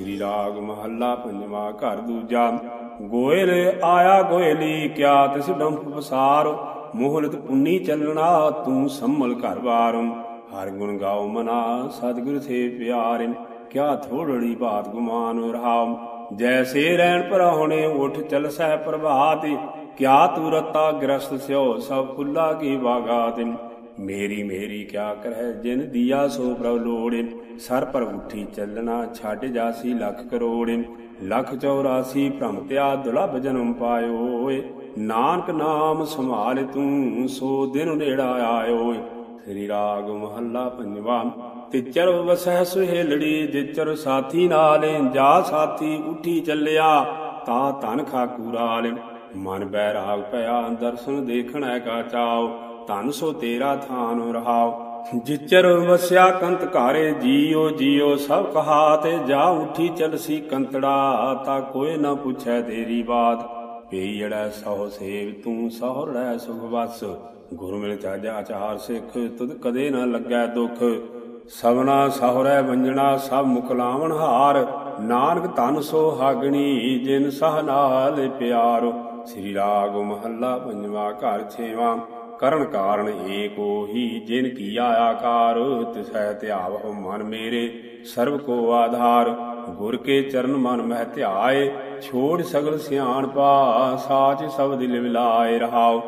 ਸ੍ਰੀ ਰਾਗ ਮਹੱਲਾ ਪੰਜਵਾ ਘਰ ਦੂਜਾ, ਗੋਇਲ ਆਇਆ ਗੋਇਲੀ, ਕਿਆ ਤਿਸ ਡੰਪ ਪਸਾਰ? ਮੋਹਲਤ ਪੁੰਨੀ ਚੱਲਣਾ, ਤੂੰ ਸੰਭਲ ਘਰ ਬਾਰ। ਹਰ ਗੁਣ ਗਾਉ ਮਨਾ, ਸਤਿਗੁਰ ਸੇ ਪਿਆਰਿਨ ਕਿਆ ਥੋੜੜੀ ਬਾਤ ਗੁਮਾਨ ਰਹਾਮ ਜੈਸੇ ਰਹਿਣ ਪਰਹੁਣੇ ਉਠ ਚਲ ਸਹਿ ਪ੍ਰਭਾਤਿ, ਕਿਆ ਤੂ ਰਤਾ ਗ੍ਰਸਤ ਸਿਓ, ਸਭ ਫੁੱਲਾ ਕੀ ਬਾਗਾਤਿ ਮੇਰੀ ਮੇਰੀ ਕਿਆ ਕਰਹਿ, ਜਿਨ ਦੀਆ ਸੋ ਪ੍ਰਭ ਲੋੜੇ। ਸਰ ਪਰ ਉਠੀ ਚੱਲਣਾ ਛੱਡ ਜਾਸੀ ਲੱਖ ਕਰੋੜੇ, ਲੱਖ 84 ਭ੍ਰਮ ਤਿਆ ਦੁਲਭ ਜਨਮ ਪਾਇਓਏ। ਨਾਨਕ ਨਾਮ ਸੰਭਾਲ ਤੂੰ, ਸੋ ਦਿਨ ਨੇੜਾ ਆਇਓ ਸ੍ਰੀ ਰਾਗ ਮਹੱਲਾ ਪੰਜਵਾ, ਤਿਚਰ ਵਸਹਿ ਸੁਹੇਲੜੀ, ਜਿਚਰ ਸਾਥੀ ਨਾਲ, ਜਾ ਸਾਥੀ ਉਠੀ ਚੱਲਿਆ, ਤਾ ਧਨ ਖਾਕੂਰਾਲ ਮਨ ਬੈਰਾਗ ਭਇਆ ਦਰਸ਼ਨ ਦੇਖਣੈ ਕਾ ਚਾਓ ਧਨ ਸੋ ਤੇਰਾ ਥਾਨ ਰਹਾਓ ਜਿਚਰ ਵਸਿਆ ਕੰਤ ਘਾਰੇ ਜੀਓ ਜੀਓ ਸਭ ਕਹਾ ਤੇ ਜਾ ਉਠੀ ਚਲਸੀ ਕੰਤੜਾ, ਤਾ ਕੋਈ ਨਾ ਪੁੱਛੈ ਤੇਰੀ ਬਾਤ। ਪੇਈੜੈ ਸਹੁ ਸੇਵ, ਤੂੰ ਸਹੁਰੜੈ ਸੁਖ ਵਸ। ਗੁਰੂ ਮਿਲ ਚਾਜਾ ਆਚਾਰ ਸਿੱਖ, ਤੁਧ ਕਦੇ ਨਾ ਲੱਗੈ ਦੁਖ। ਸਵਨਾ ਸਹੁਰੈ ਵੰਜਣਾ, ਸਭ ਮੁਕਲਾਵਣ ਹਾਰ। ਨਾਨਕ ਧਨ ਸੋ ਹਾਗਣੀ, ਜਿਨ ਸਹ ਨਾਲ ਪਿਆਰ। ਸ੍ਰੀ ਰਾਗ ਮਹੱਲਾ ਪੰਜਵਾ ਘਰ ਛੇਵਾਂ। ਕਰਨ ਕਾਰਨ ਏਕੋ ਹੀ ਜਿਨ ਕੀਆ ਆਕਾਰ ਤਿਸੈ ਧਿਆਵਹੁ ਮਨ ਮੇਰੇ, ਸਰਬ ਕੋ ਆਧਾਰ। ਗੁਰ ਕੇ ਚਰਨ ਮਨ ਮਹਿ ਧਿਆਏ, ਛੋੜ ਸਗਲ ਸਿਆਣ ਪਾ, ਸਾਚ ਸਬਦ ਲਿਵਲਾਏ ਰਹਾਉ।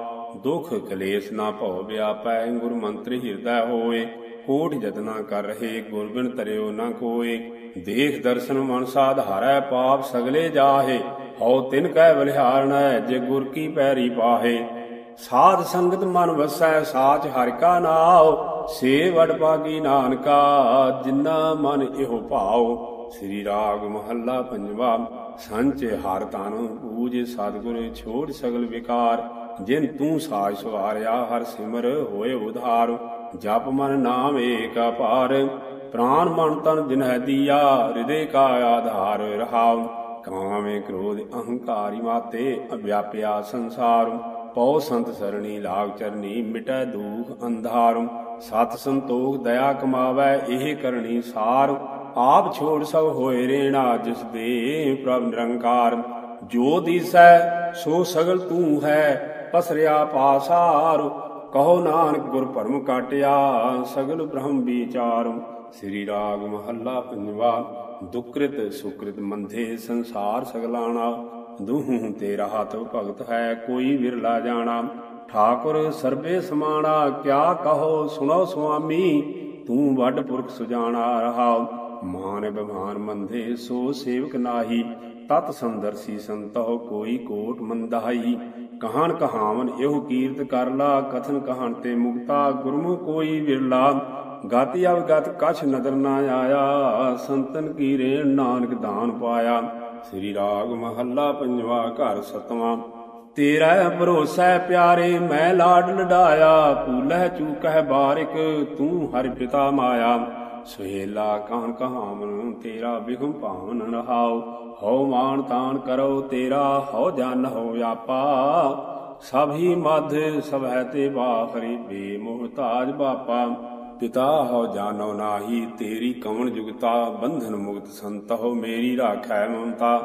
ਦੁਖ ਕਲੇਸ਼ ਨਾ ਭਉ ਵਿਆਪੈ, ਗੁਰ ਮੰਤਰ ਹਿਰਦੈ ਹੋਏ। ਕੋਟ ਜਤਨਾ ਕਰ ਰਹੇ, ਗੁਰ ਬਿਨ ਤਰਿਓ ਨਾ ਕੋਏ। ਦੇਖ ਦਰਸ਼ਨ ਮਨ ਸਾਧਾਰੈ, ਪਾਪ ਸਗਲੇ ਜਾਹੇ। ਹਉ ਤਿਨ ਕਹਿ ਬਲਿਹਾਰਣੈ ਜੇ ਗੁਰ ਕੀ ਪੈਰੀ ਪਾਹੇ। ਸਾਧ ਸੰਗਤ ਮਨ ਵਸੈ, ਸਾਚ ਹਰਿ ਕਾ ਨਾਉ। ਸੇ ਵਡ ਪਾਗੀ ਨਾਨਕਾ, ਜਿਨਾ ਮਨ ਇਹੋ ਭਾਉ। ਸ੍ਰੀ ਰਾਗ ਮਹੱਲਾ ਪੰਜਵਾ, ਸੰਚ ਹਰ ਤਨ ਪੂਜ ਸਤਿਗੁਰ, ਛੋੜ ਸਗਲ ਵਿਕਾਰ। ਜਿਨ ਤੂੰ ਸਾਜ ਸਵਾਰਿਆ, ਹਰ ਸਿਮਰ ਹੋਏ ਉਧਾਰ। ਜਪ ਮਨ ਨਾਮ ਏਕ ਅਪਾਰ, ਪ੍ਰਾਨ ਮਨ ਤਨ ਜਿਨਹਿ ਦੀਆ, ਹਿਰਦੇ ਕਾ ਆਧਾਰ ਰਹਾਉ। ਕਾਮੇ ਕ੍ਰੋਧ ਅਹੰਕਾਰੀ ਮਾਤੇ, ਅਵਿਆਪਿਆ ਸੰਸਾਰ। ਪਉ ਸੰਤ ਸਰਣੀ, ਲਾਗ ਚਰਨੀ ਮਿਟੈ ਦੂਖ ਅੰਧਾਰ, ਸਤ ਸੰਤੋਖ ਦਇਆ ਕਮਾਵੈ, ਇਹ ਕਰਨੀ ਸਾਰ। ਆਪ ਛੋੜ ਸਭ ਹੋਏ ਰੇਣਾ, ਜਿਸ ਦੇ ਪ੍ਰਭ ਨਿਰੰਕਾਰ। ਜੋ ਦੀਸੈ, ਸੋ ਸਗਲ ਤੂੰ ਹੈ, ਪਸਰਿਆ ਪਾਸਾਰ। ਕਹੋ ਨਾਨਕ ਗੁਰ ਭਰਮ ਕਾਟਿਆ, ਸਗਲ ਬ੍ਰਹਮ ਵਿਚਾਰ। ਸ੍ਰੀ ਰਾਗ ਮਹੱਲਾ ਪੰਜਵਾ, ਦੁਕ੍ਰਿਤ ਸੁਕ੍ਰਿਤ ਮੰਧੇ ਸੰਸਾਰ ਸਗਲਾਣਾ। ਦੂਹੂ ਤੇਰਾ ਹੱਥ ਭਗਤ ਹੈ, ਕੋਈ ਵਿਰਲਾ ਜਾਣਾ। ਠਾਕੁਰ ਸਰਬੇ ਸਮਾਣਾ, ਕਿਆ ਕਹੋ ਸੁਣੋ ਸੁਆਮੀ, ਤੂੰ ਵੱਡ ਪੁਰਖ ਸੁਜਾਣਾ ਰਹਾਉ ਮਾਨ ਬਿਮਾਨ ਮੰਧੇ ਸੋ ਸੇਵਕ ਨਾਹੀ। ਤਤ ਸੰਦਰਸੀ ਸੰਤੋ, ਕੋਈ ਕੋਟ ਮੰਦਾਈ ਕਹਾਣ ਕਹਾਵਨ ਇਹੋ ਕੀਰਤ ਕਰ ਲਾ, ਕਥਨ ਕਹਾਣ ਤੇ ਮੁਕਤਾ, ਗੁਰਮੁਖ ਕੋਈ ਵਿਰਲਾ। ਗਾਤੀ ਅਵਗਤ ਕਛ ਨਦਰ ਨਾ ਆਇਆ, ਸੰਤਨ ਕੀ ਰੇਣ ਨਾਨਕ ਦਾਨ ਪਾਇਆ। ਸ੍ਰੀ ਰਾਗ ਮਹੱਲਾ ਪੰਜਵਾ ਘਰ ਸਤਵਾਂ। ਤੇਰਾ ਭਰੋਸਾ ਪਿਆਰੇ, ਮੈਂ ਲਾਡ ਲਡਾਇਆ ਪੂਲਹਿ ਚੂਕਹਿ ਬਾਰਿਕ, ਤੂੰ ਹਰਿ ਪਿਤਾ ਮਾਇਆ। ਸੁਹੇਲਾ ਕਾਨ ਕਹਾਵਨ ਤੇਰਾ ਬਿਖਮ ਭਾਵਨ ਰਹਾਉ। ਹਉ ਮਾਨ ਤਾਨ ਕਰੋ, ਤੇਰਾ ਹਉ ਜਨ ਹੋ ਆਪਾ। ਸਭ ਹੀ ਮਧ, ਸਭ ਹੈ ਤੇ ਬਾਖਰੀ ਬੇਮੋਹਤਾਜ ਬਾਪਾ। ਪਿਤਾ ਹੋ ਜਾਨੋ ਨਾਹੀ, ਤੇਰੀ ਕਵਣ ਜੁਗਤਾ, ਬੰਧਨ ਮੁਕਤ ਸੰਤਹੁ ਮੇਰੀ ਰਾਖੈ ਮਮਤਾ।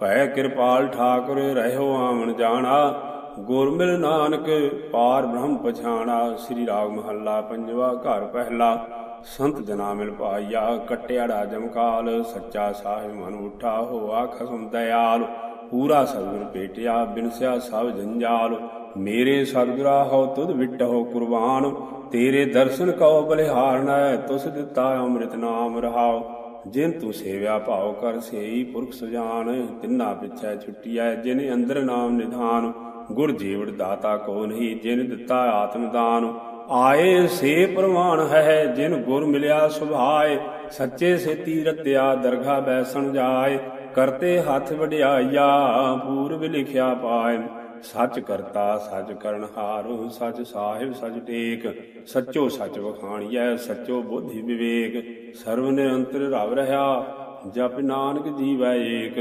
ਭੈ ਕਿਰਪਾਲ ਠਾਕੁਰ, ਰਹਿਓ ਆਵਣ ਜਾਣਾ। ਗੁਰ ਮਿਲ ਨਾਨਕ, ਪਾਰ ਬ੍ਰਹਮ ਪਛਾਣਾ। ਸ੍ਰੀ ਰਾਗ ਮਹੱਲਾ ਪੰਜਵਾ, ਘਰ ਪਹਿਲਾ। ਸੰਤ ਜਨਾ ਮਿਲ ਪਾਈਆ ਕਟਿਆੜਾ ਜਮਕਾਲ। ਸੱਚਾ ਸਾਹਿਬ ਮਨ ਉਠਾ, ਹੋਆ ਖਸਮ ਦਇਆਲ। ਪੂਰਾ ਸਤਿਗੁਰ ਪੇਟਿਆ ਬਿਨਸਿਆ ਸਭ ਜੰਜਾਲ। ਮੇਰੇ ਸਤਿਗੁਰਾ ਹੋ ਤੁਧ ਵਿਟਹੁ ਕੁਰਬਾਨ, ਤੇਰੇ ਦਰਸ਼ਨ ਕਉ ਬਲਿਹਾਰਣੈ ਤੁਸ ਦਿੱਤਾ ਅੰਮ੍ਰਿਤ ਨਾਮ ਰਹਾਉ। ਜਿਨ ਤੂੰ ਸੇਵਿਆ ਭਾਉ ਕਰ ਸੇਈ ਪੁਰਖ ਸੁਜਾਨ, ਤਿੰਨਾ ਪਿਛੈ ਛੁੱਟੀਐ ਜਿਨ ਅੰਦਰ ਨਾਮ ਨਿਧਾਨ। ਗੁਰ ਜੀਵੜ ਦਾਤਾ ਕੋ ਨਹੀਂ ਜਿਨ ਦਿੱਤਾ ਆਤਮ ਦਾਨ। ਆਏ ਸੇ ਪ੍ਰਮਾਨ ਹੈ ਜਿਨ ਗੁਰ ਮਿਲਿਆ ਸੁਭਾਏ, ਸੱਚੇ ਸੇਤੀ ਰਤਿਆ ਦਰਗਾ ਬੈਸਣ ਜਾਏ। ਕਰਤੇ ਹੱਥ ਵਡਿਆਈਆ ਪੂਰਬ ਲਿਖਿਆ ਪਾਏ। ਸੱਚ ਕਰਤਾ, ਸੱਚ ਕਰਨ ਹਾਰੂ, ਸੱਚ ਸਾਹਿਬ, ਸੱਚ ਟੇਕ, ਸੱਚੋ ਸੱਚ ਵਖਾਣੀਐ, ਸੱਚੋ ਬੁੱਧੀ ਵਿਵੇਕ। ਸਰਵ ਨਿਰੰਤਰ ਰਵ ਰਹਾ, ਜਪ ਨਾਨਕ ਜੀਵੈ ਏਕ।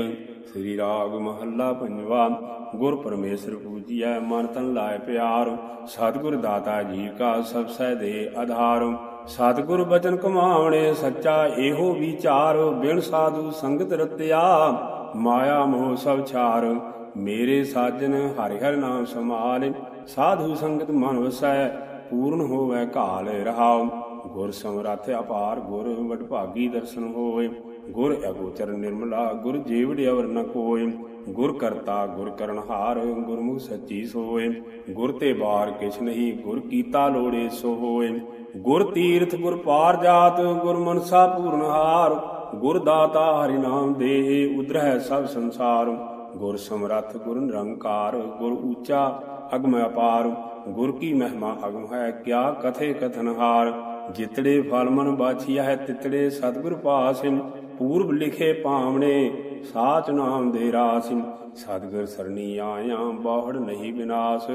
ਸ੍ਰੀ ਰਾਗ ਮਹੱਲਾ ਪੰਜਵਾ, ਗੁਰ ਪਰਮੇਸ਼ਰ ਪੂਜੀਐ, ਮਨ ਤਨ ਲਾਇ ਪਿਆਰ। ਸਤਿਗੁਰ ਦਾਤਾ ਜੀ ਕਾ ਸਭ ਸਹਿ ਦੇ ਆਧਾਰ। ਸਤਿਗੁਰ ਬਚਨ ਕਮਾਵਣੇ ਸੱਚਾ ਇਹੋ ਵਿਚਾਰ। ਬਿਨ ਸਾਧੂ ਸੰਗਤ ਰਤਿਆ, ਮਾਇਆ ਮੋਹ ਸਭ ਛਾਰ। ਮੇਰੇ ਸਾਜਨ ਹਰਿ ਹਰਿ ਨਾਮ ਸਮਾਲ ਸਾਧੂ ਸੰਗਤ ਮਨ ਵਸੈ, ਪੂਰਨ ਹੋਵੇ ਘਾਲ ਰਹਾਉ। ਗੁਰ ਸਮਰੱਥ ਅਪਾਰ, ਗੁਰ ਵਡਭਾਗੀ ਦਰਸ਼ਨ ਹੋਏ। ਗੁਰ ਅਗੋਚਰ ਨਿਰਮਲਾ, ਗੁਰ ਜੀਵੜ ਅਵਰ ਨ ਕੋਇ ਗੁਰ ਕਰਤਾ, ਗੁਰ ਕਰਨਹਾਰ ਗੁਰਮੁਖ ਸੱਚੀ ਸੋਏ। ਗੁਰ ਤੇ ਬਾਰ ਕਿਛ ਨਹੀਂ, ਗੁਰ ਕੀਤਾ ਲੋੜੇ ਸੋ ਹੋਏ ਗੁਰ ਤੀਰਥ ਗੁਰ ਪਾਰ ਜਾਤ, ਗੁਰ ਮਨਸਾ ਪੂਰਨ ਹਾਰ। ਗੁਰ ਦਾਤਾ ਹਰਿ ਨਾਮ ਦੇ ਉਦਰਹਿ ਸਭ ਸੰਸਾਰ। ਗੁਰ ਸਮਰੱਥ, ਗੁਰ ਨਿਰੰਕਾਰ, ਗੁਰ ਊਚਾ ਅਗਮ ਅਪਾਰ। ਗੁਰ ਕੀ ਮਹਿਮਾ ਅਗਮ ਹੈ, ਕਿਆ ਕਥੇ ਕਥਨਹਾਰ ਜਿਤੜੇ ਫਲ ਮਨ ਬਾਛੀਆ ਹੈ, ਤਿਤੜੇ ਸਤਿਗੁਰ ਪਾਸਿ ਪੂਰਬ ਲਿਖੇ ਪਾਵਣੇ ਸਾਚ ਨਾਮ ਦੇ ਰਾਸਿ ਸਤਿਗੁਰ ਸਰਣੀ ਆਇਆ, ਬਾਹੜ ਨਹੀਂ ਵਿਨਾਸ਼।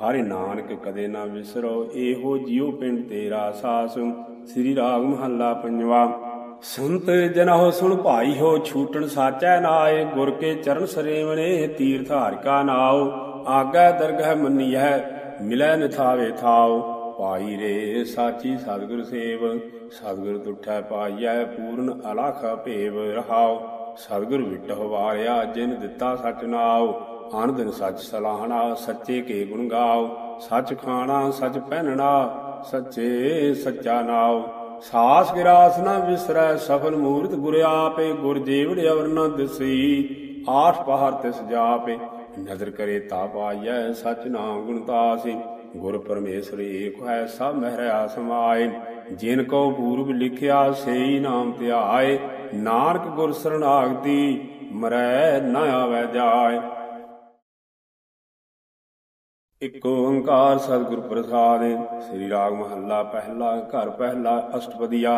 ਹਰਿ ਨਾਨਕ ਕਦੇ ਨਾ ਵਿਸਰੋ, ਇਹੋ ਜਿਉ ਪਿੰਡ ਤੇਰਾ ਸਾਸ। ਸ੍ਰੀ ਰਾਗ ਮਹੱਲਾ ਪੰਜਵਾ। ਸੰਤ ਹੋ ਸੁਣ ਭਾਈ ਹੋ ਛੂਟਣ ਸਾਚੈ ਨਾਏ, ਗੁਰ ਕੇ ਚਰਨ ਸਰੇਵਣੇ ਤੀਰਥ ਹਰਿ ਨਾਉ, ਆਗਾ ਦਰਗਹ ਮੰਨੀਐ, ਮਿਲੈ ਨਿਥਾਵੇ ਥਾਉ। ਪਾਈ ਰੇ ਸਾਚੀ ਸਤਿਗੁਰ ਸੇਵ, ਸਤਿਗੁਰ ਤੁਠੈ ਪਾਈਐ, ਪੂਰਨ ਅਲਖ ਭੇਵ ਰਹਾਉ। ਸਤਿਗੁਰ ਵਿਟਹੁ ਵਾਰਿਆ, ਜਿਨ ਦਿੱਤਾ ਸਚ ਨਾਉ। ਆਨ ਦਿਨ ਸੱਚ ਸਲਾਹਣਾ, ਸੱਚੇ ਕੇ ਗੁਣ ਗਾਓ ਸੱਚ ਖਾਣਾ, ਸੱਚ ਪਹਿਨਣਾ, ਸੱਚੇ ਸੱਚਾ ਨਾਉ। ਸਾਸ ਗਿਰਾਸ ਨਾ ਵਿਸਰੈ ਸਫਲ ਮੂਰਤ ਗੁਰ ਆਪੇ ਗੁਰ ਜੀਵੜ ਅਵਰ ਨ ਦਿਸੀ ਆਠ ਪਹਰ ਤਿਸ ਜਾਪੇ। ਨਜ਼ਰ ਕਰੇ ਤਾ ਪਾਈਐ ਸਚ ਨਾਮ ਗੁਣ ਗੁਰ ਪਰਮੇਸ਼ਰ ਏਕ ਹੈ ਸਭ ਮਹਿਰਿਆ ਸਮਾਏ। ਜਿਨ ਕੋ ਪੂਰਬ ਲਿਖਿਆ ਸੇਈ ਨਾਮ ਧਿਆਏ, ਨਾਨਕ ਗੁਰ ਸਰਣਾਗਤੀ ਮਰੈ ਨਾ ਆਵੈ ਜਾਏ। ਇਕ ਓੰਕਾਰ ਸਤਿਗੁਰ ਪ੍ਰਸਾਦ ਸ੍ਰੀ ਰਾਗ ਮਹੱਲਾ ਪਹਿਲਾ, ਘਰ ਪਹਿਲਾ, ਅਸ਼ਟਪਦੀਆ।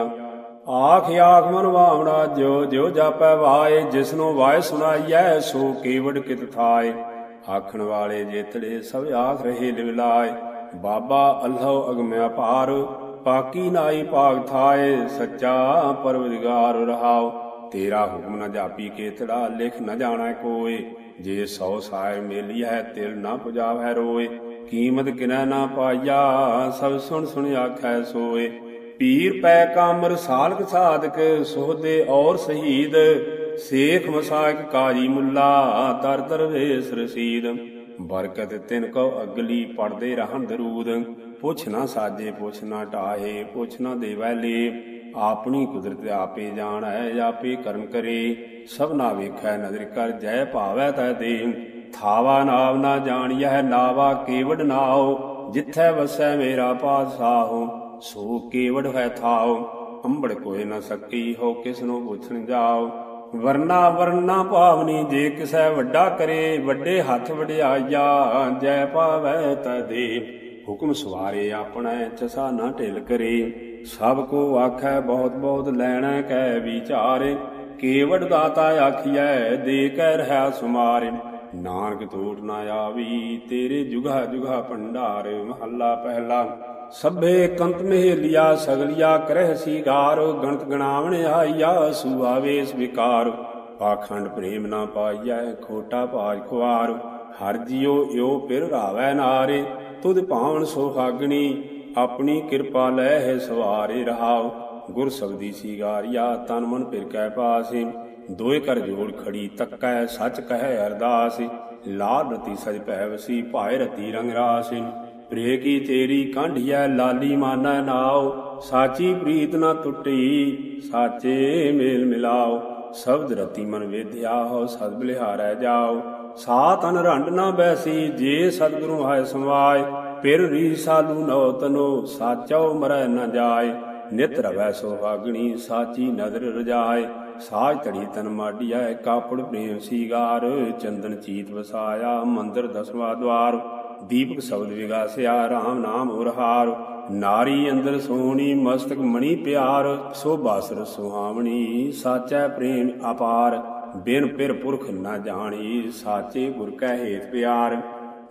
ਆਖ ਆਖ ਮਨ ਵਾਵਣਾ ਜੋ ਜੋ ਜਾਪੈ ਵਾਏ, ਜਿਸਨੂੰ ਵਾਏ ਸੁਣਾਈਐ, ਸੋ ਕੇਵੜ ਕਿਤ ਥਾਏ। ਆਖਣ ਵਾਲੇ ਜੇਤੜੇ ਸਭ ਆਖ ਰਹੇ ਲਿਵਲਾਏ ਬਾਬਾ ਅੱਲਾਹ ਅਗਮਿਆ ਪਾਰ, ਪਾਕੀ ਨਾਈ ਭਾਗ ਥਾਏ। ਸੱਚਾ ਪਰਵਦਗਾਰ ਰਹਾਉ, ਤੇਰਾ ਹੁਕਮ ਨ ਜਾਪੀ ਕੇਤੜਾ, ਲਿਖ ਨ ਜਾਣਾ ਕੋਏ। ਜੇ ਸੌ ਸਾਇਰ ਮੇਲੀ ਹੈ ਤਿਲ ਨਾ ਪੁਜਾਵੈ ਰੋਏ, ਕੀਮਤ ਕਿਨੈ ਨਾ ਪਾਇਆ ਸਭ ਸੁਣ ਸੁਣ ਆਖੈ ਸੋਏ। ਪੀਰ ਪੈ ਕਾਮਰ ਸਾਲਕ ਸਾਧਕ ਸੋਹਦੇ ਔਰ ਸ਼ਹੀਦ। ਸੇਖ ਮਸਾਕ ਕਾਜੀ ਮੁੱਲਾ, ਤਰ ਤਰ ਵੇਸ ਰਸੀਦ। ਬਰਕਤ ਤਿਨ ਕੋ ਅਗਲੀ ਪੜਦੇ ਰਹਨ ਦਰੂਦ ਪੁੱਛ ਨਾ ਸਾਜੇ, ਪੁੱਛ ਨਾ ਟਾਹੇ, ਪੁੱਛ ਨਾ ਦੇਵੈ ਲੇ ਆਪਣੀ ਕੁਦਰਤ ਆਪੇ ਜਾਣੈ, ਆਪੇ ਕਰਮ ਕਰੇ। ਸਭਨਾ ਵੇਖੈ ਨਜ਼ਰ ਕਰ, ਜੈ ਭਾਵੈ ਤੈ ਦੇ ਥਾਵਾ ਨਾਵ ਨਾ ਜਾਣੀਐ, ਨਾਵਾ ਕੇਵੜ ਨਾਉ ਜਿੱਥੈ ਵਸੈ ਮੇਰਾ ਪਾਤਸ਼ਾਹੋ, ਸੋ ਕੇਵੜ ਹੈ ਥਾਉ ਅੰਬੜ ਕੋਏ ਨਾ ਸਕੀ ਹੋ ਕਿਸਨੂੰ ਪੁੱਛਣ ਜਾਓ। ਵਰਨਾ ਵਰਨਾ ਭਾਵਨੀ, ਜੇ ਕਿਸੈ ਵੱਡਾ ਕਰੇ, ਵੱਡੇ ਹੱਥ ਵਡਿਆਈਆ ਜੈ ਪਾਵੈ ਤਦੇ ਹੁਕਮ ਸਵਾਰੇ ਆਪਣਾ, ਚਸਾ ਨਾ ਢਿਲ ਕਰੇ। ਸਭ ਕੋ ਆਖੈ ਬਹੁਤ ਬਹੁਤ ਲੈਣਾ ਕੈ ਵਿਚਾਰੇ, ਕੇਵੜ ਦਾਤਾ ਆਖੀਐ ਦੇ ਕਹਿ ਰਹਾ ਸੁਮਾਰੇ। ਨਾਨਕ ਟੋਟ ਨਾ ਆਵੀ, ਤੇਰੇ ਜੁਗਾ ਜੁਗਾ ਭੰਡਾਰ, ਮਹੱਲਾ ਪਹਿਲਾ। ਸਭੇ ਕੰਤ ਮਹਿਲੀਆ, ਸਗਲਿਆ ਕਰਹਿ ਸੀਗਾਰ, ਗਣਤ ਗਣਾਵਣ ਆਈਆ ਸੁਆਵੇਸ ਵਿਕਾਰ। ਪਾਖੰਡ ਪ੍ਰੇਮ ਨਾ ਪਾਈਐ, ਖੋਟਾ ਭਾਜ ਖੁਆਰ। ਹਰ ਜਿਉ ਇਉ ਪਿਰ ਰਾਵੈ ਨਾਰੇ, ਤੁਧ ਭਾਵਨ ਸੁਹਾਗਣੀ ਆਪਣੀ ਕਿਰਪਾ ਲੈ ਹੈ ਸਵਾਰੇ ਰਹਾਉ। ਗੁਰ ਸਬਦੀ ਸੀਗਾਰਿਆ, ਤਨ ਮਨ ਫਿਰ ਕੈ ਪਾਸੇ। ਦੋਏ ਕਰ ਜੋੜ ਖੜੀ ਤੱਕੈ, ਸੱਚ ਕਹੈ ਅਰਦਾਸ। ਲਾਲ ਰਤੀ ਸਜ ਭੈ ਵਸੀ ਭਾਇ ਰਤੀ ਰੰਗ ਰਾਸਿ। ਪ੍ਰੇ ਕੀ ਤੇਰੀ ਕਾਂਢਿਐ, ਲਾਲੀ ਮਾਨੈ ਨਾਉ। ਸਾਚੀ ਪ੍ਰੀਤ ਨਾ ਟੁੱਟੀ, ਸਾਚੇ ਮੇਲ ਮਿਲਾਓ ਸ਼ਬਦ ਰਤੀ ਮਨ ਵੇਧਿਆ ਹੋ ਸਦ ਬਲਿਹਾਰੈ ਜਾਓ ਸਾ ਤਨ ਰੰਡ ਨਾ ਬੈਸੀ, ਜੇ ਸਤਿਗੁਰੂ ਹੈ ਸਮਾਏ ਪਿਰ ਰੀ ਸਾਲੂ ਨੋ ਤਨੋ ਸਾਚੋ ਮਰੈ ਨ ਜਾਏ। ਨਿਤ ਰਵੈ ਸੁਹਾਗਣੀ ਸਾਚੀ ਨਦਰ ਰਜਾਏ। ਸਾਜ ਧੜੀ ਤਨ ਮਾਡੀਐ ਕਾਪੜ ਪ੍ਰੇਮ ਸੀਗਾਰ। ਚੰਦਨ ਚੀਤ ਵਸਾਇਆ, ਮੰਦਰ ਦਸਵਾ ਦਵਾਰ। ਦੀਪਕ ਸ਼ਬਦ ਵਿਗਾਸਿਆ RAM ਨਾਮ ਉਰਹਾਰ। ਨਾਰੀ ਅੰਦਰ ਸੋਹਣੀ ਮਸਤਕ ਮਣੀ ਪਿਆਰ। ਸੋਭਾਸਰ ਸੁਹਾਵਣੀ, ਸਾਚੈ ਪ੍ਰੇਮ ਅਪਾਰ। ਬਿਨ ਪਿਰ ਪੁਰਖ ਨਾ ਜਾਣੀ, ਸਾਚੇ ਗੁਰ ਕੈ ਹੇਤ ਪਿਆਰ।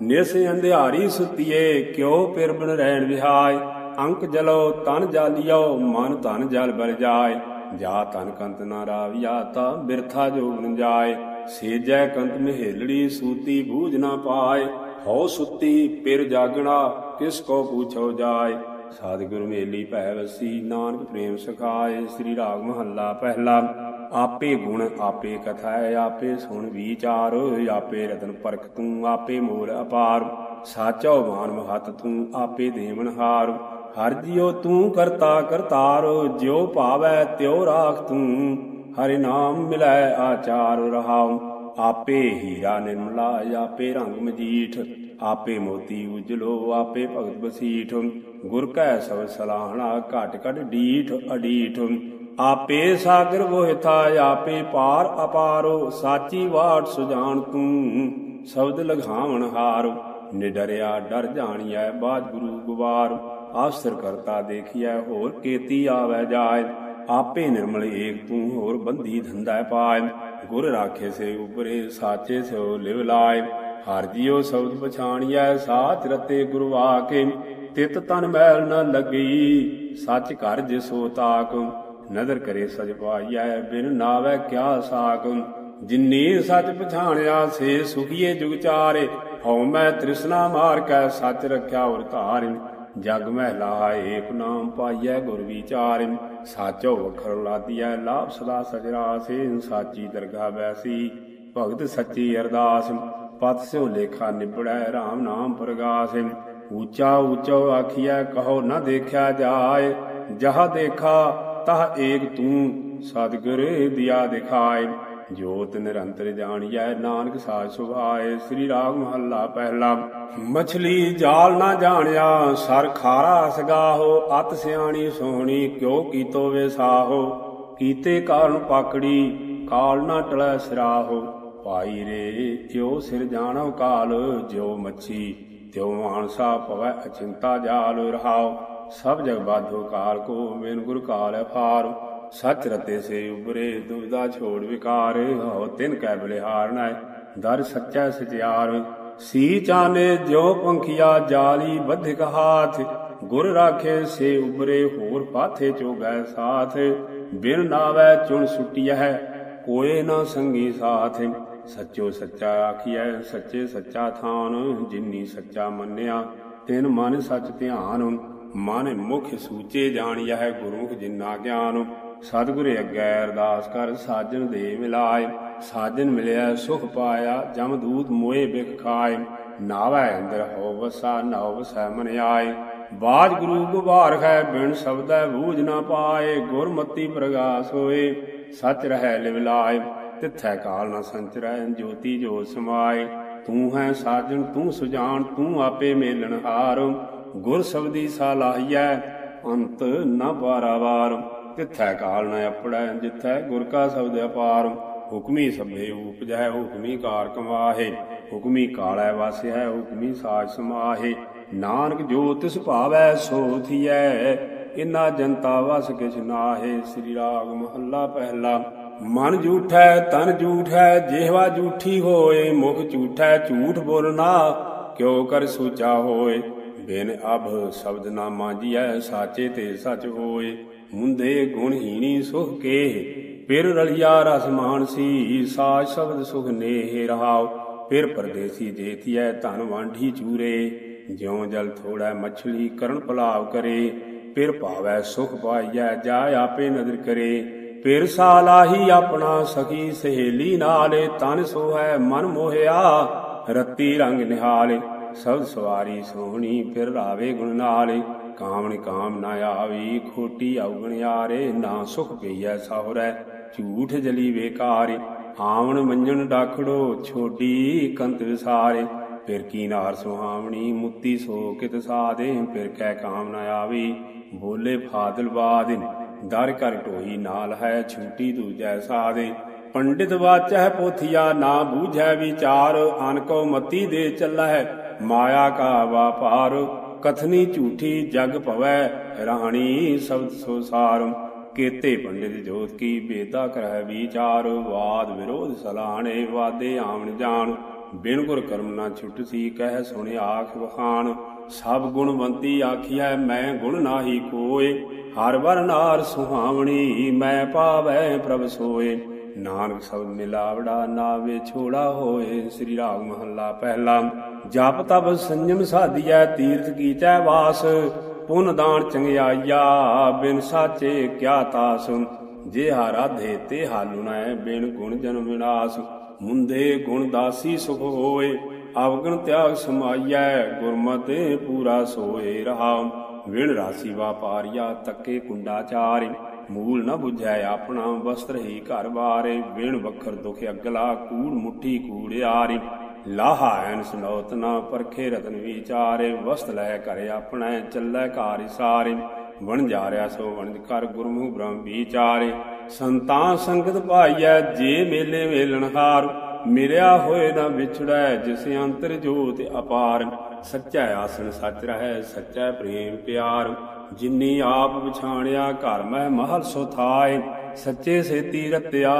ਨਿਸ ਅੰਧਿਆਰੀ ਸੁਤੀਏ, ਕਿਉ ਪਿਰ ਬਨ ਰਹਿਣ ਵਿਹਾਇ ਅੰਕ ਜਲੋ ਤਨ ਜਾਲਿਓ ਮਨ ਧਨ ਜਲ ਬਲ ਜਾਏ। ਜਾ ਤਨ ਕੰਤ ਨਾ ਰਾਵਿਆ, ਤਾ ਬਿਰਥਾ ਜੋਗਨ ਜਾਏ। ਸੇਜੈ ਕੰਤ ਮਹੇਲੜੀ ਸੂਤੀ, ਬੂਝ ਨਾ ਪਾਏ। ਹਉ ਸੁਤੀ, ਪਿਰ ਜਾਗਣਾ, ਕਿਸ ਕੋ ਪੁੱਛੋ ਜਾਏ। ਸਤਿਗੁਰ ਮੇਲੀ ਭੈ ਵਸੀ, ਨਾਨਕ ਪ੍ਰੇਮ ਸਖਾਏ। ਸ੍ਰੀ ਰਾਗ ਮਹੱਲਾ ਪਹਿਲਾ। ਆਪੇ ਗੁਣ, ਆਪੇ ਕਥਾ ਆਪੇ ਸੁਣ ਵਿਚਾਰ, ਆਪੇ ਰਤਨ ਪਰਖ ਤੂੰ, ਆਪੇ ਮੋਲ ਅਪਾਰ। ਸਾਚਾ ਮਾਨ ਮਹਤ ਤੂੰ, ਆਪੇ ਦੇਵਨ ਹਾਰ। ਹਰ ਜਿਉ ਤੂੰ ਕਰਤਾ ਕਰਤਾਰ, ਜਿਉ ਭਾਵੈ ਤਿਉ ਰਾਖ ਤੂੰ। ਹਰਿ ਨਾਮ ਮਿਲੈ ਆਚਾਰ ਰਹਾਉ। ਆਪੇ ਹੀਰਾ ਨਿਰਮਲਾ ਆਪੇ ਰੰਗ ਮਜੀਠ। ਆਪੇ ਮੋਤੀ ਉਜਲੋ, ਆਪੇ ਭਗਤ ਬਸੀਠ। ਗੁਰ ਕੈ ਸਭ ਸਲਾਹਣਾ, ਘਟ ਘਟ ਡੀਠ ਅਡੀਠ। ਆਪੇ ਸਾਗਰ ਵੋਹਿਥਾ ਆਪੇ ਪਾਰ ਅਪਾਰੋ, ਸਾਚੀ ਬਾਟ ਸੁਜਾਨ ਤੂੰ, ਸ਼ਬਦ ਲਗਾਵਣ ਹਾਰ। ਨਿਡਰਿਆ ਡਰ ਜਾਣੀਐ ਬਾਜ ਗੁਰੂ ਗੁਵਾਰ ਆਸਰ ਕਰਤਾ ਦੇਖੀਐ, ਹੋਰ ਕੇਤੀ ਆਵੈ ਜਾਏ ਆਪੇ ਨਿਰਮਲ ਏਕ ਤੂੰ, ਹੋਰ ਬੰਦੀ ਧੰਦਾ ਪਾਇ। ਗੁਰ ਰਾਖੇ ਸੇ ਉਪਰੇ, ਸਾਚੇ ਸੋ ਲਿਵ ਲਾਇ। ਹਰ ਜੀਓ ਸ਼ਬਦ ਪਛਾਣੀਐ, ਸਾਚ ਰਤੇ ਗੁਰਵਾ ਕੇ ਤਿਤ ਤਨ ਮੈਲ ਨ ਲੱਗੀ ਸੱਚ ਘਰ ਜਿਸੋ ਤਾਕ। ਨਦਰ ਕਰੇ ਸਜ ਪਾਈਐ, ਬਿਨ ਨਾਵੇ ਕਿਆ ਸਾਕ ਜਿਨੀ ਸੱਚ ਪਛਾਣਿਆ, ਸੇ ਸੁਖੀਏ ਜੁਗ ਚਾਰੇ। ਹਉ ਮੈਂ ਤ੍ਰਿਸ਼ਨਾ ਮਾਰ ਕੈ, ਸੱਚ ਰਖਿਆ ਉਰ ਧਾਰਿ ਜਗ ਮਹਿ ਲਾਏ ਏਕ ਨਾਮ ਪਾਈਐ, ਗੁਰ ਵਿਚਾਰਿ ਸਾਚੋ ਵਖਰ ਲਾਦੀਐ, ਲਾਭ ਸਦਾ ਸਜਰਾ ਸੇ ਸਾਚੀ ਦਰਗਾ ਬੈਸੀ ਭਗਤ ਸੱਚੀ ਅਰਦਾਸ। ਪਤ ਸਿਉ ਲੇਖਾ ਨਿਬੜੈ RAM ਨਾਮ ਪ੍ਰਗਾਸ। ਉੱਚਾ ਉੱਚਾ ਆਖੀਐ, ਕਹੋ ਨਾ ਦੇਖਿਆ ਜਾਏ। ਜਹ ਦੇਖਾ ਤਹ ਏਕ ਤੂੰ ਸਤਿਗੁਰ ਦਿਆ ਦਿਖਾਏ, ਜੋਤ ਨਿਰੰਤਰ ਜਾਣੀਐ, ਨਾਨਕ ਸਾਜ ਸੁਭਾਏ, ਸ੍ਰੀ ਰਾਗ ਮਹੱਲਾ ਪਹਿਲਾ। ਮਛਲੀ ਜਾਲ ਨਾ ਜਾਣਿਆ, ਸਰ ਖਾਰਾ ਸਗਾਹੋ, ਅਤ ਸਿਆਣੀ ਸੋਹਣੀ, ਕਿਉ ਕੀਤੋ ਵਿਸਾਹੋ? ਕੀਤੇ ਕਾਰਨ ਪਾਕੜੀ, ਕਾਲ ਨਾ ਟਲੈ ਸਿਰਾਹੋ। ਭਾਈ ਰੇ ਕਿਉ ਸਿਰ ਜਾਣੋ ਕਾਲ, ਜਿਉ ਮੱਛੀ, ਤਿਉ ਮਾਨਸਾ ਪਵੈ ਅਚਿੰਤਾ ਜਾਲ ਰਹਾਓ। ਸਭ ਜਗ ਬਾਧੋ ਕਾਲ ਕੋ ਮੇਨ ਗੁਰ ਕਾਲ ਫਾਰ ਸਚ ਰਤੇ ਸੇ ਉਬਰੇ ਦੁਬਿਧਾ ਛੋੜ ਵਿਕਾਰ। ਹੋ ਤਿਨ ਕੈ ਬਲਿਹਾਰ ਨੈ ਦਰ ਸੱਚਾ ਸਚਿਆਰ। ਸੀ ਚਾਨੇ ਜਿਉ ਪੰਖੀਆ ਜਾਲੀ ਬੱਧਿਕ ਹਾਥ। ਗੁਰ ਰਾਖੇ ਸੇ ਉਬਰੇ ਹੋਰ ਪਾਥੇ ਚੋਗੈ ਸਾਥ। ਬਿਨ ਨਾਵੈ ਚੁਣ ਸੁਟਿਐ, ਕੋਏ ਨਾ ਸੰਗੀ ਸਾਥ। ਸੱਚੋ ਸੱਚਾ ਆਖੀਐ, ਸੱਚੇ ਸੱਚਾ ਥਾਨ। ਜਿਨੀ ਸੱਚਾ ਮੰਨਿਆ, ਤਿਨ ਮਨ ਸੱਚ ਧਿਆਨ। ਮਨ ਮੁਖ ਸੂਚੇ ਜਾਣਿਆ ਗੁਰੂ ਜਿਨਾ ਗਿਆਨ। ਸਤਿਗੁਰੇ ਅੱਗੇ ਅਰਦਾਸ ਕਰ ਸਾਜਨ ਦੇ ਮਿਲਾਏ। ਸਾਜਨ ਮਿਲਿਆ, ਸੁਖ ਪਾਇਆ, ਜਮ ਦੂਤ ਮੋਏ ਬਿਖ ਖਾਏ। ਨਾਵੈ ਅੰਦਰ ਹੋ ਵਸਾ ਨਾਉ ਵਸੈ ਮਨ ਆਏ। ਬਾਜ ਗੁਰੂ ਗੁਬਾਰ ਹੈ ਬਿਨ ਸ਼ਬਦੈ ਬੂਝ ਨਾ ਪਾਏ। ਗੁਰਮਤੀ ਪ੍ਰਗਾਸ ਹੋਏ, ਸਚ ਰਹਿ ਲਿਵਲਾਏ ਤਿਥੈ ਕਾਲ ਨਾ ਸੰਚਰੈ, ਜੋਤੀ ਜੋ ਸਮਾਏ। ਤੂੰ ਹੈ ਸਾਜਣ ਤੂੰ ਸੁਜਾਨ, ਤੂੰ ਆਪੇ ਮੇਲਣ ਹਾਰ। ਗੁਰ ਸਬਦੀ ਸਾਲਾਹੀਐ ਅੰਤ ਨ ਬਾਰਾਵਾਰ ਤਿੱਥੈ ਕਾਲ ਨ ਅਪੜੈ ਜਿੱਥੈ ਗੁਰ ਕਾ ਸ਼ਬਦ ਅਪਾਰ। ਹੁਕਮੀ ਸਭੇ ਉਪਜੈ ਹੁਕਮੀ ਕਾਰ ਕਮਾਹੇ। ਹੁਕਮੀ ਕਾਲੈ ਵਾਸਿਐ, ਹੁਕਮੀ ਸਾਜ ਸਮਾਹੇ। ਨਾਨਕ ਜੋ ਤਿਸ ਭਾਵੈ, ਸੋ ਥੀਐ। ਇਨਾ ਜਨਤਾ ਵਸ ਕਿਛ ਨਾਹੇ। ਸ੍ਰੀ ਰਾਗ ਮਹੱਲਾ ਪਹਿਲਾ, ਮਨ ਝੂਠੈ, ਤਨ ਝੂਠੈ, ਜਿਹਵਾ ਝੂਠੀ ਹੋਏ, ਮੁਖ ਝੂਠੈ, ਝੂਠ ਬੋਲਣਾ, ਕਿਉ ਕਰ ਸੋਚਾ ਹੋਏ। ਬਿਨ ਅਭ ਸ਼ਬਦ ਨਾ ਮਾਂਜੀਐ ਸਾਚੇ ਤੇ ਸਚ ਹੋਏ। ਮੁੰਦੇ ਗੁਣਹੀਣੀ ਸੁਖ ਕੇ ਫਿਰ ਰਲਿਆ ਰਸ ਮਾਨਸੀ ਸਾਜ ਸ਼ਬਦ ਸੁਖ ਨੇਹ ਰਹਾਉ। ਫਿਰ ਪਰਦੇਸੀ ਜੇਤੀਐ ਧਨ ਵਾਂਢੀ ਚੂਰੇ, ਜਿਉ ਜਲ ਥੋੜਾ ਮਛਲੀ ਕਰਨ ਪਲਾਵ ਕਰੇ। ਫਿਰ ਭਾਵੈ ਸੁਖ ਪਾਈਐ ਜਾ ਆਪੇ ਨਦਰ ਕਰੇ। ਫਿਰ ਸਾਲਾਹੀ ਆਪਣਾ ਸਖੀ ਸਹੇਲੀ ਨਾਲੇ, ਤਨ ਸੋਹੈ ਮਨ ਮੋਹਿਆ, ਰੱਤੀ ਰੰਗ ਨਿਹਾਲੇ। ਸਭ ਸਵਾਰੀ ਸੋਹਣੀ ਫਿਰ ਰਾਵੇ ਗੁਣ ਨਾਲੇ। ਕਾਮਣ ਕਾਮ ਨਾ ਆਵੀ, ਖੋਟੀ ਔਗਣ ਯਾਰੇ, ਨਾ ਸੁਖ ਪਈਐ ਸਹੁਰੈ, ਝੂਠ ਜਲੀ ਵੇਕਾਰੇ। ਆਵਣ ਮੰਜਣ ਡਾਖੜੋ ਛੋਡੀ ਕੰਤ ਵਿਸਾਰੇ। ਫਿਰ ਕੀ ਨਾਰ ਸੁਹਾਵਣੀ, ਮੁੱਤੀ ਸੋ ਕਿਤ ਸਾਦੇ ਫਿਰ ਕਹਿ ਕਾਮ ਨਾ ਆਵੀ, ਬੋਲੇ ਫਾਦਲ ਬਾਦਿਨ ਦਰ ਕਰ ਢੋਈ ਨਾਲ ਹੈ ਛੂਟੀ ਦੂਜੈ ਸਾਦੇ ਪੰਡਿਤ ਵਾਚੈ ਪੋਥੀਆ, ਨਾ ਬੂਝੈ ਵਿਚਾਰ। ਅਨਕੋ ਮਤੀ ਦੇ ਚੱਲੈ ਮਾਇਆ ਕਾ ਵਾਪਾਰ, ਕਥਨੀ ਝੂਠੀ ਜਗ ਭਵੈ, ਰਾਣੀ ਸ਼ਬਦ ਸੋ ਸਾਰ ਕੇਤੇ ਪੰਡਿਤ ਜੋਤ ਕੀ ਬੇਦਾ ਕਰੈ ਵਿਚਾਰ, ਵਾਦ ਵਿਰੋਧ ਸਲਾਣੇ, ਵਾਦੇ ਆਵਣ ਜਾਣ। ਬਿਨ ਗੁਰ ਕਰਮ ਨਾ ਛੁੱਟ ਸੀ, ਕਹਿ ਸੁਣ ਆਖ ਵਖਾਣ। ਸਭ ਗੁਣਵੰਤੀ ਆਖੀਐ, ਮੈਂ ਗੁਣ ਨਾਹੀ ਕੋਏ। ਹਰ ਵਰਨਾਰ ਸੁਹਾਵਣੀ, ਮੈਂ ਪਾਵੈ ਪ੍ਰਭ ਸੋਏ। ਨਾਨਕ ਸਬਦ ਮਿਲਾਵੜਾ ਨਾ ਵਿਛੋੜਾ ਹੋਏ, ਸ੍ਰੀ ਰਾਗ ਮਹੱਲਾ ਪਹਿਲਾ। ਜਪ ਤਪ ਸੰਜਮ ਸਾਧੀਐ, ਤੀਰਥ ਕੀਚੈ ਵਾਸ, ਪੁੰਨ ਦਾਨ ਚੰਗਿਆਈਆ, ਬਿਨ ਸਾਚੇ ਕਿਆ ਤਾਸ। ਜੇ ਰਾਧੇ ਤੇ ਹਾਲੁਣੈ ਬਿਨ ਗੁਣ ਜਨ ਵਿਨਾਸ਼। ਮੁੰਦੇ ਗੁਣ ਦਾਸੀ ਸੁਖ ਹੋਏ, ਅਵਗਣ ਤਿਆਗ ਸਮਾਈਐ, ਗੁਰਮਤਿ ਪੂਰਾ ਸੋਏ ਰਹਾ। ਵਿਣ ਰਾਸੀ ਵਾਪਾਰੀਆ ਤੱਕੇ ਕੁੰਡਾ ਚਾਰਿ। ਮੂਲ ਨਾ 부ਝੈ ਆਪਣਾ ਵਸਤਰ ਹੀ ਘਰ ਬਾਰੇ ਵਿਣ ਵਖਰ ਦੁਖ ਅਗਲਾ ਕੂੜ ਮੁਠੀ ਕੂੜਿਆਰੀ ਲਾਹਾ ਐਨ ਸੁਨੋਤ ਨਾ ਪਰਖੇ ਰਤਨ ਵਿਚਾਰੇ, ਵਸਤ ਲੈ ਘਰ ਆਪਣਾ, ਚੱਲੈ ਘਾਰਿ ਸਾਰੇ ਵਣ ਜਾ ਰਿਆ ਸੋ ਵਣਜ ਕਰ ਗੁਰਮੁਖ ਬ੍ਰਹਮ ਵਿਚਾਰੇ। ਸੰਤਾਂ ਸੰਗਤ ਭਾਈਐ, ਜੇ ਮੇਲੇ ਵੇਲਣ ਹਾਰ। ਮਿਰਿਆ ਹੋਏ ਨਾ ਵਿਛੜੈ, ਜਿਸ ਅੰਤਰ ਜੋਤ ਅਪਾਰ। ਸੱਚਾ ਆਸਣ ਸੱਚ ਰਹੈ, ਸੱਚਾ ਪ੍ਰੇਮ ਪਿਆਰ। ਜਿਨੀ ਆਪ ਵਿਛਾਣਿਆ ਘਰ ਮਹਿ ਮਹਲ ਸੋ ਥਾਏ। ਸੱਚੇ ਸੇਤੀ ਰਤਿਆ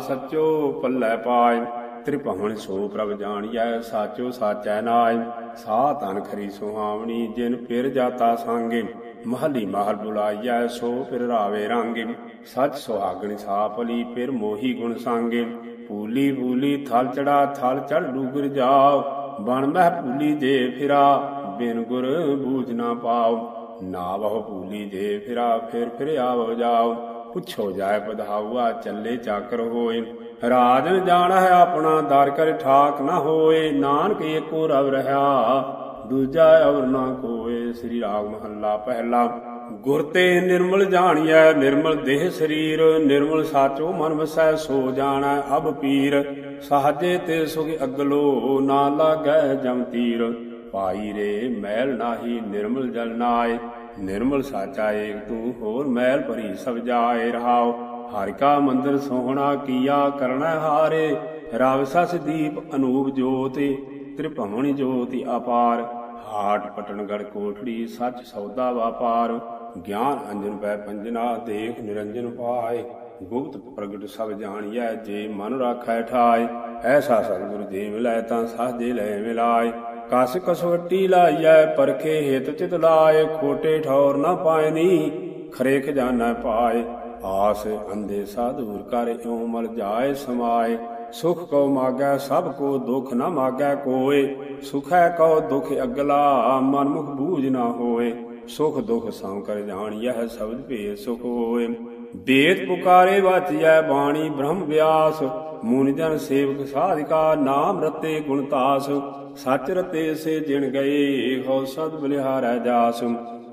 ਸੱਚੋ ਪੱਲੇ ਪਾਏ। ਤ੍ਰਿਭਵਨ ਸੋ ਪ੍ਰਭ ਜਾਣੀਐ, ਸਾਚੋ ਸਾਚੈ ਨਾਇ ਸਾ ਤਨ ਖਰੀ ਸੁਹਾਵਣੀ, ਜਿਨ ਫਿਰ ਜਾਤਾ ਸੰਗੇ। ਮਹਲੀ ਮਹਲ ਬੁਲਾਈਐ, ਸੋ ਫਿਰ ਰਾਵੇ ਰਾਂਗੇ। ਸੱਚ ਸੁਹਾਗਣ ਸਾਪਲੀ ਪਿਰ ਮੋਹੀ ਗੁਣ ਸੰਗੇ। ਪੂਲੀ ਪੂਲੀ ਥਲ ਚੜਾ, ਥਲ ਚੜ ਡੂਗਰ ਜਾਓ। ਬਣ ਮਹਿ ਪੂਲੀ ਜੇ ਫਿਰਾ, ਬਿਨ ਗੁਰ ਬੂਝ ਨਾ ਪਾਓ। ਨਾ ਬਹੁ ਪੂਲੀ ਜੇ ਫਿਰਾ, ਫਿਰ ਫਿਰ ਆਵ ਜਾਓ। ਪੁੱਛੋ ਜਾਏ ਪਧਾਉਆ ਚੱਲੇ ਚਾਕਰ ਹੋਏ। ਰਾਜਨ ਜਾਣ ਹੈ ਆਪਣਾ, ਦਰ ਕਰ ਠਾਕ ਨਾ ਹੋਏ। ਨਾਨਕ ਏਕੋ ਰਵ ਰਹਾ, ਦੂਜਾ ਅਵਰ ਨਾ ਕੋਏ। ਸ੍ਰੀ ਰਾਗ ਮਹੱਲਾ ਪਹਿਲਾ। ਗੁਰ ਤੇ ਨਿਰਮਲ ਜਾਣੀਐ, ਨਿਰਮਲ ਦੇਹ ਸਰੀਰ। ਨਿਰਮਲ ਸਾਚੋ ਮਨ ਵਸੈ, ਸੋ ਜਾਣੈ ਅਬ ਪੀਰ। ਸਹਜੇ ਤੇ ਸੁਖ ਅਗਲੋ, ਨਾ ਲਾਗੈ ਜਮ ਤੀਰ। ਪਾਈ ਰੇ ਮੈਲ ਨਾਹੀ ਨਿਰਮਲ ਜਲ ਨਾਏ। ਨਿਰਮਲ ਸਾਚਾ ਏਕ ਤੂੰ, ਹੋਰ ਮੈਲ ਭਰੀ ਸਭ ਜਾਏ ਰਹਾਓ। ਹਰਿ ਕਾ ਮੰਦਰ ਸੋਹਣਾ ਕੀਆ ਕਰਣਾ ਹਾਰੇ। ਰਵ ਸਸ ਦੀਪ ਅਨੂਪ ਜੋਤਿ, ਤ੍ਰਿਭਵਨੀ ਜੋਤਿ ਅਪਾਰ। ਹਾਟ ਪਟਨਗੜ ਕੋਠੜੀ ਸੱਚ ਸੌਦਾ ਵਾਪਾਰ। ਗਿਆਨ ਅੰਜਨ ਪੈ ਪੰਜਨਾ, ਦੇਖ ਨਿਰੰਜਨ ਪਾਏ। ਗੁਪਤ ਪ੍ਰਗਟ ਸਭ ਜਾਣੀਐ, ਜੇ ਮਨ ਰਾਖੈ ਠਾਏ। ਐਸਾ ਸਤਿਗੁਰ ਦੇ ਮਿਲੈ ਤਾਂ ਸਾਜੇ ਲੈ ਮਿਲਾਏ। ਕਸ ਕਸਵੱਟੀ ਲਾਈਐ, ਪਰਖੇ ਹਿਤ ਚਿਤ ਲਾਏ, ਖੋਟੇ ਠੌਰ ਨਾ ਪਾਇਨੀ ਖਰੇ ਖਜ਼ਾਨਾ ਪਾਏ। ਆਸ ਅੰਦੇ ਸਾਧੂਰ ਕਰ ਇਉ ਮਲ ਜਾਏ ਸਮਾਏ। ਸੁਖ ਕੋ ਮਾਗੈ, ਸਭ ਕੋ ਦੁਖ ਨਾ ਮਾਗੈ ਕੋਏ। ਸੁਖੈ ਕੋ ਦੁਖ ਅਗਲਾ ਮਨ ਮੁਖ ਬੂਝ ਨਾ ਹੋਏ। ਸੁਖ ਦੁਖ ਸੰ ਕਰ ਜਾਣੀਐ, ਸਬਦ ਭੇ ਸੁਖ ਹੋਏ। ਬੇਦ ਪੁਕਾਰੇ ਵਾਚਿਐ ਬਾਣੀ ਬ੍ਰਹਮ ਵਿਆਸ, ਮੂਨ ਜਨ ਸੇਵਕ ਸਾਧਿਕਾ, ਨਾਮ ਰਤੇ ਗੁਣਤਾਸ ਸਚ ਰਤੇ ਸੇ ਜਿਣ ਗਏ ਹੋ ਸਦ ਬਲਿਹਾਰੈ ਜਾਸ।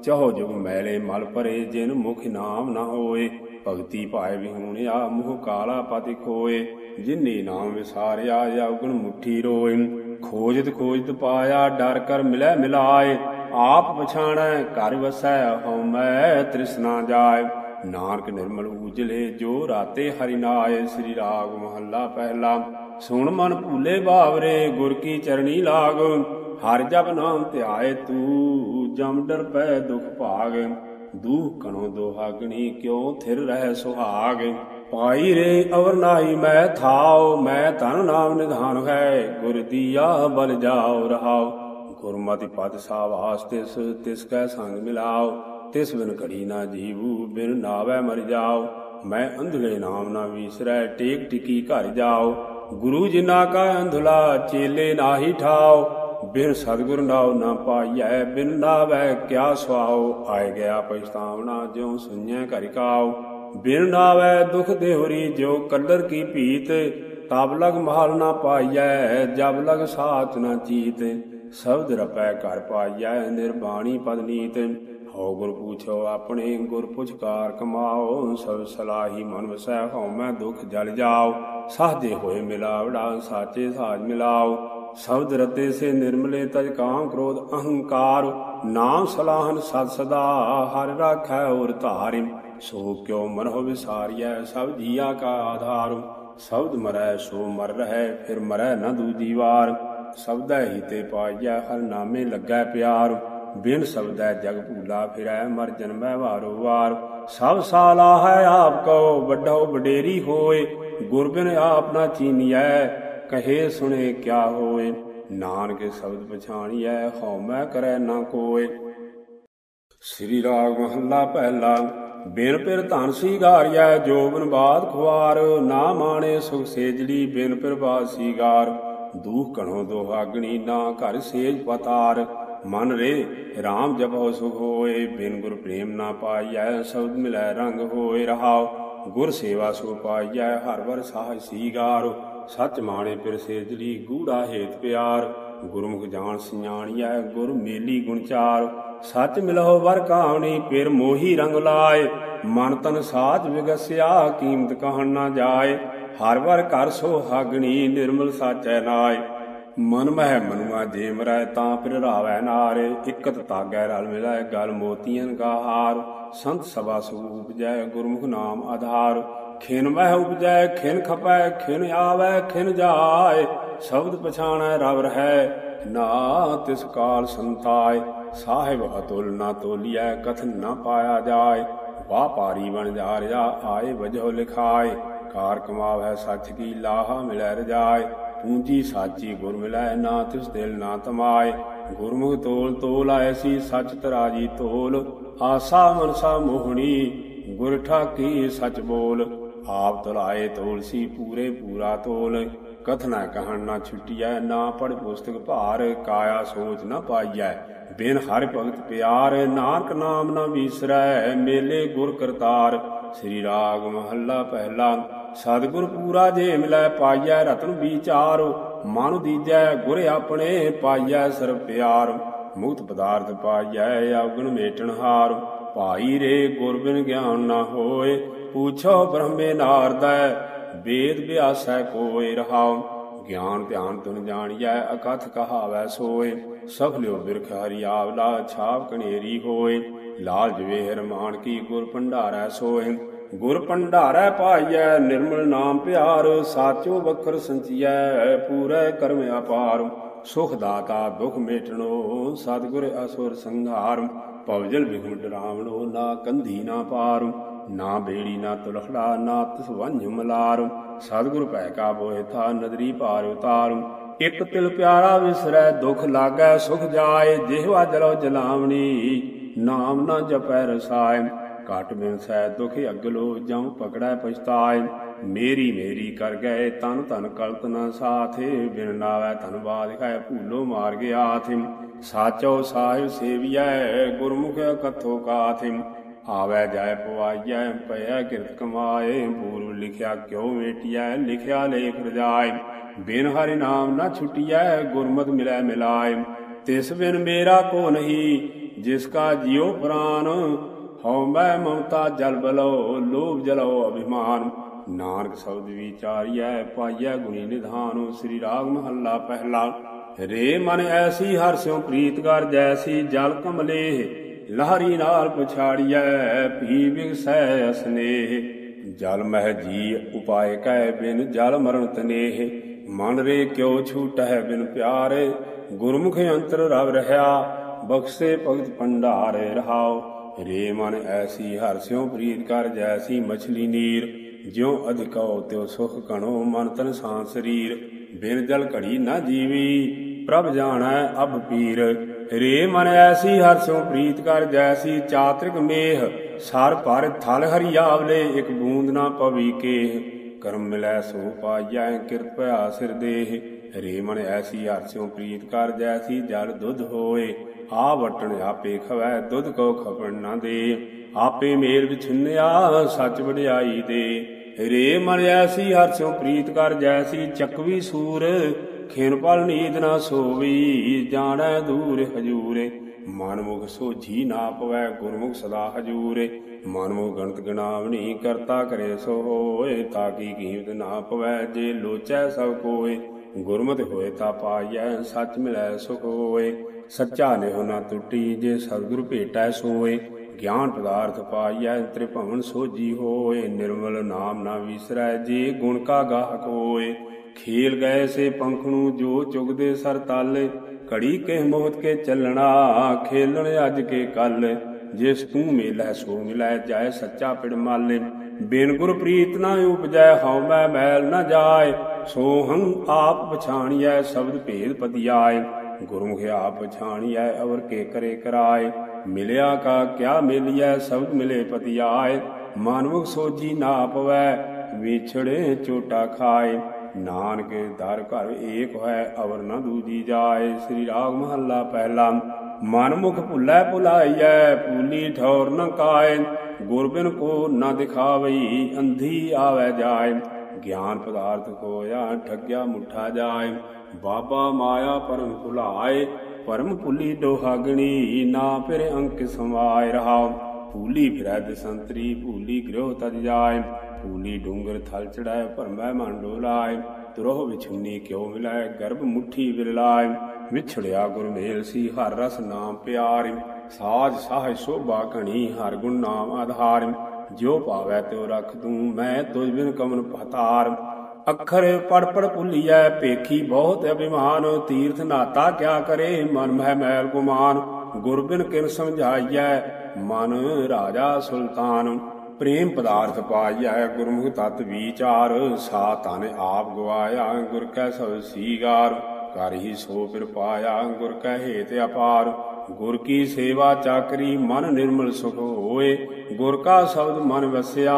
ਚਹੋ ਜੁਗ ਮੈਲੇ ਮਲ ਭਰੇ ਜਿਨ ਮੁਖ ਨਾਮ ਨਾ ਹੋਏ, ਭਗਤੀ ਭਾਏ ਵਿਹੂਣਿਆ, ਮੁਹ ਕਾਲਾ ਪਤਿ ਖੋਏ। ਜਿਨੇ ਨਾਮ ਵਿਸਾਰਿਆ, ਅਵਗੁਣ ਮੁਠੀ ਰੋਏ। ਖੋਜਤ ਖੋਜਤ ਪਾਇਆ, ਡਰ ਕਰ ਮਿਲੈ ਮਿਲਾਏ। ਆਪ ਪਛਾਣੈ, ਘਰ ਵਸੈ ਹਉਮੈ, ਤ੍ਰਿਸ਼ਨਾ ਜਾਏ। ਨਾਨਕ ਨਿਰਮਲ ਉਜਲੇ ਜੋ ਰਾਤੇ ਹਰਿ ਨਾਏ ਸ੍ਰੀ ਰਾਗ ਮਹੱਲਾ ਪਹਿਲਾ। ਸੁਣ ਮਨ ਭੂਲੇ ਬਾਵਰੇ, ਗੁਰ ਕੀ ਚਰਣੀ ਲਾਗ। ਹਰ ਜਪ ਨਾਮ ਧਿਆਏ, ਤੂ ਜਮ ਡਰ ਪੈ ਦੁਖ ਭਾਗ। ਦੂਹ ਕਣੋ ਦੋਹਾਗਣੀ, ਕਿਉ ਥਿਰ ਰਹਿ ਸੁਹਾਗ। ਪਾਈ ਰੇ ਅਵਰ ਨਾਹੀ, ਮੈਂ ਥਾਉ, ਮੈਂ ਤਨ ਨਾਮ ਨਿਧਾਨ ਹੈ। ਗੁਰ ਦੀਆ ਬਲ ਜਾਉ ਰਹਾਉ। ਗੁਰਮਤਿ ਪਦ ਸਾਵਾਸ, ਤਿਸ ਤਿਸ ਕੈ ਸੰਗ ਮਿਲਾਓ ਤਿਸ ਬਿਨ ਘੜੀ ਨਾ ਜੀਵੂ, ਬਿਨ ਨਾਵੇ ਮਰ ਜਾਓ। ਮੈਂ ਅੰਧਲੇ ਨਾਮ ਨਾ ਵੀਸਰੈ, ਟੇਕ ਟਿਕੀ ਘਰ ਜਾਓ। ਗੁਰੂ ਜਿਨਾ ਕਾ ਅੰਧਲਾ ਚੇਲੇ ਨਾਹੀ ਠਾਓ। ਬਿਨ ਸਤਿਗੁਰ ਨਾਉ ਨਾ ਪਾਈਐ, ਬਿਨ ਨਾਵੈ ਕਿਆ ਸੁਆਓ। ਆਏ ਗਿਆ ਪਛਤਾਵਣਾ, ਜਿਉ ਸੁਣਿਐ ਘਰ ਕਾਉ ਬਿਨ ਨਾਵੈ ਦੁਖ ਦੇਹੁਰੀ ਜੋ ਕੱਲਰ ਕੀ ਭੀਤ। ਤਬ ਲਗ ਮਹਲ ਨਾ ਪਾਈਐ, ਜਬ ਲਗ ਸਾਚ ਨਾ ਚੀਤ। ਸ਼ਬਦ ਰਪੈ ਘਰ ਪਾਈਐ, ਨਿਰਬਾਣੀ ਪਦ ਨੀਤ। ਹਉ ਗੁਰ ਪੁੱਛੋ ਆਪਣੇ ਗੁਰ ਪੁਛਕਾਰ ਕਮਾਓ, ਸਭ ਸਲਾਹੀ ਮਨ ਵਸੈ ਹਉ, ਮੈਂ ਦੁਖ ਜਲ ਜਾਓ। ਸਾਧੇ ਹੋਏ ਮਿਲਾਵੜਾ, ਸਾਚੇ ਸਾਜ ਮਿਲਾਓ। ਸ਼ਬਦ ਰਤੇ ਸੇ ਨਿਰਮਲੇ, ਤਜ ਕਾਮ ਕ੍ਰੋਧ ਅਹੰਕਾਰ। ਨਾਮ ਸਲਾਹਨ ਸਤ ਸਦਾ, ਹਰਿ ਰਾਖੈ ਔਰ ਧਾਰਿ। ਸੋ ਕਿਉ ਮਨਹੁ ਵਿਸਾਰੀਐ, ਸਭ ਜੀਆ ਕਾ ਆਧਾਰੁ। ਸ਼ਬਦ ਮਰੈ, ਸੋ ਮਰ ਰਹਿ, ਫਿਰ ਮਰੈ ਨ ਦੂਜੀ ਵਾਰ। ਸ਼ਬਦੈ ਹੀ ਤੇ ਪਾਈਐ, ਹਰ ਨਾਮੇ ਲੱਗੈ ਪਿਆਰ। ਬਿਨ ਸ਼ਬਦੈ ਜਗ ਭੂਲਾ ਫਿਰੈ, ਮਰ ਜਨਮੈ ਵਾਰੋ ਵਾਰ। ਸਭ ਸਾਲਾ ਹੈ ਆਪ ਕੋ ਵੱਡੋ ਵਡੇਰੀ ਹੋਏ, ਗੁਰ ਬਿਨ ਆਪ ਨਾ ਚੀਨੀਐ, ਕਹੇ ਸੁਣੇ ਕਿਆ ਹੋਏ। ਨਾਨਕ ਸ਼ਬਦ ਪਛਾਣੀਐ ਹਉ ਮੈਂ ਕਰੈ ਨਾ ਕੋਏ। ਸ੍ਰੀ ਰਾਗ ਮਹੱਲਾ ਪਹਿਲਾ, ਬਿਨ ਪਿਰ ਧਨ ਸੀਗਾਰਿਐ ਜੋਬਨ ਬਾਦ ਖੁਆਰ। ਨਾ ਮਾਣੇ ਸੁਖ ਸੇਜੜੀ ਬਿਨ ਪਿਰ ਬਾਦ ਸੀਗਾਰ। ਦੂਖ ਘਣੋ ਦੋਹਾਗਣੀ, ਨਾ ਘਰ ਸੇਜ ਪਤਾਰ। ਮਨ ਰੇ RAM ਜਪੋ ਸੁਖ ਹੋਏ, ਬਿਨ ਗੁਰ ਪ੍ਰੇਮ ਨਾ ਪਾਈਐ, ਸਬਦ ਮਿਲੈ ਰੰਗ ਹੋਏ ਰਹਾਉ, ਗੁਰ ਸੇਵਾ ਸੋ ਪਾਈਐ, ਹਰ ਵਰ ਸਾਹ ਸੀਗਾਰ, ਸੱਚ ਮਾਣੇ ਪਿਰ ਸੇਜਲੀ ਗੂੜਾ ਹੇਤ ਪਿਆਰ, ਗੁਰਮੁਖ ਜਾਣ ਸਿਆਣੀਐ, ਗੁਰ ਮੇਲੀ ਗੁਣ ਚਾਰ, ਸੱਚ ਮਿਲਹੁ ਵਰ ਕਾਉਣੀ ਪਿਰ ਮੋਹੀ ਰੰਗ ਲਾਏ, ਮਨ ਤਨ ਸਾਜ ਵਿਗਸਿਆ, ਕੀਮਤ ਕਹਣ ਨਾ ਜਾਏ, ਹਰ ਵਰ ਕਰ ਸੋ ਹਾਗਣੀ ਨਿਰਮਲ ਸਾਚੈ ਨਾਏ। ਮਨ ਮਹਿ ਮਨੁਆ ਜੇ ਮਰੈ ਤਾਂ ਫਿਰ ਰਾਵੈ ਨਾਰੇ। ਇਕਤ ਤਾਗੈ ਰਲ ਮਿਲੈ ਗਲ ਮੋਤੀਆਂ ਕਾ ਹਾਰ। ਸੰਤ ਸਭਾ ਸੂਪ ਜੈ ਗੁਰਮੁਖ ਨਾਮ ਆਧਾਰ। ਖਿਨ ਮਹਿ ਉਪਜੈ, ਖਿਨ ਖਪੈ, ਖਿਨ ਆਵੈ, ਖਿਨ ਜਾਏ। ਸ਼ਬਦ ਪਛਾਣੈ ਰਵ ਰਹੈ, ਨਾ ਤਿਸ ਕਾਲ ਸੰਤਾਏ। ਸਾਹਿਬ ਅਤੁਲ ਨਾ ਤੋਲੀਐ, ਕਥਨ ਨਾ ਪਾਇਆ ਜਾਏ। ਵਾਪਾਰੀ ਬਣ ਜਾ ਰਿਆ ਆਏ ਵਜੋ ਲਿਖਾਏ। ਕਾਰ ਕਮਾਵੈ ਸੱਚ ਕੀ ਲਾਹਾ ਮਿਲੈ ਰਜਾਏ। ਪੂੰਜੀ ਸਾਚੀ ਗੁਰ ਮਿਲੈ, ਨਾ ਤਿਸ ਦਿਲ ਨਾ ਤਮਾਏ। ਗੁਰਮੁਖ ਤੋਲ ਤੋਲ ਐਸੀ ਸੱਚ ਤਰਾਜੀ ਤੋਲ। ਆਸਾ ਮਨਸਾ ਮੋਹਣੀ, ਗੁਰ ਠਾਕੀ ਸੱਚ ਬੋਲ। ਆਪ ਤੁਲਾਏ ਤੋਲਸੀ ਪੂਰੇ ਪੂਰਾ ਤੋਲ। ਕਥਨਾ ਕਹਣ ਨਾ ਛੁਟਿਐ, ਨਾ ਪੜ ਪੁਸਤਕ ਭਾਰ। ਕਾਇਆ ਸੋਚ ਨਾ ਪਾਈਐ, ਬਿਨ ਹਰਿ ਭਗਤ ਪਿਆਰ। ਨਾਨਕ ਨਾਮ ਨਾ ਵੀਸਰੈ, ਮੇਲੇ ਗੁਰ ਕਰਤਾਰ। ਸ੍ਰੀ ਰਾਗ ਮਹੱਲਾ ਪਹਿਲਾ ਸਤਿਗੁਰ ਪੂਰਾ ਜੇ ਮਿਲੈ ਪਾਈਐ ਰਤਨ ਵਿਚਾਰ, ਮਨ ਦੀਜੈ ਗੁਰ ਆਪਣੇ ਪਾਈਐ ਸਰਬ ਪਿਆਰ। ਮੁਕਤ ਪਦਾਰਥ ਪਾਈਐ ਆਗਣ ਮੇਟਣ ਹਾਰ। ਭਾਈ ਰੇ ਗੁਰ ਬਿਨ ਗਿਆਨ ਨਾ ਹੋਏ, ਪੂਛੋ ਬ੍ਰਹਮੇ ਨਾਰਦੈ, ਵੇਦ ਵਿਆਸੈ ਕੋਇ ਰਹਾਉ। ਗਿਆਨ ਧਿਆਨ ਤੁਨ ਜਾਣੀਐ, ਅਕਥ ਕਹਾਵੈ ਸੋਏ। ਸਫਲਿਓ ਬਿਰਖ ਹਰੀ ਆਵਲਾ, ਛਾਪ ਕਣੇਰੀ ਹੋਏ। ਲਾਲ ਜਵੇ ਮਾਨ ਕੀ ਗੁਰ ਭੰਡਾਰੈ ਸੋਏ। ਗੁਰ ਭੰਡਾਰੈ ਪਾਈਐ, ਨਿਰਮਲ ਨਾਮ ਪਿਆਰ, ਸਾਚੋ ਵਖਰ ਸੰਚੀਐ, ਪੂਰੇ ਕਰਮ ਅਪਾਰ। ਸੁਖ ਦਾਤਾ ਦੁਖ ਮੇਟਣੋ, ਸਤਿਗੁਰ ਅਸੁਰ ਸੰਘਾਰ। ਭਵਜਲ ਵਿਗਮ ਡਰਾਵਣੋ, ਨਾ ਕੰਧੀ ਨਾ ਪਾਰ। ਨਾ ਬੇੜੀ, ਨਾ ਤੁਲਖੜਾ, ਨਾ ਤਿਸ ਵੰਝ ਮਲਾਰ। ਸਤਿਗੁਰ ਭੈ ਕਾ ਬੋਏ ਥਾ, ਨਦਰੀ ਪਾਰ ਉਤਾਰ। ਇਕ ਤਿਲ ਪਿਆਰਾ ਵਿਸਰੈ, ਦੁਖ ਲਾਗੈ, ਸੁਖ ਜਾਏ ਜਿਹਵਾ ਜਲੋ ਜਲਾਵਣੀ। ਨਾਮ ਨਾ ਜਪੈ ਰਸਾਇ। ਘਟ ਬਿਨ ਸੈ ਦੁਖ ਅਗਲੋ ਜਉ ਪਕੜੈ ਪਛਤਾਏ। ਮੇਰੀ ਮੇਰੀ ਕਰ ਗਏ ਤਨ ਤਨ ਕਲਤ ਨ ਸਾਥੇ, ਬਿਨ ਨਾਵੈ ਤਨ ਬਾਦ ਭੂਲੋ ਮਾਰ ਗਿਆ ਥਿ ਸਾਚੋ ਸਾਹਿਬ ਸੇਵੀਐ, ਗੁਰਮੁਖ ਕਥੋ ਕਾਥਿ। ਆਵੈ ਜਾਇ ਪਵਾਈਐ ਪਇਐ ਕਿਰਤ ਕਮਾਏ। ਪੂਰਵ ਲਿਖਿਆ ਕਿਉ ਮੇਟਿਐ, ਲਿਖਿਆ ਲੇਖ ਰਜਾਇ ਬਿਨ ਹਰਿ ਨਾਮ ਨਾ ਛੁਟਿਐ, ਗੁਰਮਤਿ ਮਿਲੈ ਮਿਲਾਇ ਤਿਸ ਬਿਨ ਮੇਰਾ ਕੋ ਨਹੀਂ, ਜਿਸ ਕਾ ਜਿਉ ਪ੍ਰਾਨ ਹਉ ਮੈਂ ਮਮਤਾ ਜਲ ਬਲੋ, ਲੋਭ ਜਲੋ ਅਭਿਮਾਨ। ਨਾਨਕ ਸ਼ਬਦ ਵਿਚਾਰੀਐ, ਪਾਈਐ ਗੁਣੀ ਨਿਧਾਨ, ਸ੍ਰੀ ਰਾਗ ਮਹੱਲਾ ਪਹਿਲਾ। ਰੇ ਮਨ ਐਸੀ ਹਰ ਸਿਉ ਪ੍ਰੀਤ ਕਰ, ਜੈਸੀ ਜਲ ਕਮਲੇ। ਲਹਰੀ ਨਾਲ ਪਛਾੜੀਐ ਪੀ ਵਿਗਸੈ ਅਸਨੇਹ ਜਲ ਮਹਿ ਜੀ ਉਪਾਇ ਕੈ ਬਿਨ ਜਲ ਮਰਨ ਤਨੇਹ। ਮਨ ਰੇ ਕਿਉ ਛੂਟੈ ਬਿਨ ਪਿਆਰੇ। ਗੁਰਮੁਖ ਅੰਤਰ ਰਵ ਰਹਾ, ਬਖਸ਼ੇ ਭਗਤ ਭੰਡਾਰੇ ਰਹਾਉ। ਰੇ ਮਨ ਐਸੀ ਹਰ ਸਿਉ ਪ੍ਰੀਤ ਕਰ ਜੈਸੀ ਮਛਲੀ ਨੀਰ, ਜਿਉ ਅਧਿਕਉ ਤਿਉ ਸੁਖ ਕਣੋ ਮਨ ਤਨ ਸਾਂ ਸਰੀਰ ਬਿਨ ਜਲ ਘੜੀ ਨਾ ਜੀਵੀ, ਪ੍ਰਭ ਜਾਣੈ ਅਬ ਪੀਰ। ਰੇ ਮਨ ਐਸੀ ਹਰ ਸਿਉ ਪ੍ਰੀਤ ਕਰ ਜੈਸੀ ਚਾਤ੍ਰਿਕ ਮੇਹ, ਸਾਰ ਭਰ ਥਲ ਹਰੀ ਆਵਲੇ ਇਕ ਬੂੰਦ ਨਾ ਪਵੀ ਕੇਹ। ਕਰਮ ਮਿਲੈ ਸੋ ਪਾਈਐ ਕਿਰਪਾ ਸਿਰ ਦੇਹ। ਰੇ ਮਨ ਐਸੀ ਹਰ ਸਿਉ ਪ੍ਰੀਤ ਕਰ ਜੈਸੀ ਜਲ ਦੁਧ ਹੋਏ। ਆ ਵਟਣ ਆਪੇ ਖਵੈ, ਦੁੱਧ ਕੋ ਖਪਣ ਨਾ ਦੇ। ਆਪੇ ਮੇਲ ਵਿਛੁੰਨਿਆ, ਸੱਚ ਵਡਿਆਈ ਦੇ। ਰੇ ਮਨ ਐਸੀ ਹਰ ਸਿਉ ਪ੍ਰੀਤ ਕਰ ਜੈਸੀ, ਚੱਕਵੀ ਸੂਰ ਖੇਨ ਪਲ ਨੀਂਦ ਨਾ ਸੋਵੀ। ਜਾਣੈ ਦੂਰ ਹਜੂਰੇ, ਮਨਮੁਖ ਸੋਝੀ ਨਾ ਪਵੈ, ਗੁਰਮੁਖ ਸਦਾ ਹਜੂਰੇ। ਮਨਮੁਖ ਗਣਤ ਗਣਾਵਣੀ ਕਰਤਾ ਕਰੇ ਸੋ ਹੋਏ ਤਾਂ ਕੀ ਕੀਮਤ ਨਾ ਪਵੈ, ਜੇ ਲੋਚੈ ਸਭ ਕੋਏ। ਗੁਰਮਤਿ ਹੋਏ ਤਾਂ ਪਾਈਐ, ਸੱਚ ਮਿਲੈ ਸੁਖ ਹੋਏ। ਸੱਚਾ ਨਿਹ ਨਾ ਟੁੱਟੀ ਜੇ ਸਤਿਗੁਰ ਭੇਟੈ ਸੋਏ, ਗਿਆਨ ਪਦਾਰਥ ਪਾਈਐ, ਤ੍ਰਿਭਵਨ ਸੋਜੀ ਹੋਏ, ਨਿਰਮਲ ਨਾਮ ਨਾ ਵਿਸਰੈ, ਜੇ ਗੁਣ ਕਾ ਗਾਹਕ ਹੋਏ। ਖੇਲ ਗਏ ਸੇ ਪੰਖ ਨੂੰ, ਜੋ ਚੁਗਦੇ ਸਰ ਤਾਲੇ, ਘੜੀ ਕੇ ਮੋਹਤ ਕੇ ਚੱਲਣਾ, ਖੇਲਣ ਅੱਜ ਕੇ ਕੱਲ। ਜਿਸ ਤੂੰ ਮਿਲੈ ਸੋ ਮਿਲੈ ਜਾਏ ਸੱਚਾ ਪਿੜ ਮਾਲੇ। ਬਿਨ ਗੁਰ ਪ੍ਰੀਤ ਨਾ ਉਪਜੈ, ਹਉ ਮੈਂ ਮੈਲ ਨਾ ਜਾਏ। ਸੋ ਹੰ ਆਪ ਪਛਾਣੀਐ, ਸ਼ਬਦ ਭੇਦ ਪਤਿਆਏ। ਗੁਰਮੁਖ ਆਪ ਪਛਾਣੀਐ ਅਵਰ ਕੇ ਕਰੇ ਕਰਾਏ। ਮਿਲਿਆ ਕਾ ਕਿਆ ਮਿਲਿਐ, ਸ਼ਬਦ ਮਿਲੇ ਪਤੀ ਪਤਿਆਏ ਮਾਨਵਕ ਸੋਜੀ ਨਾ ਪਵੈ ਵਿਛੜੇ ਚੋਟਾ ਖਾਏ। ਨਾਨਕ ਦਰ ਘਰ ਏਕ ਹੈ ਅਵਰ ਨ ਦੂਜੀ ਜਾਏ। ਸ੍ਰੀ ਰਾਗ ਮਹੱਲਾ ਪਹਿਲਾ ਮਨਮੁਖ ਭੁੱਲੈ ਭੁੱਲੇ ਭੁਲਾਈਐ ਪੂਲੀ ਠੌਰ ਨ ਕਾਇ ਗੁਰਬਿਨ ਕੋ ਨ ਦਿਖਾਵਈ, ਅੰਧੀ ਆਵੈ ਜਾਏ। ਗਿਆਨ ਪਦਾਰਥ ਕੋਇਆ ਠੱਗਿਆ ਮੁਠਾ ਜਾਏ। ਬਾਬਾ ਮਾਇਆ ਪਰਮ ਭੁਲਾਏ, ਪਰਮ ਭੁੱਲੀ ਡੋਹਾਗਣੀ, ਨਾ ਫਿਰ ਅੰਕ ਸਮਾਇ ਰਹਾ ਭੂਲੀ ਫਿਰੈ ਦਸੰਤਰੀ, ਭੂਲੀ ਗ੍ਰਹਿ ਤਜ ਜਾਏ। ਭੂਲੀ ਡੂੰਗਰ ਥਲ ਚੜਾਏ ਭਰਮੈ ਮਨ ਡੋਲਾਏ। ਤੁਰਹੁ ਵਿਛੁੰਨੀ ਕਿਉ ਮਿਲਾਏ ਗਰਭ ਮੁਠੀ ਵਿਰਲਾਏ ਵਿਛੜਿਆ ਗੁਰ ਮੇਲ ਸੀ, ਹਰ ਰਸ ਨਾਮ ਪਿਆਰਿ। ਸਾਜ ਸਾਹ ਸੋਭਾ ਘਣੀ, ਹਰ ਗੁਣ ਨਾਮ ਆਧਾਰਿ। ਜਿਉ ਪਾਵੈ ਤਿਉ ਰਖ ਤੂੰ, ਮੈਂ ਤੁਝ ਬਿਨ ਕਮਨ ਪਤਾਰ। ਅੱਖਰ ਪੜ ਪੜ ਭੁੱਲੀਐ, ਭੇਖੀ ਬਹੁਤ ਅਭਿਮਾਨ, ਤੀਰਥ ਨਾਤਾ ਕਿਆ ਕਰੇ ਮਨ ਮਹਿ ਮੈਲ ਗੁਮਾਨ। ਗੁਰਬਿਨ ਕਿਨ ਸਮਝਾਈਐ, ਮਨ ਰਾਜਾ ਸੁਲਤਾਨ। ਪ੍ਰੇਮ ਪਦਾਰਥ ਪਾਈਐ, ਗੁਰਮੁਖ ਤਤ ਵਿਚਾਰ। ਸਾ ਤਨ ਆਪ ਗਵਾਇਆ ਗੁਰ ਕੈ ਸਭ ਸੀਗਾਰ। ਕਰ ਹੀ ਸੋ ਫਿਰ ਪਾਇਆ, ਗੁਰ ਕੈ ਹੇਤ ਅਪਾਰ। ਗੁਰ ਕੀ ਸੇਵਾ ਚਾਕਰੀ, ਮਨ ਨਿਰਮਲ ਸੁਖ ਹੋਏ। ਗੁਰ ਕਾ ਸ਼ਬਦ ਮਨ ਵਸਿਆ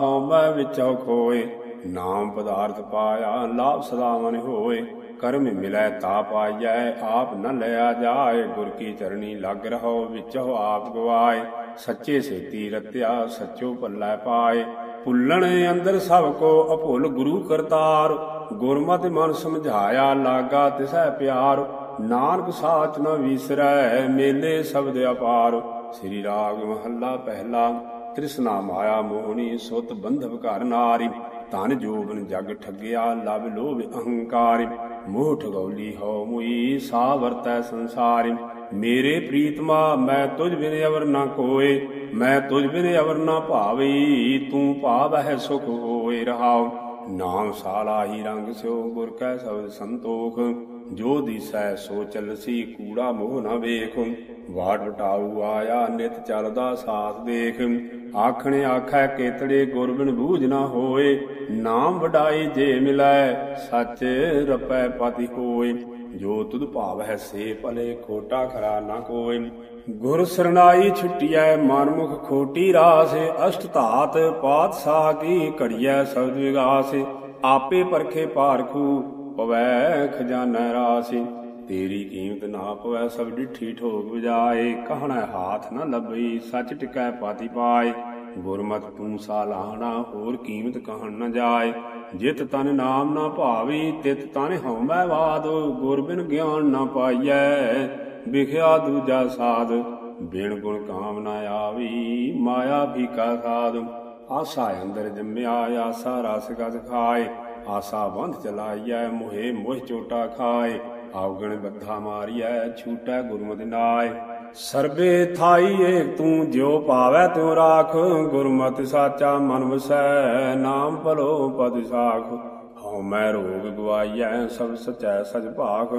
ਹਉ ਮੈਂ ਵਿਚੋ ਖੋਏ। ਨਾਮ ਪਦਾਰਥ ਪਾਇਆ, ਲਾਭ ਸਦਾ ਮਨ ਹੋਏ। ਕਰਮ ਮਿਲੈ ਤਾ ਪਾਈਐ, ਆਪ ਨ ਲਿਆ ਜਾਏ। ਗੁਰ ਕੀ ਚਰਣੀ ਲੱਗ ਰਹੋ, ਵਿਚੋ ਆਪ ਗਵਾਏ। ਸੱਚੇ ਸੇਤੀ ਰਤਿਆ ਸੱਚੋ ਪੱਲੇ ਪਾਏ। ਭੁੱਲਣ ਅੰਦਰ ਸਭ ਕੋ ਅਭੁੱਲ ਗੁਰੂ ਕਰਤਾਰ। ਗੁਰਮਤਿ ਮਨ ਸਮਝਾਇਆ, ਲਾਗਾ ਤਿਸੈ ਪਿਆਰ। ਨਾਨਕ ਸਾਚ ਨ ਵਿਸਰੈ, ਮੇਲੇ ਸ਼ਬਦ ਅਪਾਰ। ਸ੍ਰੀ ਰਾਗ ਮਹੱਲਾ ਪਹਿਲਾ, ਤ੍ਰਿਸ਼ਨਾ ਮਾਇਆ ਮੋਹਣੀ, ਸੁਤ ਬੰਧਵ ਘਰ ਨਾਰੀ। ਧਨ ਜੋਬਨ ਜਗ ਠੱਗਿਆ ਲਬ ਲੋਭ ਅਹੰਕਾਰਿ। ਮੋਹ ਠਗੌਲੀ ਹੋ ਮੁਈ ਸਾ ਵਰਤੈ ਸੰਸਾਰਿ। ਮੇਰੇ ਪ੍ਰੀਤਮਾ, ਮੈਂ ਤੁਝ ਬਿਨ ਅਵਰ ਨਾ ਕੋਏ। ਮੈਂ ਤੁਝ ਬਿਨ ਅਵਰ ਨਾ ਭਾਵੀ ਤੂੰ ਭਾਵਹਿ ਸੁਖ ਹੋਏ ਰਹਾਉ। ਨਾਮ ਸਾਲਾ ਹੀ ਰੰਗ ਸਿਓ, ਗੁਰ ਕੈ ਸ਼ਬਦ ਸੰਤੋਖ। ਜੋ ਦਿਸੈ ਸੋ ਚਲਸੀ, ਕੂੜਾ ਮੋਹ ਨਾ ਵੇਖ। ਵਾਟ ਵਟਾਊ ਆਇਆ, ਨਿਤ ਚਲਦਾ ਸਾਥ ਦੇਖ। ਆਖਣ ਆਖੈ ਕੇਤੜੇ ਗੁਰਬਿਨ ਬੂਝ ਨਾ ਹੋਏ, ਨਾਮ ਵਡਾਏ ਜੇ ਮਿਲੈ, ਸੱਚ ਰਪੈ ਪਤੀ ਹੋਏ। ਜੋ ਤੁਧ ਭਾਵ ਹੈ ਸੇ ਭਲੇ ਖੋਟਾ ਖਰਾ ਨਾ ਕੋਇ ਗੁਰ ਸਰਨਾਈ ਛੁਟਿਐ, ਮਨਮੁਖ ਖੋਟੀ ਰਾਸ, ਅਸ਼ਟ ਧਾਤ ਪਾਤ ਸਾਹ ਕੀ ਘੜੀਐ ਸ਼ਬਦ ਵਿਗਾਸ। ਆਪੇ ਪਰਖੇ ਪਾਰਖੂ ਪਵੈ ਖਜ਼ਾਨਾ ਰਾਸੀ। ਤੇਰੀ ਕੀਮਤ ਨਾ ਪਵੈ, ਸਭ ਡਿਠੀ ਠੋਕ ਵਜਾਏ। ਕਹਣਾ ਹਾਥ ਨਾ ਲੱਭਈ, ਸੱਚ ਟਿਕੈ ਪਾਤੀ ਪਾਏ। ਗੁਰਮਤਿ ਤੂੰ ਸਾਲਾਣਾ, ਹੋਰ ਕੀਮਤ ਕਹਣ ਨਾ ਜਾਏ। ਜਿਤ ਤਨ ਨਾਮ ਨਾ ਭਾਵੀ, ਤਿਤ ਤਨ ਹਉਮੈ ਬਾਦ ਗੁਰ ਬਿਨ ਗਿਆਨ ਨਾ ਪਾਈਐ, ਵਿਖਿਆ ਦੂਜਾ ਸਾਧ। ਬਿਨ ਗੁਣ ਕਾਮ ਨਾ ਆਵੀ, ਮਾਇਆ ਭੀਕਾ ਸਾਧ। ਆਸਾ ਅੰਦਰ ਜੰਮਿਆ, ਆਸਾ ਰਸ ਗਜ ਖਾਏ। ਆਸਾ ਬੰਧ ਚਲਾਈਐ, ਮੋਹੇ ਮੋਹ ਚੋਟਾ ਖਾਏ। ਆਵਗਣ ਬੱਧਾ ਮਾਰੀਐ, ਛੂਟੈ ਗੁਰਮਤਿ ਨਾਏ। ਸਰਬੇ ਥਾਈ ਏਕ ਤੂੰ, ਜਿਉ ਪਾਵੈ ਤਿਉ ਰਾਖ। ਗੁਰਮਤਿ ਸਾਚਾ ਮਨ ਵਸੈ, ਨਾਮ ਭਲੋ ਪਦ ਸਾਖ। ਹਉ ਮੈਂ ਰੋਗ ਗਵਾਈਐ, ਸਭ ਸਚੈ ਸਚ ਭਾਖ।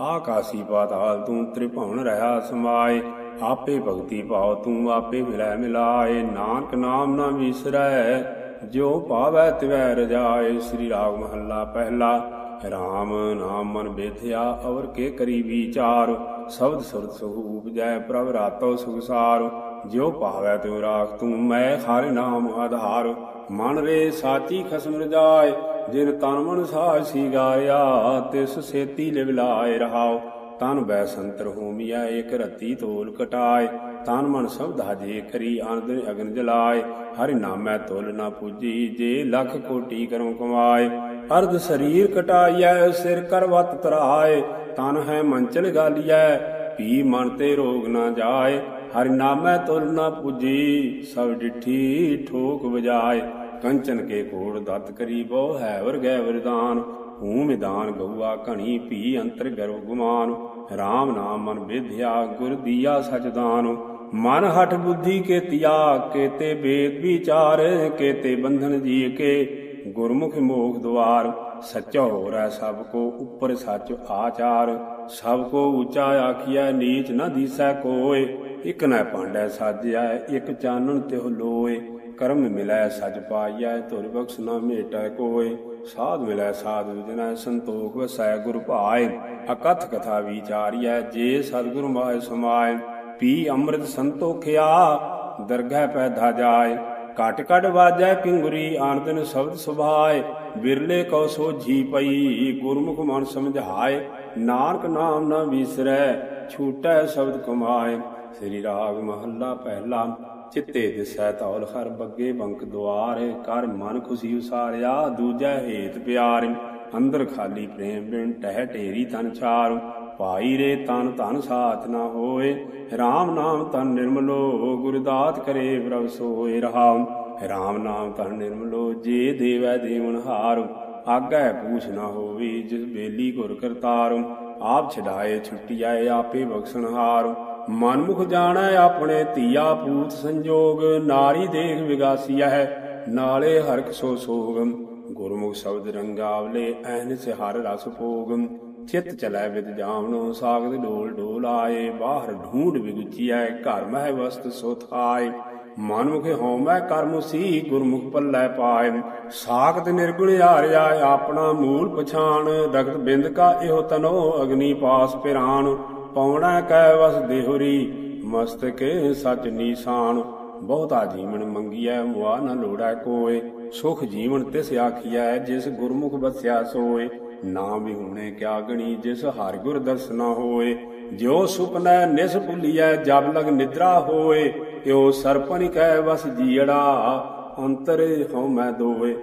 ਆਕਾਸੀ ਪਾਤਾਲ ਤੂੰ ਤ੍ਰਿਭਵਨ ਰਹਾ ਸਮਾਏ। ਆਪੇ ਭਗਤੀ ਪਾਉ ਤੂੰ, ਆਪੇ ਮਿਲੈ ਮਿਲਾਏ। ਨਾਨਕ ਨਾਮ ਨਾ ਵਿਸਰੈ ਜੋ ਪਾਵੈ ਤਿਵੈ ਰਜਾਏ। ਸ੍ਰੀ ਰਾਗ ਮਹੱਲਾ ਪਹਿਲਾ। ਰਾਮ ਨਾਮ ਮਨ ਬੇਥਿਆ, ਅਵਰ ਕੇ ਕਰੀ ਵਿਚਾਰ? ਸ਼ਬਦ ਸੁਰਤ ਸੁਖ ਉਪਜੈ ਪ੍ਰਭ ਰਾਤੋ ਸੁਖਸਾਰ ਜਿਉ ਭਾਵੈ ਤਿਉ ਰਾਖ ਤੂੰ, ਮੈਂ ਹਰਿ ਨਾਮ ਆਧਾਰ। ਮਨ ਰੇ ਸਾਚੀ ਖਸਮ ਰਜਾਏ, ਜਿਨ ਤਨ ਮਨ ਸਾਜ ਸੀ ਗਾਇਆ, ਤਿਸ ਸੇਤੀ ਲਿਵ ਰਹਾਓ ਤਨ ਬੈ ਸੰਤਰ ਹੋਮੀਐ, ਇਕ ਰਤੀ ਤੋਲ ਕਟਾਏ। ਤਨ ਮਨ ਸਬਦਾ ਜੇ ਕਰੀ ਆਨੰਦ ਅਗਨ ਜਲਾਏ। ਹਰਿ ਨਾਮੈ ਤੋਲ ਨਾ ਪੂਜੀ, ਜੇ ਲੱਖ ਕੋਟੀ ਕਰਮ ਕਮਾਏ। ਅਰਧ ਸਰੀਰ ਕਟਾਈਐ, ਸਿਰ ਕਰਵਤ ਤਰਾਏ, ਤਨ ਹੈ ਮੰਚਲ ਗਾਲੀਐ, ਪੀ ਮਨ ਤੇ ਰੋਗ ਨਾ ਜਾਏ, ਹਰਿ ਨਾਮੈ ਤੁਲ ਨਾ ਪੁਜੀ, ਸਭ ਡਿਠੀ ਠੋਕ ਵਜਾਏ, ਕੰਚਨ ਕੇ ਕੋੜ ਦਤ ਕਰੀ ਬਹੁ ਹੈ ਵਰ ਗੈ ਵਰਦਾਨ ਹੂੰ ਮਿਦਾਨ ਗਊਆ ਘਣੀ ਪੀ ਅੰਤਰ ਗਰਵ ਗੁਮਾਨ RAM ਨਾਮ ਮਨ ਵਿਧਿਆ, ਗੁਰ ਦੀਆ ਸਚਦਾਨ ਮਨ ਹਠ ਬੁੱਧੀ ਕੇ ਤਿਆ ਕੇਤੇ ਬੇਦ ਵਿਚਾਰ ਕੇਤੇ ਬੰਧਨ ਜੀ ਕੇ ਗੁਰਮੁਖ ਮੋਖ ਦੁਆਰ ਸੱਚਾ ਹੋ ਰੈ ਸਭ ਕੋ ਉੱਪਰ ਸੱਚ ਆਚਾਰ। ਸਭ ਕੋ ਉੱਚਾ ਆਖਿਆ ਨੀਚ ਨਾ ਦੀਸੈ ਕੋਏ। ਇਕ ਨੈ ਪਾਂਡੈ ਸਾਜਿਆ ਇਕ ਚਾਨਣ ਤਿਹੁ ਲੋਏ। ਕਰਮ ਮਿਲੈ ਸਜ ਪਾਈਐ, ਧੁਰ ਬਖਸ਼ ਨਾ ਮੇਟੈ ਕੋਏ। ਸਾਧ ਮਿਲੈ, ਸਾਧੂ ਜਿਨੈ ਸੰਤੋਖ ਵਸੈ ਗੁਰ ਭਾਏ। ਅਕਥ ਕਥਾ ਵਿਚਾਰੀਐ, ਜੇ ਸਤਿਗੁਰ ਮਾਇ ਸਮਾਏ। ਪੀ ਅੰਮ੍ਰਿਤ ਸੰਤੋਖਿਆ, ਦਰਗਹਿ ਪੈਧਾ ਜਾਏ। ਕਟ ਕਟ ਵਾਜੈ ਕਿੰਗੁਰੀ ਆਨੰਦਨ ਸ਼ਬਦ ਸੁਭਾਏ ਬਿਰਲੇ ਕੋ ਸੋਝੀ ਪਈ, ਗੁਰਮੁਖ ਮਨ ਸਮਝਾਏ, ਨਾਨਕ ਨਾਮ ਨਾ ਵਿਸਰੈ, ਛੂਟੈ ਸ਼ਬਦ ਕਮਾਏ। ਸ੍ਰੀ ਰਾਗ ਮਹੱਲਾ ਪਹਿਲਾ, ਚਿੱਤੇ ਦਿਸੈ ਤੌਲ ਹਰ ਬੱਗੇ ਬੰਕ ਦੁਆਰ ਕਰ ਮਨ ਖੁਸ਼ੀ ਉਸਾਰਿਆ, ਦੂਜਾ ਹੇਤ ਪਿਆਰ। ਅੰਦਰ ਖਾਲੀ ਪ੍ਰੇਮ ਬਿਨ ਟਹਿ ਢੇਰੀ ਤਨ ਛਾਰ ਭਾਈ ਰੇ ਤਨ ਧਨ ਸਾਥ ਨਾ ਹੋਏ। RAM ਨਾਮ ਤਨ ਨਿਰਮਲੋ, ਗੁਰਦਾਤ ਕਰੇ ਪ੍ਰਭ ਸੋਏ ਰਹਾਉ। RAM ਨਾਮ ਤਨ ਨਿਰਮਲੋ, ਜੇ ਦੇਵੈ ਦੇਵਨ ਹਾਰ। ਆਗੈ ਪੂਛ ਨਾ ਹੋਵੀ, ਜਿਸ ਬੇਲੀ ਗੁਰ ਕਰਤਾਰ। ਆਪ ਛਡਾਏ ਛੁੱਟੀਐ ਆਪੇ ਬਖਸ਼ਣ ਹਾਰ। ਮਨਮੁਖ ਜਾਣੈ ਆਪਣੇ ਧੀਆ ਪੂਤ ਸੰਜੋਗ। ਨਾਰੀ ਦੇਖ ਵਿਗਾਸੀਐ ਨਾਲੇ ਹਰਕ ਸੋ ਸੋਗਮ ਗੁਰਮੁਖ ਸ਼ਬਦ ਰੰਗਾਵਲੇ ਐਨ ਸਿਹਾਰ ਰਸ ਭੋਗਮ ਚਿਤ ਚਲੈ ਵਿਦ ਜਾਵਣੋ ਸਾਗਤ ਡੋਲ ਡੋਲ ਆਏ, ਬਾਹਰ ਢੂੰਡ ਵਿਗੁਚੀਐ, ਘਰ ਮਹਿ ਵਸਤ ਸੋ ਥਾਏ ਮਨਮੁਖੇ ਹਉਮੈ ਕਰਮ ਸੀ, ਗੁਰਮੁਖ ਪੱਲੇ ਪਾਏ। ਸਾਖਤ ਨਿਰਗੁਣ ਹਾਰਿਆ, ਆਪਣਾ ਮੂਲ ਪਛਾਣ। ਰਗਤ ਬਿੰਦ ਕਾ ਇਹੋ ਤਨੋ, ਅਗਨੀ ਪਾਸ ਪਿਰਾਣ। ਪਉਣਾ ਕੈ ਵਸ ਦੇਹੁਰੀ, ਮਸਤਕੇ ਸਚ ਨੀਸਾਨ ਬਹੁਤਾ ਜੀਵਨ ਮੰਗੀਐ, ਮੁਆ ਨ ਲੋੜੈ ਕੋਏ। ਸੁਖ ਜੀਵਨ ਤਿਸ ਆਖੀਐ, ਜਿਸ ਗੁਰਮੁਖ ਬਸਿਆ ਸੋਏ। ਨਾਮ ਵਿਹੂਣੇ ਕਿਆ ਗਣੀ ਜਿਸ ਹਰਿ ਗੁਰ ਦਰਸਨਾ ਹੋਏ। ਜਿਉ ਸੁਪਨੈ ਨਿਸ ਭੁਲੀਐ, ਜਬ ਲਗ ਨਿਦਰਾ ਹੋਏ। ਤਿਉ ਸਰਪਨਿ ਕੈ ਵਸ ਜੀੜਾ, ਅੰਤਰ ਹਉ ਮੈਂ ਦੋਏ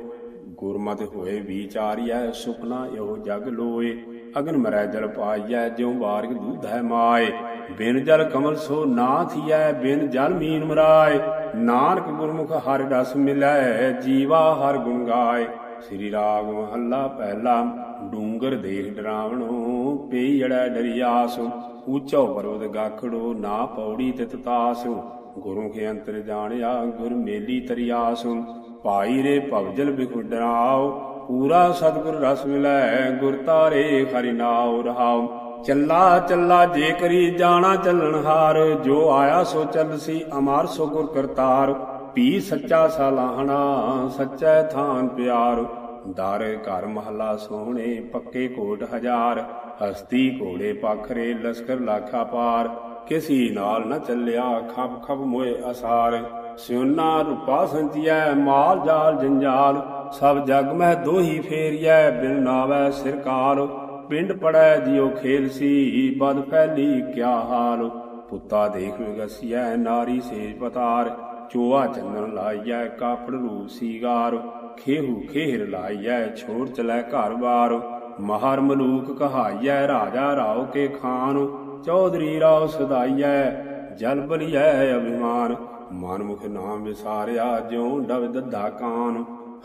ਗੁਰਮਤਿ ਹੋਏ ਵਿਚਾਰੀਐ, ਸੁਪਨਾ ਇਹੋ ਜਗ ਲੋਏ। ਅਗਨ ਮਰੈ ਜਲ ਪਾਈਐ, ਜਿਉ ਬਾਰਗ ਦੂਧੈ ਮਾਏ। ਬਿਨ ਜਲ ਕਮਲ ਸੋ ਨਾ ਥੀਐ, ਬਿਨ ਜਲ ਮੀਨ ਮਰਾਏ। ਨਾਨਕ ਗੁਰਮੁਖ ਹਰਿ ਰਸ ਮਿਲੈ, ਜੀਵਾ ਹਰ ਗੁਣ ਗਾਏ। ਸ੍ਰੀ ਰਾਗ ਮਹੱਲਾ ਪਹਿਲਾ, ਡੂੰਗਰ ਦੇਖ ਡਰਾਵਣੋ ਪਈ ਜੜੈ ਡਰਿਆਸ ਉੱਚੋ ਪਰਵਤ ਗਾਖੜੋ, ਨਾ ਪੌੜੀ ਤਿਤ ਤਾਸ, ਗੁਰੂ ਕੇ ਅੰਤਰ ਜਾਣਿਆ ਗੁਰ ਮੇਲੀ ਤਰਿਆਸ, ਭਾਈ ਰੇ ਭਵਜਲ ਬਿਖੁਡਰਾਓ ਪੂਰਾ ਸਤਿਗੁਰ ਰਸ ਮਿਲੈ, ਗੁਰ ਤਾਰੇ ਹਰਿ ਨਾਉ ਰਹਾਉ ਚੱਲਾ ਚੱਲਾ ਜੇ ਕਰੀ ਜਾਣਾ ਚੱਲਣ ਹਾਰ, ਜੋ ਆਇਆ ਸੋ ਚੱਲ ਸੀ ਅਮਾਰ ਸੋ ਗੁਰ ਕਰਤਾਰ। ਪੀ ਸੱਚਾ ਸਲਾਹਣਾ, ਸੱਚੈ ਥਾਨ ਪਿਆਰ। ਦਰ ਘਰ ਮਹਲਾ ਸੋਹਣੇ, ਪੱਕੇ ਕੋਟ ਹਜ਼ਾਰ। ਹਸਤੀ ਘੋੜੇ ਪਖਰੇ, ਲਸ਼ਕਰ ਲਾਖਾ ਪਾਰ। ਕਿਸੀ ਨਾਲ ਨ ਚੱਲਿਆ, ਖਬ ਖਬ ਮੋਏ ਅਸਾਰ। ਸਿਉਨਾ ਰੂਪਾ ਸੰਚਿਐ, ਮਾਲ ਜਾਲ ਜੰਜਾਲ। ਸਭ ਜਗ ਮਹਿ ਦੋਹੀ ਫੇਰੀਐ, ਬਿਨ ਨਾਵੈ ਸਿਰਕਾਰ ਪਿੰਡ ਪੜੈ ਜਿਉ ਖੇਲ ਸੀ, ਬਦ ਫੈਲੀ ਕਿਆ ਹਾਲ। ਪੁੱਤਾ ਦੇਖ ਗਸੀਐ ਨਾਰੀ ਸੇਜ ਪਤਾਰ। ਚੋਆ ਚੰਨਨ ਲਾਈਐ ਕਾਪੜ ਰੂਪ ਸੀਗਾਰ। ਖੇਹੂ ਖੇਹਰ ਲਾਈਐ ਛੋੜ ਚਲੈ ਘਰ ਬਾਰ। ਮਹਰ ਮਲੂਕ ਕਹਾਈਐ, ਰਾਜਾ ਰਾਓ ਕੇ ਖਾਨ। ਚੌਧਰੀ ਰਾਓ ਸਦਾਈਐ, ਜਲ ਬਲੀਐ ਅਭਿਮਾਨ। ਮਨਮੁਖ ਨਾਮ ਵਿਸਾਰਿਆ, ਜਿਉ ਡਬ ਦੱਦਾ ਕਾਨ।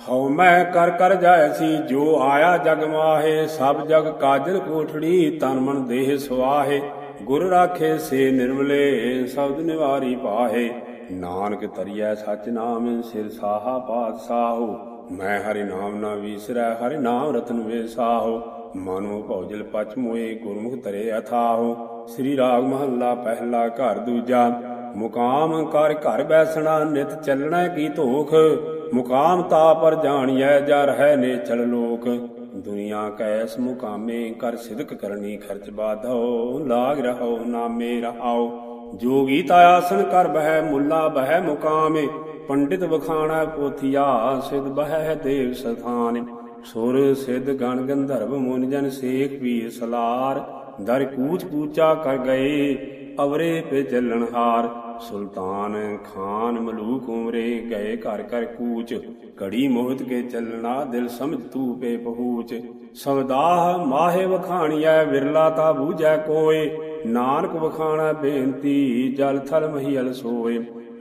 ਹਉ ਮੈਂ ਕਰ ਕਰ ਜਾਇ ਸੀ, ਜੋ ਆਇਆ ਜਗ ਮਾਹੇ। ਸਭ ਜਗ ਕਾਜਲ ਕੋਠੜੀ, ਤਨ ਮਨ ਦੇਹ ਸੁਆਹੇ ਗੁਰ ਰਾਖੇ ਸੇ ਨਿਰਮਲੇ, ਸਬਦ ਨਿਵਾਰੀ ਪਾਹੇ। ਨਾਨਕ ਤਰੀਐ ਸਚ ਨਾਮ ਸਿਰ ਸਾਹਾ ਪਾਤਸ਼ਾਹੋ, ਮੈਂ ਹਰਿ ਨਾਮ ਨਾ ਵਿਸਰੈ, ਹਰਿ ਨਾਮ ਰਤਨ ਵੇਸਾਹੋ, ਮਨੋ ਭੌਜਲ ਪਚ ਮੋਏ ਗੁਰਮੁਖ ਤਰੇ ਅਥਾਹੋ, ਸ੍ਰੀ ਰਾਗ ਮਹੱਲਾ ਪਹਿਲਾ ਘਰ ਦੂਜਾ, ਮੁਕਾਮ ਕਰ ਘਰ ਬੈਸਣਾ ਨਿਤ ਚੱਲਣਾ ਕੀ ਧੋਖ, ਮੁਕਾਮ ਤਾ ਪਰ ਜਾਣੀਐ ਜਰ ਹੈ ਨੇ ਚਲ ਲੋਕ, ਦੁਨੀਆ ਕੈਸ ਮੁਕਾਮੇ ਕਰ ਸਿਦਕ ਕਰਨੀ ਖਰਚ ਬਾਧੋ, ਲਾਗ ਰਹੋ ਨਾਮੇ ਰਹਾਓ ਜੋਗੀ ਤਾ ਆਸਨ ਕਰ ਬਹਿ ਮੁੱਲਾ ਬਹਿ ਮੁਕਾਮੇ, ਪੰਡਿਤ ਵਖਾਣਾ ਪੋਥੀਆ, ਸਿਧ ਬਹਿ ਦੇਵ ਸਥਾਨ। ਸੁਰ ਸਿਧ ਗਣ ਗੰਧਰਵ ਮੁਨ ਜਨ ਸੇਖ ਵੀ ਸਲਾਰ। ਦਰ ਕੂਚ ਕੂਚਾ ਕਰ ਗਏ, ਅਵਰੇ ਪੇ ਚੱਲਣ ਹਾਰ। ਸੁਲਤਾਨ ਖਾਨ ਮਲੂਕ ਉਮਰੇ ਗਏ ਘਰ ਘਰ ਕੂਚ। ਘੜੀ ਮੋਹਤ ਕੇ ਚੱਲਣਾ ਦਿਲ ਸਮਝ ਤੂ ਪੇ ਪਹੂਚ। ਸਵਦਾਹ ਮਾਹੇ ਵਖਾਣੀਐ, ਵਿਰਲਾ ਤਾ ਬੂਝੈ ਕੋਏ। ਨਾਨਕ ਵਖਾਣਾ ਬੇਨਤੀ, ਜਲ ਥਲ ਮਹੀਲ ਸੋਏ।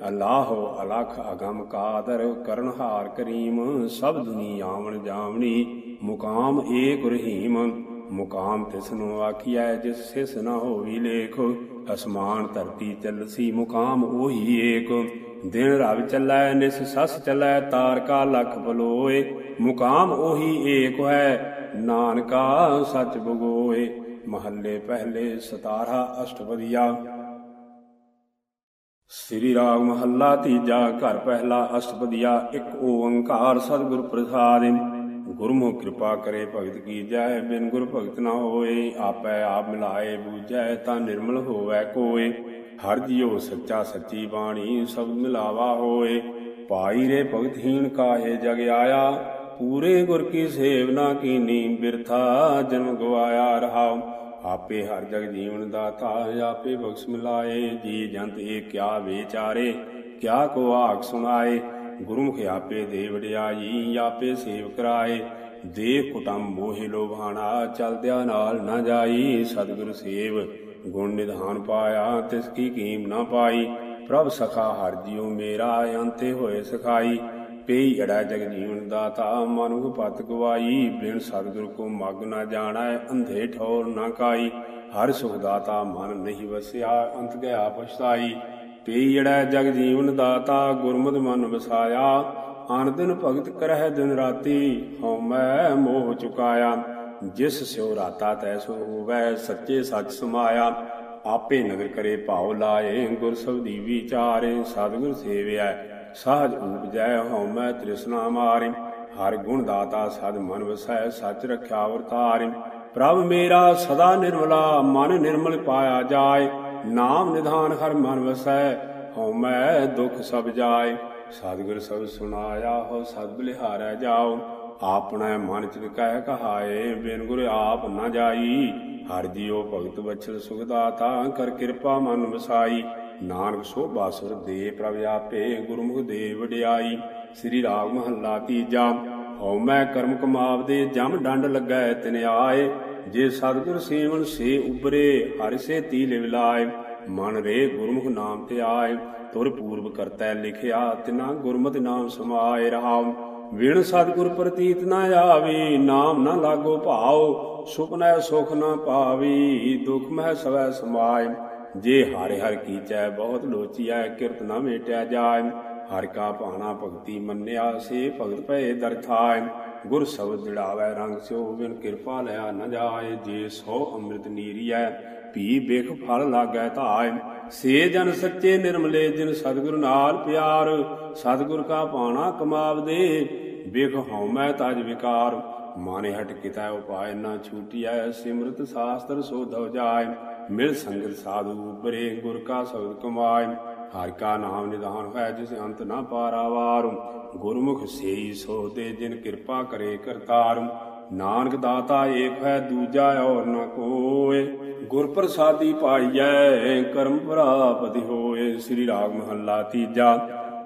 ਅੱਲਾਹੁ ਅਲਖ ਅਗਮ ਕਾਦਰ ਕਰਨਹਾਰ ਕਰੀਮ, ਸਭ ਦੁਨੀ ਆਵਣ ਜਾਵਣੀ, ਮੁਕਾਮ ਏਕ ਰਹੀਮ। ਮੁਕਾਮ ਤਿਸ ਨੂੰ ਜਿਸ ਸਿਸ ਨਾ ਹੋਵੀ ਲੇਖ। ਅਸਮਾਨ ਧਰਤੀ ਚੱਲਸੀ, ਮੁਕਾਮ ਉਹੀ ਏਕ। ਦਿਨ ਰਵ ਚੱਲੈ, ਨਿਸ ਸਸ ਚੱਲੈ, ਤਾਰਕਾ ਲਖ ਬਲੋਏ। ਮੁਕਾਮ ਉਹੀ ਏਕ ਹੈ, ਨਾਨਕਾ ਸਚ ਬਗੋਏ। ਮਹੱਲੇ ਪਹਿਲੇ 17 ਅਸ਼ਟਪਦੀਆ। ਸ੍ਰੀ ਰਾਗ ਮਹੱਲਾ ਤੀਜਾ ਘਰ ਪਹਿਲਾ ਅਸ਼ਟਪਦੀਆ, ਇੱਕ ਓੰਕਾਰ ਸਤਿਗੁਰ ਪ੍ਰਸਾਦਿ। ਗੁਰਮੁਖ ਕਿਰਪਾ ਕਰੇ ਭਗਤ ਕੀ ਜੈ, ਬਿਨ ਗੁਰ ਭਗਤ ਨਾ ਹੋਏ, ਆਪੈ ਆਪ ਮਿਲਾਏ, ਬੂਝੈ ਤਾਂ ਨਿਰਮਲ ਹੋਵੈ ਕੋਏ। ਹਰ ਜਿਉ ਸੱਚਾ ਸੱਚੀ ਬਾਣੀ ਸਭ ਮਿਲਾਵਾ ਹੋਏ। ਪਾਈ ਰੇ ਭਗਤਹੀਨ ਕਾਹੇ ਜਗ ਆਇਆ ਪੂਰੇ ਗੁਰ ਕੀ ਸੇਵ ਨਾ ਕੀਨੀ, ਬਿਰਥਾ ਜਨਮ ਗਵਾਇਆ ਰਹਾ ਆਪੇ ਹਰ ਜਗ ਜੀਵਨ ਦਾਤਾ, ਆਪੇ ਬਖਸ਼ ਮਿਲਾਏ, ਜੀ ਜੰਤ ਇਹ ਕਿਆ ਵਿਚਾਰੇ, ਕਿਆ ਕੋ ਆਖ ਸੁਣਾਏ। ਗੁਰਮੁਖ ਆਪੇ ਦੇ ਵਡਿਆਈ ਆਪੇ ਸੇਵ ਕਰਾਏ। ਦੇ ਕੁਟੰਬ ਮੋਹਿ ਲੋਭਾਣਾ, ਚਲਦਿਆ ਨਾਲ ਨਾ ਜਾਈ। ਸਤਿਗੁਰ ਸੇਵ, ਗੁਣ ਨਿਧਾਨ ਪਾਇਆ, ਤਿਸ ਕੀ ਕੀਮ ਨਾ ਪਾਈ। ਪ੍ਰਭ ਸਖਾ ਹਰ ਜਿਉ ਮੇਰਾ, ਅੰਤੇ ਹੋਏ ਸਖਾਈ। ਪੇਈ ਅੜਾ ਜਗ ਜੀਵਨ ਦਾਤਾ ਮਨੁ ਪਤ ਗਵਾਈ, ਬਿਨ ਸਤਿਗੁਰ ਕੋ ਮਗ ਨਾ ਜਾਣੈ, ਅੰਧੇ ਠੌਰ ਨਾ ਕਾਈ, ਹਰ ਸੁਖ ਦਾਤਾ ਮਨ ਨਹੀਂ ਵਸਿਆ, ਅੰਤ ਗਿਆ ਪਛਤਾਈ ਪਈ ਅੜਾ ਜਗ ਜੀਵਨ ਦਾਤਾ, ਗੁਰਮਤਿ ਮਨ ਵਸਾਇਆ, ਆਨ ਦਿਨ ਭਗਤ ਕਰਹਿ ਦਿਨ ਰਾਤੀ, ਹਉ ਮੈਂ ਮੋਹ ਚੁਕਾਇਆ। ਜਿਸ ਸਿਉ ਰਾਤਾ ਤੈਸੋ ਹੋਵੈ, ਸੱਚੇ ਸੱਚ ਸਮਾਇਆ। ਆਪੇ ਨਗਰ ਕਰੇ ਭਾਉ ਲਾਏ ਗੁਰ ਸਬਦੀ ਵਿਚਾਰੇ, ਸਤਿਗੁਰ ਸੇਵਿਆ ਸਾਜ ਉਪਜੈ ਹਉ ਮੈਂ ਤ੍ਰਿਸ਼ਨਾ ਮਾਰੇ ਹਰ ਗੁਣ ਦਾਤਾ ਸਦ ਮਨ ਵਸੈ ਸਚ ਰਖਿਆ ਵਰਤਾਰੇ ਪ੍ਰਭ ਮੇਰਾ ਸਦਾ ਨਿਰਮਲਾ, ਮਨ ਨਿਰਮਲ ਪਾਇਆ ਜਾਏ। ਨਾਮ ਨਿਧਾਨ ਹਰ ਮਨ ਵਸੈ, ਹਉ ਮੈਂ ਦੁਖ ਸਭ ਜਾਏ। ਸਤਿਗੁਰ ਸਭ ਸੁਣਾਇਆ ਹੋ ਸਦ ਬਲਿਹਾਰੈ ਜਾਓ। ਆਪਣਾ ਮਨ ਚਿਤ ਕਹਿ ਕਹਾਏ, ਬਿਨ ਗੁਰ ਆਪ ਨਾ ਜਾਈ। ਹਰ ਜੀਉ ਭਗਤ ਬਚਲ ਸੁਖ ਦਾਤਾ, ਕਰ ਕਿਰਪਾ ਮਨ ਵਸਾਈ। ਨਾਨਕ ਸੋਭਾ ਸੁਰ ਦੇ ਪ੍ਰਭ ਆਪੇ ਗੁਰਮੁਖ ਦੇ ਵਡਿਆਈ। ਸ੍ਰੀ ਰਾਗ ਮਹੱਲਾ ਤੀਜਾ, ਹਉ ਮੈਂ ਕਰਮ ਕਮਾਵਦੇ ਜਮ ਡੰਡ ਲੱਗੈ ਤਿਨ ਆਏ। ਜੇ ਸਤਿਗੁਰ ਸੇਵਨ ਸੇ ਉਬਰੇ ਹਰਿ ਸੇ ਤੀ ਲਿਵ ਮਨ ਰੇ ਗੁਰਮੁਖ ਨਾਮ ਤੇ ਆਏ, ਤੁਰ ਪੂਰਬ ਕਰਤੈ ਲਿਖਿਆ, ਤਿਨਾ ਗੁਰਮਤਿ ਨਾਮ ਸਮਾਏ ਰਹਾਉ। ਵਿਣ ਸਤਿਗੁਰ ਪ੍ਰਤੀਤ ਨਾ ਆਵੇ, ਨਾਮ ਨਾ ਲਾਗੋ ਭਾਉ। ਸੁਪਨੈ ਸੁਖ ਨਾ ਪਾਵੀ, ਦੁਖ ਮਹਿ ਸਵੈ ਸਮਾਏ। ਜੇ ਹਰਿ ਹਰਿ ਕੀਚੈ ਬਹੁਤ ਲੋਚੀਐ, ਕਿਰਤ ਨਾ ਮੇਟਿਆ ਜਾਏ ਹਰਿ ਕਾ ਭਾਣਾ ਭਗਤੀ ਮੰਨਿਆ, ਸੇ ਭਗਤ ਭਏ ਦਰਥਾਇ ਗੁਰ ਸ਼ਬਦ ਜੜਾਵੈ, ਰੰਗ ਸਿਓ ਬਿਨ ਕਿਰਪਾ ਲਿਆ ਨ ਜਾਏ ਜੇ ਸੋ ਅੰਮ੍ਰਿਤ ਨੀਰੀਐ, ਭੀ ਬਿਖ ਫਲ ਲਾਗੈ ਧਾਇ। ਸੇ ਜਨ ਸੱਚੇ ਨਿਰਮਲੇ, ਜਿਨ ਸਤਿਗੁਰ ਨਾਲ ਪਿਆਰ। ਸਤਿਗੁਰ ਕਾ ਪਾਣਾ ਕਮਾਵਦੇ, ਬਿਖ ਹਉਮੈ ਤਜ ਵਿਕਾਰ। ਮਾਨੇ ਹਟ ਕਿਤੈ ਉਪਾਇ, ਨਾ ਛੂਟਿਐ ਸਿਮਰਤ ਸਾਸਤਰ ਸੋਧਵ ਜਾਏ ਮਿਲ ਸੰਗਤ ਸਾਧੂ ਉਪਰੇ ਗੁਰ ਕਾ ਸ਼ਬਦ ਕਮਾਏ। ਹਰਿ ਕਾ ਨਾਮ ਨਿਧਾਨ ਹੈ ਜਿਸ ਅੰਤ ਨਾ ਪਾਰਾਵਾਰ ਗੁਰਮੁਖ ਸੇਈ ਸੋ ਤੇ ਜਿਨ ਕਿਰਪਾ ਕਰੇ ਕਰਤਾਰ। ਨਾਨਕ ਦਾਤਾ ਏਕ ਹੈ ਦੂਜਾ ਔਰ ਨ ਕੋਏ। ਗੁਰ ਪ੍ਰਸਾਦੀ ਪਾਈਐ, ਕਰਮ ਪ੍ਰਾਪਤਿ ਹੋਏ। ਸ੍ਰੀ ਰਾਗ ਮਹੱਲਾ ਤੀਜਾ।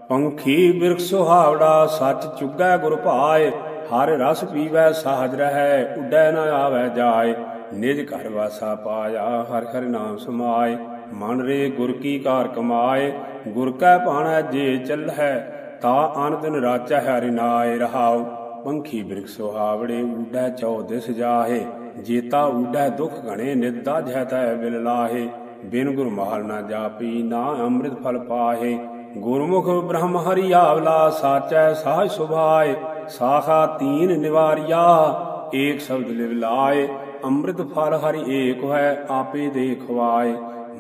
ਪੰਖੀ ਬਿਰਖ ਸੁਹਾਵੜਾ, ਸੱਚ ਚੁਗੈ ਗੁਰ ਭਾਏ। ਹਰ ਰਸ ਪੀਵੈ, ਸਾਜ ਰਹੈ, ਉੱਡੈ ਨ ਆਵੈ ਜਾਏ। ਨਿਜ ਘਰ ਵਾਸਾ ਪਾਇਆ, ਹਰ ਹਰ ਨਾਮ ਸਮਾਏ। ਮਨ ਰੇ ਗੁਰ ਕੀ ਕਾਰ ਕਮਾਏ, ਗੁਰ ਕੈ ਭਾਣਾ ਜੇ ਚੱਲੈ ਤਾ ਅਨ ਦਿਨ ਰਾਚੈ ਹਰਿ ਨਾਏ ਰਹਾਉ। ਪੰਖੀ ਬਿਰਖ ਸੁਹਾਵੜੇ ਉੱਡੈ ਚੌ ਦਿਸ ਜਾਹੇ, ਜੀਤਾ ਉੱਡੈ ਦੁਖ ਘਣੇ ਨਿਦਾ ਜਹਤੈ ਬਿਲ ਲਾਹੇ। ਬਿਨ ਗੁਰ ਮਹਲ ਨਾ ਜਾਪੀ ਨਾ ਅੰਮ੍ਰਿਤ ਫਲ ਪਾਹੇ। ਗੁਰਮੁਖ ਬ੍ਰਹਮ ਹਰਿ ਆਵਲਾ ਸਾਚੈ ਸਾਜ ਸੁਭਾਏ, ਸਾਖਾ ਤੀਨ ਨਿਵਾਰਿਆ, ਏਕ ਸ਼ਬਦ ਲਿਵ ਲਾਏ। ਅੰਮ੍ਰਿਤ ਫਲ ਹਰਿ ਏਕ ਹੈ ਆਪੇ ਦੇ ਖਵਾਏ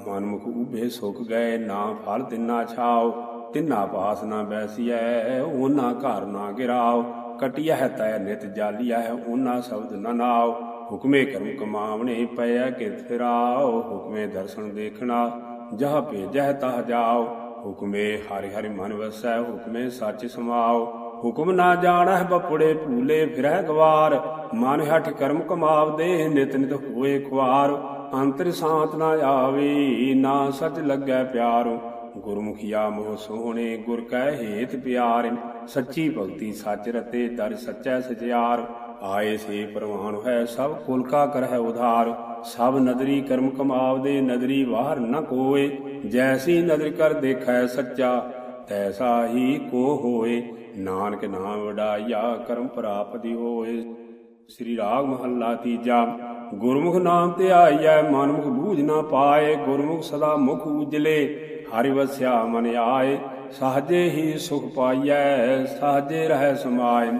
ਮਨਮੁਖ ਉਭੇ ਸੁਖ ਗਏ, ਨਾ ਫਲ ਤਿੰਨਾ ਛਾਓ। ਤਿੰਨਾ ਪਾਸ ਨਾ ਬੈਸੀਐ ਉਹਨਾਂ ਘਰ ਨਾ ਗਿਰਾਓ। ਕਟਿਆ ਹੈ ਤੈ ਨਿਤ ਜਾਲੀਆ ਹੈ ਉਹਨਾਂ ਸ਼ਬਦ ਨਾ ਨਾਓ। ਹੁਕਮੇ ਕਰਮ ਕਮਾਵਣੇ ਪਇਆ ਕਿਰਤ ਫਿਰਾਓ, ਹੁਕਮੇ ਦਰਸ਼ਨ ਦੇਖਣਾ, ਜਹ ਭੇਜਹਿ ਤਹ ਜਾਓ। ਹੁਕਮੇ ਹਰਿ ਹਰਿ ਮਨ ਵਸੈ, ਹੁਕਮੇ ਸੱਚ ਸਮਾਓ। ਹੁਕਮ ਨਾ ਜਾਣਹਿ ਬਪੜੇ ਭੂਲੇ ਫਿਰਹਿ ਗਵਾਰ, ਮਨ ਹਠ ਕਰਮ ਕਮਾਵ ਦੇ ਨਿਤ ਨਿਤ ਹੋਏ ਖੁਆਰ, ਅੰਤਰ ਸ਼ਾਂਤ ਨਾ ਆਵੇ, ਨਾ ਸਚ ਲੱਗੈ ਪਿਆਰ। ਗੁਰਮੁਖੀਆ ਮੋਹ ਸੋਹਣੇ, ਗੁਰ ਕੈ ਹੇਤ ਪਿਆਰ, ਸੱਚੀ ਭਗਤੀ ਸੱਚ ਰਤੇ ਦਰ ਸੱਚੈ ਸਚਿਆਰ। ਆਏ ਸੇ ਪ੍ਰਵਾਨ ਹੈ ਸਭ ਕੁਲ ਕਾ ਕਰਹਿ ਉਧਾਰ, ਸਭ ਨਦਰੀ ਕਰਮ ਕਮਾਵ ਦੇ ਨਦਰੀ ਬਾਹਰ ਨ ਕੋਏ, ਜੈਸੀ ਨਦਰ ਕਰ ਦੇਖੈ ਸੱਚਾ, ਤੈਸਾ ਹੀ ਕੋ ਹੋਏ। ਨਾਨਕ ਨਾਮ ਵਡਾਈਆ ਕਰਮ ਪ੍ਰਾਪਤੀ ਹੋਏ ਸ੍ਰੀ ਰਾਗ ਮਹੱਲਾ ਤੀਜਾ, ਗੁਰਮੁਖ ਨਾਮ ਤੇ ਆਈਐ, ਮਨਮੁਖ ਬੂਝ ਨਾ ਪਾਏ, ਗੁਰਮੁਖ ਸਦਾ ਮੁਖ ਉਜਲੇ। ਹਰਿ ਵਸਿਆ ਮਨ ਆਏ ਸਹਜੇ ਹੀ ਸੁਖ ਪਾਈਐ ਸਹਜੇ ਰਹਿ ਸਮਾਏ।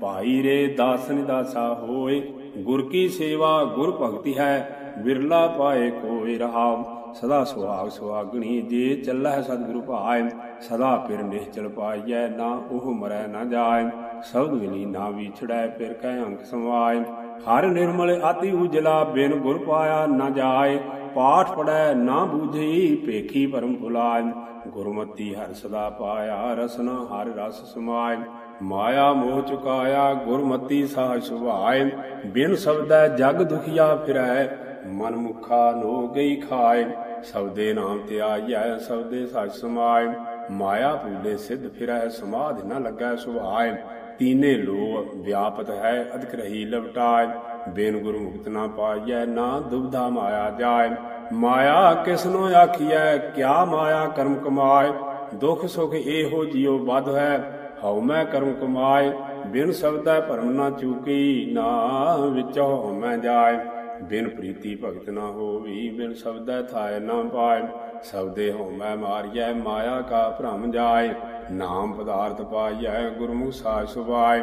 ਭਾਈ ਰੇ ਦਾਸਨ ਦਾਸਾ ਹੋਏ, ਗੁਰ ਕੀ ਸੇਵਾ ਗੁਰ ਭਗਤੀ ਹੈ ਵਿਰਲਾ ਪਾਏ ਕੋਈ ਰਹਾਉ ਸਦਾ ਸੁਹਾਗ ਸੁਹਾਗਣੀ, ਜੇ ਚੱਲੈ ਸਤਿਗੁਰੂ ਭਾਏ ਸਦਾ ਫਿਰ ਨਿਹਚਲ ਪਾਈਐ, ਨਾ ਉਹ ਮਰੈ ਨਾ ਜਾਏ ਸਬਦ ਮਿਲੀ ਨਾ ਵਿਛੜੈ, ਫਿਰ ਕਹਿ ਅੰਕ ਸਮਾਏ ਹਰ ਨਿਰਮਲ ਆਤੀ ਉਜਲਾ, ਬਿਨ ਗੁਰ ਪਾਇਆ ਨਾ ਜਾਏ ਪਾਠ ਪੜੈ ਨਾ ਬੂਝੀ, ਭੇਖੀ ਪਰਮ ਭੁਲਾਏ ਗੁਰਮਤੀ ਹਰ ਸਦਾ ਪਾਇਆ, ਰਸਨਾ ਹਰ ਰਸ ਸਮਾਏ ਮਾਇਆ ਮੋਹ ਚੁਕਾਇਆ, ਗੁਰਮਤੀ ਸਾਹ ਸੁਭਾਏ ਬਿਨ ਸਬਦੈ ਜਗ ਦੁਖੀਆ ਫਿਰੈ ਮਨ ਮੁਖਾ ਨੋ ਗਈ ਖਾਏ। ਸਬਦੇ ਨਾਮ ਤੇ ਆਈਐ ਸਬਦੇ ਸੱਚ ਸਮਾਏ। ਮਾਇਆ ਪੂਲੇ ਸਿੱਧ ਫਿਰੈ, ਸਮਾਧ ਨ ਲੱਗੈ ਸੁਭਾਏ। ਤੀਨੇ ਲੋ ਵਿਆਪਤ ਹੈ, ਅਧਿਕ ਰਹੀ ਲਵਟਾਏ ਬੇਨ ਗੁਰੂ ਮੁਕਤ ਨਾ ਪਾਈਐ, ਨਾ ਦੁਬਧਾ ਮਾਇਆ ਜਾਇ ਮਾਇਆ ਕਿਸਨੋ ਆਖੀਐ, ਕਿਆ ਮਾਇਆ ਕਰਮ ਕਮਾਏ। ਦੁਖ ਸੁਖ ਇਹੋ ਜਿਉ ਬਧ ਹੈ, ਹਉ ਮੈਂ ਕਰਮ ਕਮਾਏ। ਬਿਨ ਸਬਦੈ ਭਰਮ ਨਾ ਚੂਕੀ, ਨਾ ਵਿੱਚੋ ਮੈਂ ਜਾਏ। ਬਿਨ ਪ੍ਰੀਤੀ ਭਗਤ ਨਾ ਹੋਵੀ, ਬਿਨ ਸਬਦੈ ਥਾਇ ਨਾ ਪਾਏ ਸਬਦੇ ਹੋ ਮੈਂ ਮਾਇਆ ਕਾ ਭ੍ਰਮ ਜਾਏ ਨਾਮ ਪਦਾਰਥ ਪਾਈਐ, ਗੁਰਮੁਖ ਸਾਜ ਸੁਭਾਏ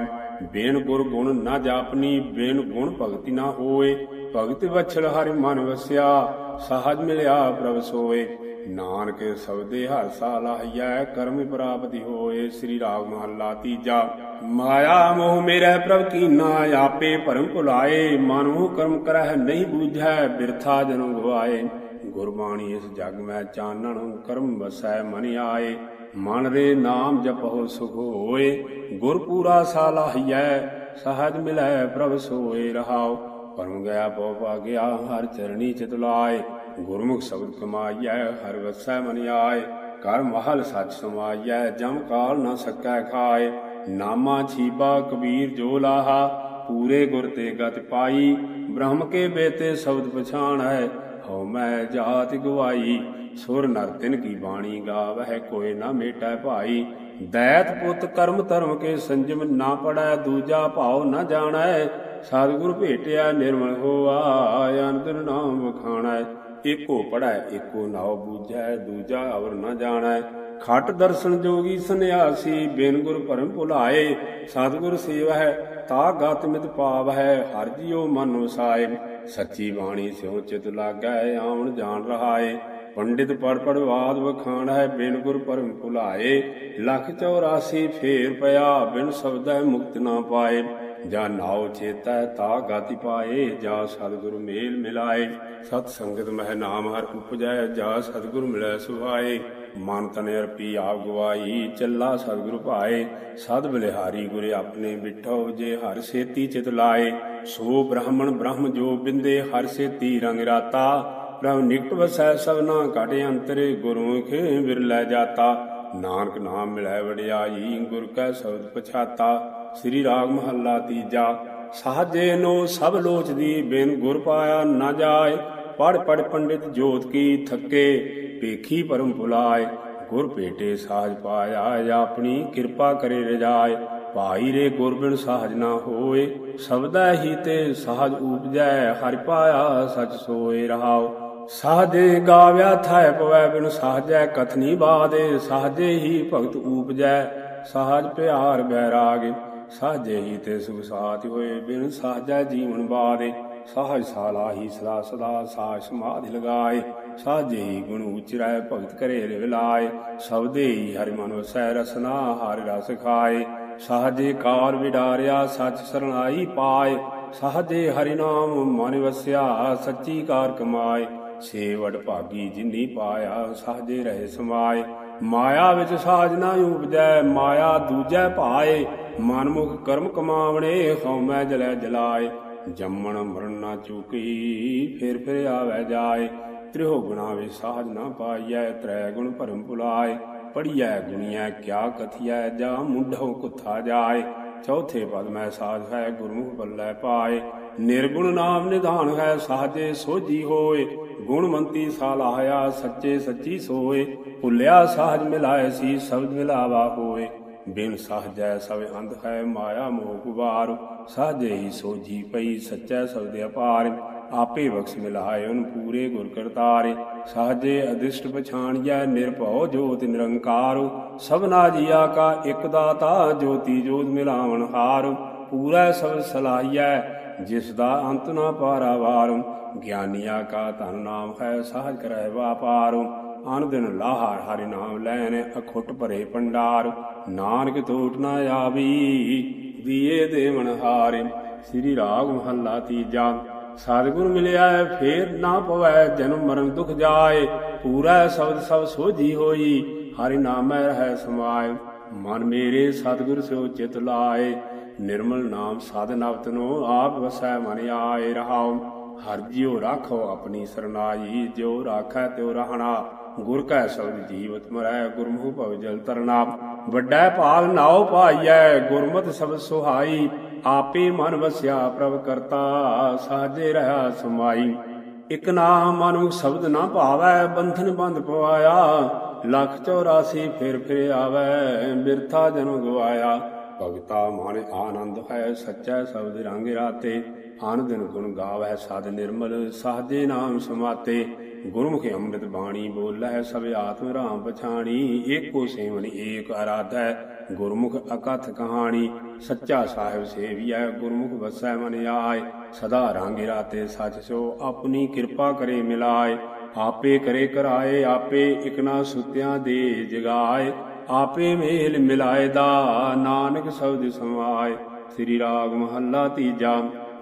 ਬਿਨ ਗੁਰ ਗੁਣ ਨਾ ਜਾਪਨੀ, ਬਿਨ ਗੁਣ ਭਗਤੀ ਨਾ ਹੋਏ। ਭਗਤ ਵਛਲ ਹਰਿ ਮਨ ਵਸਿਆ, ਸਹਜ ਮਿਲਿਆ ਪ੍ਰਭ ਸੋਏ। ਨਾਨਕ ਸਬਦੇ ਹਰ ਸਾ ਲਾਹੀਐ, ਕਰਮ ਪ੍ਰਾਪਤੀ ਹੋਏ, ਸ੍ਰੀ ਰਾਗ ਮਹੱਲਾ ਤੀਜਾ। ਮਾਇਆ ਮੋਹ ਮੇਰਾ ਪ੍ਰਭ ਕੀਨਾ ਆਪੇ ਭਰਮ ਭੁਲਾਏ, ਮਨ ਮੋਹ ਕਰਮ ਕਰਹਿ ਨਹੀਂ ਬੂਝੈ, ਬਿਰਥਾ ਜਨਮ ਗਵਾਏ। ਗੁਰਬਾਣੀ ਇਸ ਜਗ ਮੈਂ ਚਾਨਣ, ਕਰਮ ਵਸੈ ਮਨ ਆਏ। ਮਨ ਰੇ ਨਾਮ ਜਪੋ ਸੁਖ ਹੋਏ ਗੁਰ ਪੂਰਾ ਸਾਲਾਹੀਐ ਸਹਜ ਮਿਲੈ ਪ੍ਰਭ ਸੋਏ ਰਹਾਉ। ਪਰਮ ਗਿਆ ਬਹੁ ਭਾਗਿਆ, ਹਰ ਚਰਣੀ ਚਿਤ ਲਾਏ। ਗੁਰਮੁਖ ਸ਼ਬਦ ਕਮਾਈਐ, ਹਰ ਵਸੈ ਮਨ ਆਏ ਕਰ ਮਹਲ ਸੱਚ ਸਮਾਈਐ, ਜਮ ਕਾਲ ਨ ਸਕੈ ਖਾਏ। ਨਾਮਾ ਛੀਬਾ ਕਬੀਰ ਜੋ ਲਾਹਾ, ਪੂਰੇ ਗੁਰ ਤੇ ਗਤ ਪਾਈ। ਬ੍ਰਹਮ ਕੇ ਬੇਤੇ ਸ਼ਬਦ ਪਛਾਣ ਪਛਾਣੈ ਹਉ ਮੈਂ ਜਾਤ ਗਵਾਈ। ਸੁਰ ਨਰ ਤਿਨ ਕੀ ਬਾਣੀ ਗਾਵਹਿ ਕੋਇ ਨਾ ਮੇਟੈ ਭਾਈ। ਦੈਤ ਪੁੱਤ ਕਰਮ ਧਰਮ ਕੇ ਸੰਜਮ ਨਾ ਪੜੈ, ਦੂਜਾ ਭਾਉ ਨਾ ਜਾਣੈ। ਸਤਿਗੁਰ ਭੇਟਿਆ ਨਿਰਮਲ ਹੋਆ ਅੰਤਰ ਨਾਮ ਵਖਾਣੈ। ਏਕੋ ਪੜੈ ਏਕੋ ਨਾਉ ਬੂਝੈ, ਦੂਜਾ ਅਵਰ ਨਾ ਜਾਣੈ। ਖਟ ਦਰਸ਼ਨ ਜੋਗੀ ਸੰਿਆਸੀ ਬਿਨ ਗੁਰ ਭਰਮ ਭੁਲਾਏ। ਸਤਿਗੁਰ ਸੇਵਾ ਹੈ ਤਾ ਗਤ ਮਿਤ ਪਾਵ ਹੈ ਹਰ ਜਿਉ ਮਨ ਵਸਾਏ। ਸੱਚੀ ਬਾਣੀ ਸਿਉ ਚਿਤ ਲਾਗੈ, ਆਉਣ ਜਾਣ ਰਹਾਏ। ਪੰਡਿਤ ਪੜ ਪੜਵਾਦ ਵਖਾਣ ਹੈ ਬਿਨ ਗੁਰ ਪਰਮ ਭੁਲਾਏ। ਲੱਖ 84 ਫੇਰ ਪਿਆ, ਬਿਨ ਸ਼ਬਦੈ ਮੁਕਤ ਨਾ ਪਾਏ। ਜਾ ਨਾਉ ਚੇਤੈ ਤਾ ਗਾਤੀ ਪਾਏ, ਜਾ ਸਤਿਗੁਰ ਮੇਲ ਮਿਲਾਏ। ਸਤ ਸੰਗਤ ਮਹਿ ਨਾਮ ਹਰ ਉਪਜੈ, ਜਾ ਸਤਿਗੁਰ ਮਿਲੈ ਸੁਭਾਏ ਮਨ ਤਨ ਅਰਪੀ ਆਪ ਗਵਾਈ, ਚੱਲਾ ਸਤਿਗੁਰ ਭਾਏ। ਸਦ ਬਲਿਹਾਰੀ ਗੁਰੇ ਆਪਣੇ ਬਿਠੋ ਜੇ ਹਰ ਸੇਤੀ ਚਿਤ ਲਾਏ। ਸੋ ਬ੍ਰਾਹਮਣ ਬ੍ਰਹਮ ਜੋ ਬਿੰਦੇ, ਹਰ ਸੇਤੀ ਰੰਗ ਰਾਤਾ। ਪ੍ਰਭ ਨਿਕਟ ਵਸੈ ਸਭਨਾ ਘਟ ਅੰਤਰੇ ਗੁਰਮੁਖੇ ਵਿਰਲੇ ਜਾਤਾ। ਨਾਨਕ ਨਾਮ ਮਿਲੈ ਵਡਿਆਈ, ਗੁਰ ਕੈ ਸ਼ਬਦ ਪਛਾਤਾ। ਸ੍ਰੀ ਰਾਗ ਮਹੱਲਾ ਤੀਜਾ। ਸਾਜੇ ਨੋ ਸਭ ਲੋਚਦੀ ਬਿਨ ਗੁਰ ਪਾਇਆ ਨਾ ਜਾਏ, ਪੜ ਪੜ ਪੰਡਿਤ ਜੋਤ ਕੀ ਥੱਕੇ ਪੇਖੀ ਪਰਮ ਭੁਲਾਏ ਗੁਰ ਭੇਟੇ ਸਾਜ ਪਾਇਆ ਆਪਣੀ ਕਿਰਪਾ ਕਰੇ ਰਜਾਏ। ਭਾਈ ਰੇ ਗੁਰ ਬਿਨ ਸਾਜ ਨਾ ਹੋਏ, ਸਬਦਾ ਹੀ ਤੇ ਸਾਜ ਉਪਜੈ, ਹਰਿ ਪਾਇਆ ਸਚ ਸੋਏ ਰਹਾਓ। ਸਾਜੇ ਗਾਵਿਆ ਥੈ ਪਵੈ ਬਿਨ ਸਾਜੈ, ਕਥਨੀ ਬਾਦੇ ਸਾਜੇ ਹੀ ਭਗਤ ਉਪਜੈ, ਸਾਜ ਪਿਆਰ ਬੈਰਾਗ ਸਾਜੇ ਹੀ ਤੇ ਸੁਖ ਸਾਥ ਹੋਏ, ਬਿਨ ਸਾਜੈ ਜੀਵਨ ਬਾਦੇ ਸਾਹਜ ਸਾਲਾਹੀ ਸਦਾ ਸਦਾ ਸਾਜ ਸਮਾਧਿ ਲਗਾਏ। ਸਾਜੇ ਹੀ ਗੁਣ ਉਚਰੈ ਭਗਤ ਕਰੇ ਲਿਵਲਾਏ ਸਬਦੇ ਹੀ ਹਰਿ ਮਨ ਵਸੈ ਰਸਨਾ ਹਰਿ ਰਸ ਖਾਏ। ਸਾਜੇ ਕਾਰ ਵਿਡਾਰਿਆ ਸਚ ਸਰਣਾਈ ਪਾਏ। ਸਾਜੇ ਹਰਿ ਨਾਮ ਮਨ ਵਸਿਆ ਸੱਚੀ ਕਾਰ ਕਮਾਏ। ਛੇਵੜ ਭਾਗੀ ਜਿਨੀ ਪਾਇਆ ਸਾਜੇ ਰਹੇ ਸਮਾਏ। ਮਾਇਆ ਵਿੱਚ ਸਾਜ ਨਾ ਉਪਜੈ, ਮਾਇਆ ਦੂਜੈ ਭਾਏ ਮਨਮੁਖ ਕਰਮ ਕਮਾਵਣੇ ਹਉਮੈ ਜਲੈ ਜਲਾਏ, ਜੰਮਣ ਮਰਨ ਨਾ ਚੁਕੀ, ਫਿਰ ਫਿਰ ਆਵੈ ਜਾਏ। ਤ੍ਰਿਹੋ ਗੁਣਾ ਵਿੱਚ ਸਾਜ ਨਾ ਪਾਈਐ, ਤ੍ਰੈ ਗੁਣ ਭਰਮ ਭੁਲਾਏ। ਪੜੀਐ ਗੁਣੀਐ, ਕਿਆ ਕਥੀਐ, ਜਾ ਮੁੰਢੋਂ ਕੁਥਾ ਜਾਏ। ਚੌਥੇ ਪਦ ਮੈਂ ਸਾਜ ਹੈ, ਗੁਰਮੁਖ ਬੱਲੇ ਪਾਏ। ਨਿਰਗੁਣ ਨਾਮ ਨਿਧਾਨ ਹੈ, ਸਾਜੇ ਸੋਜੀ ਹੋਏ। ਗੁਣਵੰਤੀ ਸਾਲਾਇਆ ਸੱਚੇ ਸੱਚੀ ਸੋਏ। ਭੁੱਲਿਆ ਸਾਜ ਮਿਲਾਏ ਸੀ, ਸ਼ਬਦ ਮਿਲਾਵਾ ਹੋਏ। ਬਿਨ ਸਹਜੈ ਸਭ ਅੰਧ ਹੈ ਮਾਇਆ ਮੋਹ ਗੁਬਾਰ ਸਾਜੇ ਹੀ ਸੋਜੀ ਪਈ, ਸੱਚੈ ਸ਼ਬਦ ਅਪਾਰ। ਆਪੇ ਬਖਸ਼ ਮਿਲਾਏ ਉਹਨ ਪੂਰੇ ਗੁਰ ਕਰਤਾਰੇ। ਸਾਜੇ ਅਦਿਸ਼ਟ ਪਛਾਣਿਐ, ਨਿਰਭਉ ਜੋਤ ਨਿਰੰਕਾਰ। ਸਭਨਾ ਜੀਆ ਕਾ ਇਕ ਦਾਤਾ, ਜੋਤੀ ਜੋਤ ਮਿਲਾਵਣ ਹਾਰ। ਪੂਰਾ ਸਭ ਸਲਾਹੀਐ, ਜਿਸ ਦਾ ਅੰਤ ਨਾ ਪਾਰਾਵਾਰ। ਗਿਆਨੀਆ ਕਾ ਧਨ ਨਾਮ ਹੈ, ਸਾਜ ਕਰੈ ਵਾਪਾਰ। ਅਨ ਦਿਨ ਲਾਹਾ ਹਰਿ ਨਾਮ ਲੈਨ ਅਖੁੱਟ ਭਰੇ ਪੰਡਾਰ। ਨਾਨਕ ਟੋਟ ਨਾ ਆਵੀ, ਦੀਏ ਦੇਵਨ ਹਾਰੇ। ਸ੍ਰੀ ਰਾਗ ਮਹੱਲਾ ਤੀਜਾ, ਸਤਿਗੁਰ ਮਿਲਿਆ ਫੇਰ ਨਾ ਪਵੈ ਜਨਮ ਮਰਨ ਦੁਖ ਜਾਏ। ਪੂਰਾ ਸ਼ਬਦ ਸਭ ਸੋਝੀ ਹੋਈ, ਹਰਿ ਨਾਮੈ ਰਹਿ ਸਮਾਏ। ਮਨ ਮੇਰੇ ਸਤਿਗੁਰ ਸਿਓ ਚਿਤ ਲਾਏ, ਨਿਰਮਲ ਨਾਮ ਸਾਧ ਨਵਤਨੋ ਆਪ ਵਸੈ ਮਨ ਆਏ ਰਹਾਉ। ਹਰ ਜਿਉ ਰਾਖੋ ਆਪਣੀ ਸਰਨਾਈ, ਜਿਉ ਰਾਖੈ ਤਿਉ ਰਹਣਾ। ਗੁਰ ਕੈ ਸ਼ਬਦ ਜੀਵਤ ਮਰੈ, ਗੁਰਮੁਖ ਭਵ ਜਲ ਤਰਨਾ। ਵੱਡਾ ਭਾਗ ਨਾਉ ਪਾਈਐ ਗੁਰਮਤਿ ਸਬਦ ਸੁਹਾਈ, ਆਪੇ ਮਨ ਵਸਿਆ ਪ੍ਰਭ ਕਰਤਾ, ਸਾਜੇ ਰਹਾ ਸਮਾਈ। ਇਕ ਨਾਮ ਮਨੁ ਸ਼ਬਦ ਨਾ ਭਾਵੈ, ਬੰਧਨ ਬੰਧ ਪਵਾਇਆ। ਲੱਖ 84 ਫਿਰ ਫਿਰ ਆਵੈ, ਬਿਰਥਾ ਜਨਮ ਗਵਾਇਆ। ਭਗਤਾ ਮਨ ਆਨੰਦ ਹੈ, ਸੱਚਾ ਸ਼ਬਦ ਰੰਗ ਰਾਤੇ। ਆਨ ਦਿਨ ਗੁਣ ਗਾਵੈ, ਸਦ ਨਿਰਮਲ, ਸਾਜੇ ਨਾਮ ਸਮਾਤੇ। ਗੁਰਮੁਖ ਅੰਮ੍ਰਿਤ ਬਾਣੀ ਬੋਲੈ, ਸਭ ਆਤਮ ਰਾਮ ਪਛਾਣੀ। ਏਕੋ ਸੇਵਨ, ਏਕ ਅਰਾਧੈ, ਗੁਰਮੁਖ ਅਕਥ ਕਹਾਣੀ। ਸੱਚਾ ਸਾਹਿਬ ਸੇਵੀਐ, ਗੁਰਮੁਖ ਵਸੈ ਮਨ ਆਏ। ਸਦਾ ਰੰਗ ਰਾਤੇ ਸਚ ਸੋ ਆਪਣੀ ਕਿਰਪਾ ਕਰੇ ਮਿਲਾਏ। ਆਪੇ ਕਰੇ ਕਰਾਏ, ਆਪੇ ਇਕਨਾ ਸੁਤਿਆਂ ਦੇ ਜਗਾਏ। ਆਪੇ ਮੇਲ ਮਿਲਾਏ ਦਾ ਨਾਨਕ ਸ਼ਬਦ ਸਮਾਏ ਸ੍ਰੀ ਰਾਗ ਮਹੱਲਾ ਤੀਜਾ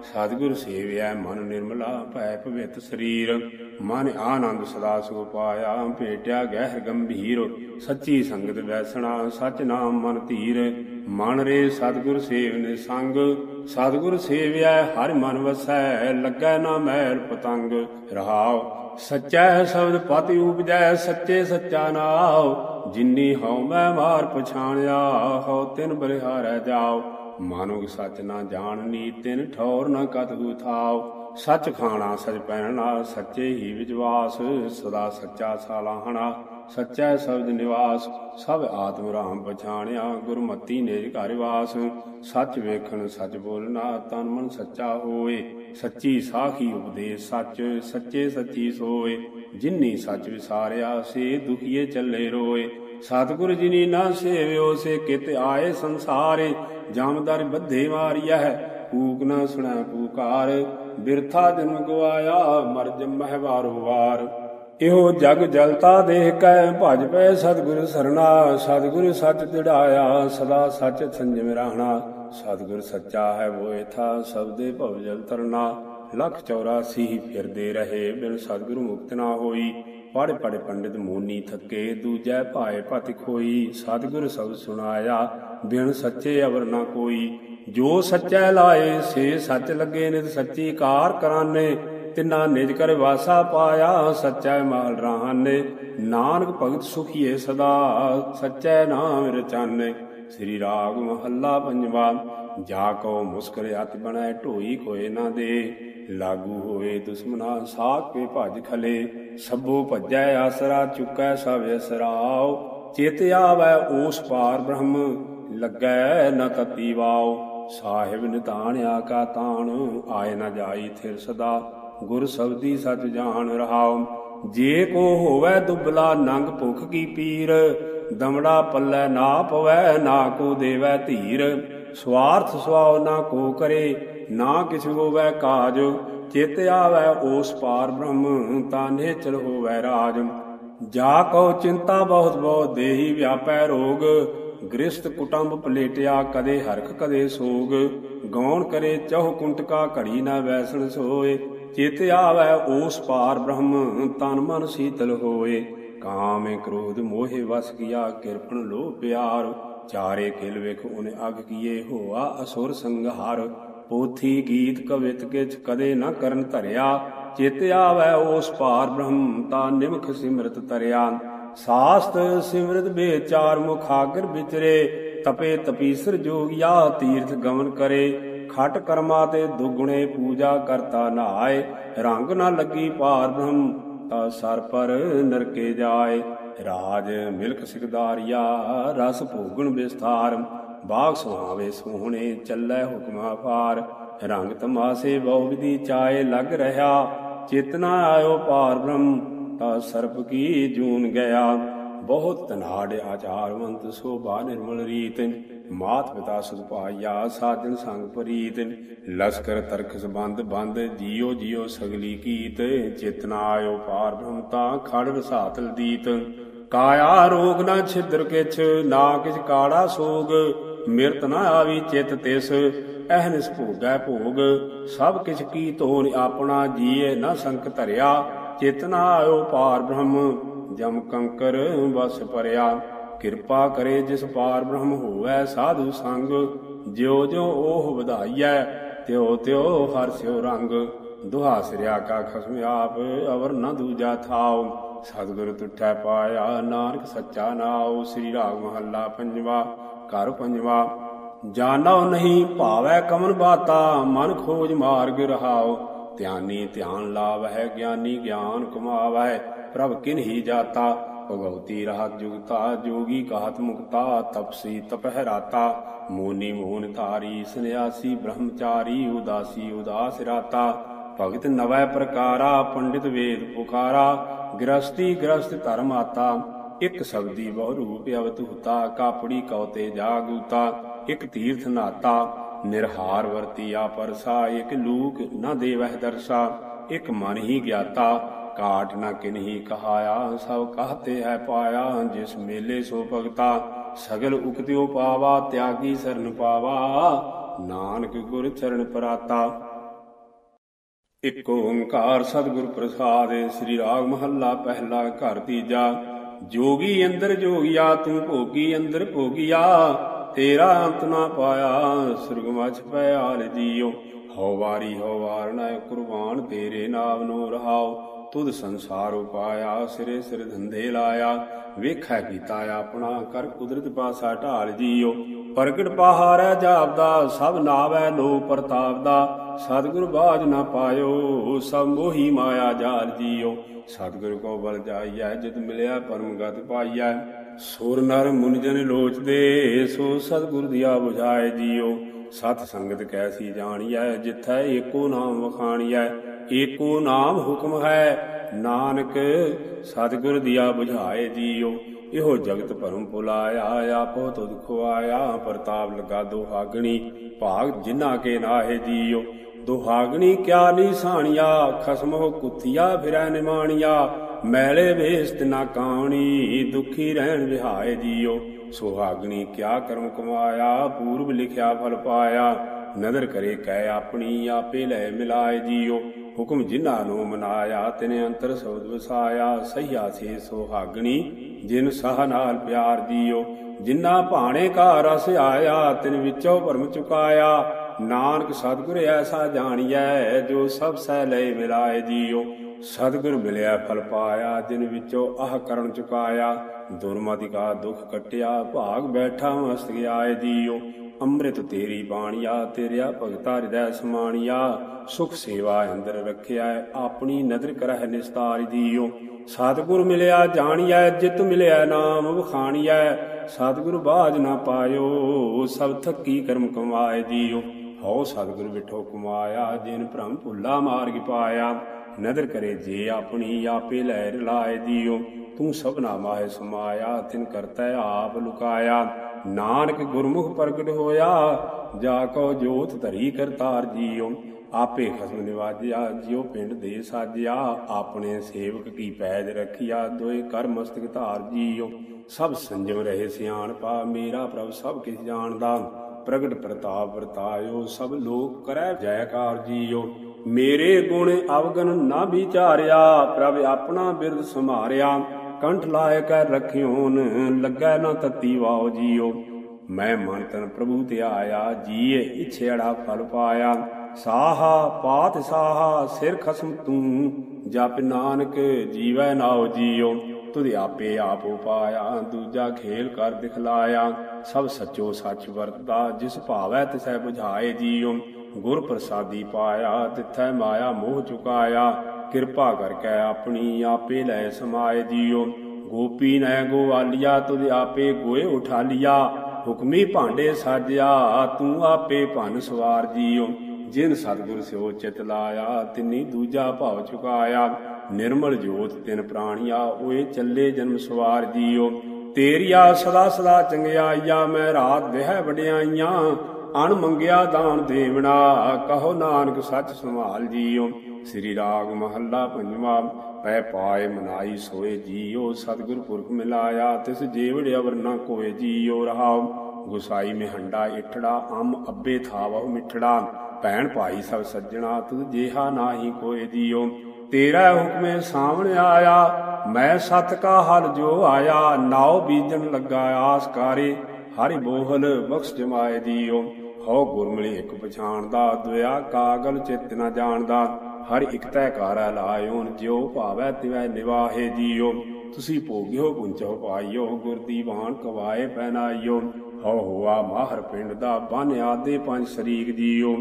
ਸਤਿਗੁਰ ਸੇਵਿਆ ਮਨ ਨਿਰਮਲਾ ਭੈ ਪਵਿੱਤ ਸਰੀਰ, ਮਨ ਆਨੰਦ ਸਦਾ ਸੁਖ ਪਾਇਆ, ਭੇਟਿਆ ਗਹਿਰ ਗੰਭੀਰ, ਸੱਚੀ ਸੰਗਤ ਵੈਸਣਾ, ਸਚ ਨਾਮ ਮਨ ਧੀਰ। ਮਨ ਰੇ ਸਤਿਗੁਰ ਸੇਵਨੇ ਸੰਗ, ਸਤਿਗੁਰ ਸੇਵਿਆ ਹਰ ਮਨ ਵਸੈ, ਲੱਗੈ ਨਾ ਮੈਲ ਪਤੰਗ। ਰਹਾਉ, ਸੱਚਾ ਸ਼ਬਦ ਪਤਿ ਉਪਜੈ, ਸੱਚੇ ਸੱਚਾ ਨਾਉ। ਜਿਨੀ ਹਉ ਮੈਂ ਮਾਰ ਪਛਾਣਿਆ, ਹਉ ਤਿਨ ਬਲਿਹਾਰੈ ਜਾਓ ਮਾਨੁਕ ਸੱਚ ਨਾ ਜਾਣਨੀ, ਤਿਨ ਠੌਰ ਨਾ ਕਤਹੁ ਥਾਉ। ਸੱਚ ਖਾਣਾ, ਸਚ ਪਹਿਨਣਾ, ਸੱਚੇ ਹੀ ਵਿਜਵਾਸ। ਸਦਾ ਸੱਚਾ ਸਾਲਾਹਣਾ ਸੱਚਾ ਸ਼ਬਦ ਨਿਵਾਸ। ਸਭ ਆਤਮ ਰਾਮ ਪਛਾਣਿਆ, ਗੁਰਮਤੀ ਨੇਜ ਘਰ ਵਾਸ। ਸੱਚ ਵੇਖਣ, ਸੱਚ ਬੋਲਣਾ, ਤਨ ਮਨ ਸੱਚਾ ਹੋਏ। ਸੱਚੀ ਸਾਖੀ ਉਪਦੇਸ਼ ਸੱਚ, ਸੱਚੇ ਸੱਚੀ ਸੋਏ। ਜਿਨਨੀ ਸੱਚ ਵਿਸਾਰਿਆ, ਸੇ ਦੁਖੀਏ ਚੱਲੇ ਰੋਏ। ਸਤਿਗੁਰ ਜਿਨੀ ਨਾ ਸੇਵਿਓ, ਸੇ ਕਿਤ ਆਏ ਸੰਸਾਰੇ। ਜਾਮਦਾਰ ਬੱਧੇ ਮਾਰਿਆ ਕੂਕ ਨਾ ਸੁਣਾ ਪੁਕਾਰ ਬਿਰਥਾ ਜਨਮ ਗਵਾਇਆ ਮਰ ਜਮਹਿ ਵਾਰੋ। ਵਾਰ ਇਹੋ ਜਗ ਜਲਤਾ ਦੇਖ ਕੈ ਭਜ ਪੈ ਸਤਿਗੁਰ ਸਰਣਾ, ਸਤਿਗੁਰ ਸੱਚ ਦਿੜਾਇਆ ਸਦਾ ਸੱਚ ਸੰਜਮ ਰਹਿਣਾ। ਸਤਿਗੁਰ ਸੱਚਾ ਹੈ ਉਹ ਇਥਾ ਸਬਦੇ ਭਵ ਜਲ ਤਰਨਾ। ਲਖ 84 ਫਿਰਦੇ ਰਹੇ, ਬਿਨ ਸਤਿਗੁਰ ਮੁਕਤ ਨਾ ਹੋਈ। ਪੜ ਪੜ ਪੰਡਿਤ ਮੋਨੀ ਥੱਕੇ, ਦੂਜੈ ਭਾਏ ਪਤਿ ਖੋਈ। ਸਤਿਗੁਰ ਸਭ ਸੁਣਾਇਆ, ਬਿਨ ਸੱਚੇ ਅਵਰ ਨਾ ਕੋਈ। ਜੋ ਸੱਚੈ ਲਾਏ, ਸੇ ਸੱਚ ਲੱਗੇ ਨਿਤ ਸੱਚੀ ਕਾਰ ਕਰਾਨੇ। ਤਿਨਾ ਨਿਜ ਕਰ ਵਾਸਾ ਪਾਇਆ, ਸੱਚੈ ਮਾਲ ਰਾਹਨੇ। ਨਾਨਕ ਭਗਤ ਸੁਖੀਏ ਸਦਾ, ਸੱਚੈ ਨਾਮ ਰਚਾਨੇ। ਸ੍ਰੀ ਰਾਗ ਮਹੱਲਾ ਪੰਜਵਾ, ਜਾ ਕੋ ਮੁਸਕਰ ਅਤ ਬਣੈ, ਢੋਈ ਕੋਏ ਨਾ ਦੇ। ਲਾਗੂ ਹੋਏ ਦੁਸ਼ਮਨਾ ਸਾਖ ਕੇ ਭਜ ਖਲੇ, ਸਭੋ ਭਜੈ ਆਸਰਾ, ਚੁਕੈ ਸਭ ਅਸਰਾਉ ਚਿਤ ਆਵੈ ਓਸ ਪਾਰ ਬ੍ਰਹਮ, ਲੱਗੈ ਨ ਤਤੀ ਵਾਉ ਸਾਹਿਬ ਨਿਤਾਣਿਆ ਕਾ ਤਾਣ, ਆਏ ਨ ਜਾਈ ਥਿਰ ਸਦਾ। ਗੁਰ ਸਬਦੀ ਸਚ ਜਾਣ ਰਹਾਉ ਜੇ ਕੋ ਹੋਵੇ ਦੁਬਲਾ, ਨੰਗ ਭੁਖ ਕੀ ਪੀਰ। ਦਮੜਾ ਪੱਲੇ ਨਾ ਪਵੈ, ਨਾ ਕੋ ਦੇਵੈ ਧੀਰ। ਸਵਾਰਥ ਸਵਾਉ ਨਾ ਕੋ ਕਰੇ, ਨਾ ਕਿਛ ਹੋਵੈ ਕਾਜ। ਚਿਤ ਆਵੈ ਓਸ ਪਾਰ ਬ੍ਰਹਮ ਤਾਨੇ ਚਲ ਹੋਵੈ ਰਾਜ। ਜਾ ਕੋ ਚਿੰਤਾ ਬਹੁਤ ਬਹੁਤ ਦੇਹੀ ਵਿਆਪੈ ਰੋਗ। ਗ੍ਰਸਤ ਕੁਟੰਬ ਪਲੇਟਿਆ ਕਦੇ ਹਰਖ, ਕਦੇ ਸੋਗ। ਗੌਣ ਕਰੇ ਚਹੁ ਕੁੰਟਕਾ ਘੜੀ ਨਾ ਵੈਸਣ ਸੋਏ। ਚਿਤ ਆਵੈ ਓਸ ਪਾਰ ਬ੍ਰਹਮ, ਤਨ ਮਨ ਸੀਤਲ ਹੋਏ। ਕਾਮੇ ਕ੍ਰੋਧ, ਮੋਹਿ ਵਸ ਗਿਆ ਕਿਰਪਨ ਲੋ ਪਿਆਰ। ਚਾਰੇ ਕਿਲ ਵੇਖ ਉਹਨੇ ਅਗ ਕੀਏ ਹੋਆ, ਅਸੁਰ ਸੰਘਾਰ। ਪੋਥੀ ਗੀਤ ਕਵਿਤ ਕਿਛ ਕਦੇ ਨਾ ਕਰਨ ਧਰਿਆ। ਚਿਤ ਆਵੈ ਓਸ ਪਾਰ ਬ੍ਰਹਮ, ਤਾ ਨਿਮਖ ਸਿਮਰਤ ਤਰਿਆ। ਸਾਸਤ ਸਿਮਰਤ ਬੇਚਾਰ ਮੁਖਾਗਰ ਵਿਚਰੇ। ਤਪੇ ਤਪੀਸਰ ਜੋਗਿਆ ਤੀਰਥ ਗਮਨ ਕਰੇ। ਖਟ ਕਰਮਾ ਤੇ ਦੁਗਣੇ ਪੂਜਾ ਕਰਤਾ ਨਾਏ। ਰੰਗ ਨਾ ਲੱਗੀ ਪਾਰ ਬ੍ਰਹਮ ਤਾ ਸਰ ਪਰ ਨਰਕੇ ਜਾਏ। ਰਾਜ ਮਿਲਕ ਸਿਕਦਾਰੀਆ, ਰਸ ਭੋਗਣ ਵਿਸਥਾਰ। ਬਾਗ ਸੁਹਾਵੇ ਸੋਹਣੇ ਚੱਲੇ ਹੁਕਮਾ ਪਾਰ ਰੰਗ ਤਮਾਸੇ ਬਹੁ ਵਿਧੀ ਚਾਏ ਲੱਗ ਰਹਾ। ਚੇਤਨਾ ਆਇਓ ਪਾਰ ਬ੍ਰਹਮ, ਤਾ ਸਰਪ ਕੀ ਜੂਨ ਗਿਆ। ਬਹੁਤ ਤਨਾੜ ਆਚਾਰਵੰਤ ਸੋਭਾ ਨਿਰਮਲ ਰੀਤ। ਮਾਤ ਪਿਤਾ ਸੁਧ ਸਾਜਨ ਸੰਗ ਪ੍ਰੀਤ, ਲਸਕਰ ਤਰਖ ਸੰਬੰਧ ਬੰਦ, ਜੀਓ ਜੀਓ ਸਗਲੀ ਕੀਤ ਚੇਤਨਾ ਆਇਓ ਪਾਰ ਬ੍ਰਹਮਤਾ ਖੜ ਰਸਾਤਲ ਦੀਤ ਕਾਇਆ ਰੋਗ ਨਾ ਛਿਦਰ ਕਿਛ, ਨਾ ਕਿਛ ਕਾੜਾ ਸੋਗ, ਮਿਰਤ ਨਾ ਆਵੀ ਚਿਤ ਤਿਸ ਅਹਨਿਸ ਭੋਗੈ ਭੋਗ। ਸਭ ਕਿਛ ਕੀ ਤੋਨ ਆਪਣਾ ਜੀਏ ਨਾ ਸੰਕ ਧਰਿਆ ਚੇਤਨਾ ਆਇਓ ਪਾਰ ਬ੍ਰਹਮ, ਜਮ ਕੰਕਰ ਵਸ ਪਰਿਆ। ਕਿਰਪਾ ਕਰੇ ਜਿਸ ਪਾਰ ਬ੍ਰਹਮ ਹੋਵੇ ਸਾਧੂ ਸੰਗ, ਜਿਉ ਜਿਉ ਉਹ ਵਧਾਈਐ, ਤਿਉ ਤਿਉ ਹਰ ਸਿਉ ਰੰਗ। ਦੁਹਾ ਸਿਰਿਆ ਕਾ ਖਸਮ ਆਪ, ਅਵਰ ਨ ਦੂਜਾ ਥਾਉ। ਸਤਿਗੁਰ ਤੁਠੈ ਪਾਇਆ, ਨਾਨਕ ਸੱਚਾ ਨਾਉ। ਸ੍ਰੀ ਰਾਗ ਮਹੱਲਾ ਪੰਜਵਾ, ਘਰ ਪੰਜਵਾ। ਜਾਣੋ ਨਹੀਂ ਭਾਵੈ ਕਮਨ ਬਾਤਾ, ਮਨ ਖੋਜ ਮਾਰਗ ਰਹਾਉ। ਧਿਆਨੀ ਧਿਆਨ ਲਾਵਹਿ, ਗਿਆਨੀ ਗਿਆਨ ਕਮਾਵਹਿ, ਪ੍ਰਭ ਕਿਨਹੀ ਜਾਤਾ। ਭਗਵਤੀ ਰਹਤ ਜੁਗਤਾ ਜੋਗੀ ਕਾਹਤ ਮੁਕਤਾ, ਤਪਸੀ ਤਪਹਿ ਰਾਤਾ ਮੋਨੀ ਮੋਨ ਧਾਰੀ ਸੰਿਆਸੀ ਬ੍ਰਹਮਚਾਰੀ, ਉਦਾਸੀ ਉਦਾਸ ਰਾਤਾ। ਭਗਤ ਨਵੈ ਪ੍ਰਕਾਰਾ, ਪੰਡਿਤ ਵੇਦ ਪੁਕਾਰਾ ਗ੍ਰਸਤੀ ਗ੍ਰਸਤ ਧਰਮ ਆਤਾ। ਇਕ ਸਬਦੀ ਬਹੁ ਰੂਪ ਅਵਤ ਹੁਤਾ ਕਾਪੜੀ ਕਉਤੇ ਜਾਗੂਤਾ, ਇਕ ਤੀਰਥ ਨਾਤਾ। ਨਿਰਹਾਰ ਵਰਤੀਆ ਪਰਸਾ, ਇਕ ਲੂਕ ਨ ਦੇਵਹਿ ਦਰਸਾ, ਇਕ ਮਨ ਹੀ ਗਿਆਤਾ। ਕਾਟ ਨ ਕਿਨਹੀ ਕਹਾਇਆ, ਸਭ ਕਹਤੇ ਹੈ ਪਾਇਆ, ਜਿਸ ਮੇਲੇ ਸੋ ਭਗਤਾ, ਸਗਲ ਉਕਤਿਓ ਪਾਵਾ, ਤਿਆਗੀ ਸਰਨ ਪਾਵਾ, ਨਾਨਕ ਗੁਰ ਚਰਨ ਪਰਾਤਾ। ਇਕ ਓੰਕਾਰ ਸਤਿਗੁਰ ਪ੍ਰਸਾਦਿ, ਸ੍ਰੀ ਰਾਗ ਮਹੱਲਾ ਪਹਿਲਾ ਘਰ ਤੀਜਾ। ਜੋਗੀ ਅੰਦਰ ਜੋਗਿਆ, ਤੂੰ ਭੋਗੀ ਅੰਦਰ ਭੋਗਿਆ, ਤੇਰਾ ਅੰਤ ਨਾ ਪਾਇਆ, ਸੁਰਗ ਮਛ ਪਿਆਲ ਜੀਓ। ਹਉ ਵਾਰੀ ਹਉ ਵਾਰਨਾ ਕੁਰਬਾਨ ਤੇਰੇ ਨਾਮ ਨੂੰ ਰਹਾਓ। ਤੁਧ ਸੰਸਾਰ ਉਪਾਇਆ, ਸਿਰੇ ਸਿਰ ਧੰਦੇ ਲਾਇਆ। ਵੇਖੈ ਕੀਤਾ ਆਪਣਾ ਕਰ, ਕੁਦਰਤ ਪਾਸਾ ਢਾਲ ਜੀਓ। ਪ੍ਰਗਟ ਪਹਾੜੈ ਜਾਪਦਾ, ਸਭ ਨਾਵੈ ਲੋ ਪ੍ਰਤਾਪ ਦਾ ਸਤਿਗੁਰ ਬਾਜ ਨਾ ਪਾਇਓ, ਸਭ ਮੋਹੀ ਮਾਇਆ ਜਾਲ ਜੀਓ। ਸਤਿਗੁਰ ਕੋ ਬਲ ਜਾਈਐ, ਜਿਤ ਮਿਲਿਆ ਪਰਮ ਗਤ ਪਾਈਐ। ਸੁਰ ਨਰ ਮੁਨ ਜਨ ਲੋਚਦੇ, ਸੋ ਸਤਿਗੁਰ ਦੀਆ 부ਝਾਏ ਜੀਓ। ਸਤ ਸੰਗਤ ਕੈਸੀ ਜਾਣੀਐ, ਜਿਥੈ ਏਕੋ ਨਾਮ ਵਖਾਣੀਐ। ਏਕੋ ਨਾਮ ਹੁਕਮ ਹੈ। ਨਾਨਕ, ਸਤਿਗੁਰ ਦਿਆ 부ਝਾਏ ਜੀਓ। ਇਹੋ ਜਗਤ ਭਰਮ ਭੁਲਾਇਆ, ਆਪੋ ਤੁਧ ਖੁਆਇਆ। ਪ੍ਰਤਾਪ ਲਗਾ ਦੁਹਾਗਣੀ, ਭਾਗ ਜਿਨ੍ਹਾਂ ਕੇ ਨਾਹੇ ਜੀਓ। ਦੁਹਾਗਣੀ ਕਿਆ ਨਿਸਾਣੀਆ ਖਸਮ ਹੋ ਕੁੱਤੀਆ ਫਿਰੈ ਨਿਮਾਣੀਆ। ਮੈਲੇ ਵੇਸਤ ਨਾ ਕਾਣੀ, ਦੁਖੀ ਰਹਿਣ ਵਿਹਾਏ ਜੀਓ। ਸੁਹਾਗਣੀ ਕਿਆ ਕਰਮ ਕਮਾਇਆ, ਪੂਰਬ ਲਿਖਿਆ ਫਲ ਪਾਇਆ। ਨਦਰ ਕਰੇ, ਕਹਿ ਆਪਣੀ ਆਪੇ ਲੈ ਮਿਲਾਏ ਜੀਓ। ਹੁਕਮ ਜਿਨ੍ਹਾਂ ਨੂੰ ਮਨਾਇਆ, ਤਿਨੇ ਅੰਤਰ ਸਬਦ ਵਸਾਇਆ। ਸਈਆ ਸੇ ਸੁਹਾਗਣੀ, ਜਿਨ ਸਹ ਨਾਲ ਪਿਆਰ ਜੀਓ। ਜਿਨ੍ਹਾਂ ਭਾਣੇ ਕਾ ਰਸ ਆਇਆ, ਤਿਨ ਵਿੱਚੋਂ ਭਰਮ ਚੁਕਾਇਆ। ਨਾਨਕ ਸਤਿਗੁਰ ਐਸਾ ਜਾਣੀਐ, ਜੋ ਸਭ ਸਹਿ ਲੈ ਮਿਲਾਏ ਜੀਓ। ਸਤਿਗੁਰ ਮਿਲਿਆ, ਫਲ ਪਾਇਆ, ਜਿਨ ਵਿੱਚੋਂ ਆਹ ਕਰਨ ਚੁਕਾਇਆ। ਦੁਰਮਤਿ ਕਾ ਦੁਖ ਕਟਿਆ, ਭਾਗ ਬੈਠਾ, ਮਸਤ ਗਿਆਏ ਜੀਓ। ਅੰਮ੍ਰਿਤ ਤੇਰੀ ਬਾਣੀਆ, ਤੇਰਿਆ ਭਗਤਾ ਹਿਰਦੈ ਸਮਾਣੀਆ। ਸੁਖ ਸੇਵਾ ਅੰਦਰ ਰੱਖਿਆ ਆਪਣੀ ਨਦਰ ਕਰਹਿ ਨਿਸਤਾਰ ਜੀਓ ਸਤਿਗੁਰ ਮਿਲਿਆ, ਜਾਣੀਐ, ਜਿਤ ਮਿਲਿਆ ਨਾਮ ਵਖਾਣੀਐ। ਸਤਿਗੁਰ ਬਾਜ ਨਾ ਪਾਇਓ, ਸਭ ਥੱਕੀ ਕਰਮ ਕਮਾਏ ਜੀਓ ਹਉ ਸਤਿਗੁਰ ਵਿਠੋ ਕਮਾਇਆ, ਜਿਨ ਭ੍ਰਮ ਭੁੱਲਾ ਮਾਰਗ ਪਾਇਆ। ਨਦਰ ਕਰੇ ਜੇ ਆਪਣੀ, ਆਪੇ ਲੈ ਰਲਾਏ ਜੀਓ ਤੂੰ ਸਭਨਾ ਮਾਹਿ ਸਮਾਇਆ ਤਿਨ ਕਰਤਾ ਆਪ ਲੁਕਾਇਆ। ਨਾਨਕ ਗੁਰਮੁਖ ਪ੍ਰਗਟ ਹੋਇਆ, ਜਾ ਕੋ ਜੋਤ ਧਰੀ ਕਰਤਾਰ ਜੀਓ ਆਪੇ ਖਸਮ ਨਿਵਾਜਿਆ, ਜਿਉ ਪਿੰਡ ਦੇ ਸਾਜਿਆ। ਆਪਣੇ ਸੇਵਕ ਕੀ ਪੈਜ ਰਖਿਆ, ਦੋਏ ਕਰ ਮਸਤਕ ਧਾਰ ਜੀਓ ਸਭ ਸੰਜਮ ਰਹੇ ਸਿਆਣ ਪਾ, ਮੇਰਾ ਪ੍ਰਭ ਸਭ ਕਿਛ ਜਾਣਦਾ। ਪ੍ਰਗਟ ਪ੍ਰਤਾਪ ਵਰਤਾਇਓ, ਸਭ ਲੋਕ ਕਰੈ ਜੈਕਾਰ ਜੀਓ ਮੇਰੇ ਗੁਣ ਅਵਗਨ ਨਾ ਵਿਚਾਰਿਆ, ਪ੍ਰਭ ਆਪਣਾ ਬਿਰਦ ਸਮਾਰਿਆ ਕੰਠ ਲਾਇ ਕੈ ਰਖਿਓਨ, ਲੱਗੈ ਨਾ ਤਤੀ ਵਾਓ ਜੀਓ। ਮੈਂ ਮਨ ਤਨ ਪ੍ਰਭੂ ਤੇ ਆਇਆ, ਜੀਏ ਇਛੇੜਾ ਫਲ ਪਾਇਆ। ਸਾਹਾ, ਪਾਤ ਸਾਹਾ, ਸਿਰ ਖਸਮ ਤੂੰ, ਜਪ ਨਾਨਕ ਜੀਵੈ ਨਾਉ ਜੀਓ। ਤੁਧ ਆਪੇ ਆਪ ਉਪਾਇਆ, ਦੂਜਾ ਖੇਲ ਕਰ ਦਿਖਲਾਇਆ। ਸਭ ਸਚੋ ਸੱਚ ਵਰਤਦਾ, ਜਿਸ ਭਾਵੈ ਤਿਸੈ 부ਝਾਏ ਜੀਓ। ਗੁਰ ਪ੍ਰਸਾਦੀ ਪਾਇਆ, ਤਿਥੈ ਮਾਇਆ ਮੋਹ ਚੁਕਾਇਆ। ਕਿਰਪਾ ਕਰਕੇ ਆਪਣੀ ਆਪੇ ਲੈ ਸਮਾਏ ਜੀਓ ਗੋਪੀ ਨੈ ਗੋਵਾਲੀਆ ਤੁਧ ਆਪੇ ਗੋਏ ਉਠਾਲਿਆ ਹੁਕਮੀ ਭਾਂਡੇ ਸਾਜਿਆ, ਤੂੰ ਆਪੇ ਭਨ ਸਵਾਰ ਜੀਓ ਜਿਨ ਸਤਿਗੁਰ ਸਿਓ ਚਿਤ ਲਾਇਆ, ਤਿਨੀ ਦੂਜਾ ਭਾਵ ਚੁਕਾਇਆ। ਨਿਰਮਲ ਜੋਤ ਤਿਨ ਪ੍ਰਾਣੀਆ, ਓਏ ਚੱਲੇ ਜਨਮ ਸਵਾਰ ਜੀਓ ਤੇਰੀਆ ਸਦਾ ਸਦਾ ਚੰਗਿਆਈਆ, ਮੈਂ ਰਾਤ ਦੇਹ ਵਡਿਆਈਆਂ। ਅਣ ਮੰਗਿਆ ਦਾਨ ਦੇਵਣਾ, ਕਹੋ ਨਾਨਕ ਸੱਚ ਸੰਭਾਲ ਜੀਓ ਸ੍ਰੀ ਰਾਗ ਮਹੱਲਾ ਪੰਜਵਾ, ਪੈ ਪਾਏ ਮਨਾਈ ਸੋਏ ਜੀਓ, ਸਤਿਗੁਰ ਪੁਰਖ ਮਿਲਾਇਆ, ਤਿਸ ਜੀਵੜ ਅਵਰ ਨਾ ਕੋਏ ਜੀਓ ਰਹਾਉ। ਗੁਸਾਈ ਮੇ ਹੰਡਾ ਇਠੜਾ, ਅੰਮ ਅੱਬੇ ਥਾਵਹੁ ਮਿਠੜਾ। ਭੈਣ ਭਾਈ ਸਭ ਸੱਜਣਾ, ਤੁਧ ਜੇਹਾ ਨਾਹੀ ਕੋਏ ਜੀਓ। ਤੇਰਾ ਹੁਕਮੇ ਸਾਹਮਣੇ ਆਇਆ, ਮੈਂ ਸਤ ਕਾ ਹਲ ਜੋ ਆਇਆ, ਨਾਉ ਬੀਜਣ ਲੱਗਾ ਆਸਕਾਰੇ ਹਰਿ ਬੋਹਲ ਬਖਸ਼ ਜਮਾਏ ਜੀਓ, ਹਉ ਗੁਰਮਿਲੀ ਇੱਕ ਪਛਾਣਦਾ ਦੁਆ ਕਾਗਲ ਚਿਤ ਨਾ ਜਾਣਦਾ। ਹਰ ਇਕ ਤੈ ਕਾਰਾ ਲਾਇਓਨ ਜਿਉ ਭਾਵੈ, ਤਿਵੈ ਨਿਵਾਹੇ ਜੀਓ। ਤੁਸੀਂ ਭੋਗਿਓ ਪੁੰਚੋ ਪਾਈਓ ਗੁਰ ਦੀਵਾਨ ਕਵਾਏ ਪਹਿਨਾਈਓ ਹੋ ਹੋਆ ਮਾਹਰ ਪਿੰਡ ਦਾ ਬਨ ਆਦੇ ਪੰਜ ਸ਼ਰੀਕ ਜੀਓ।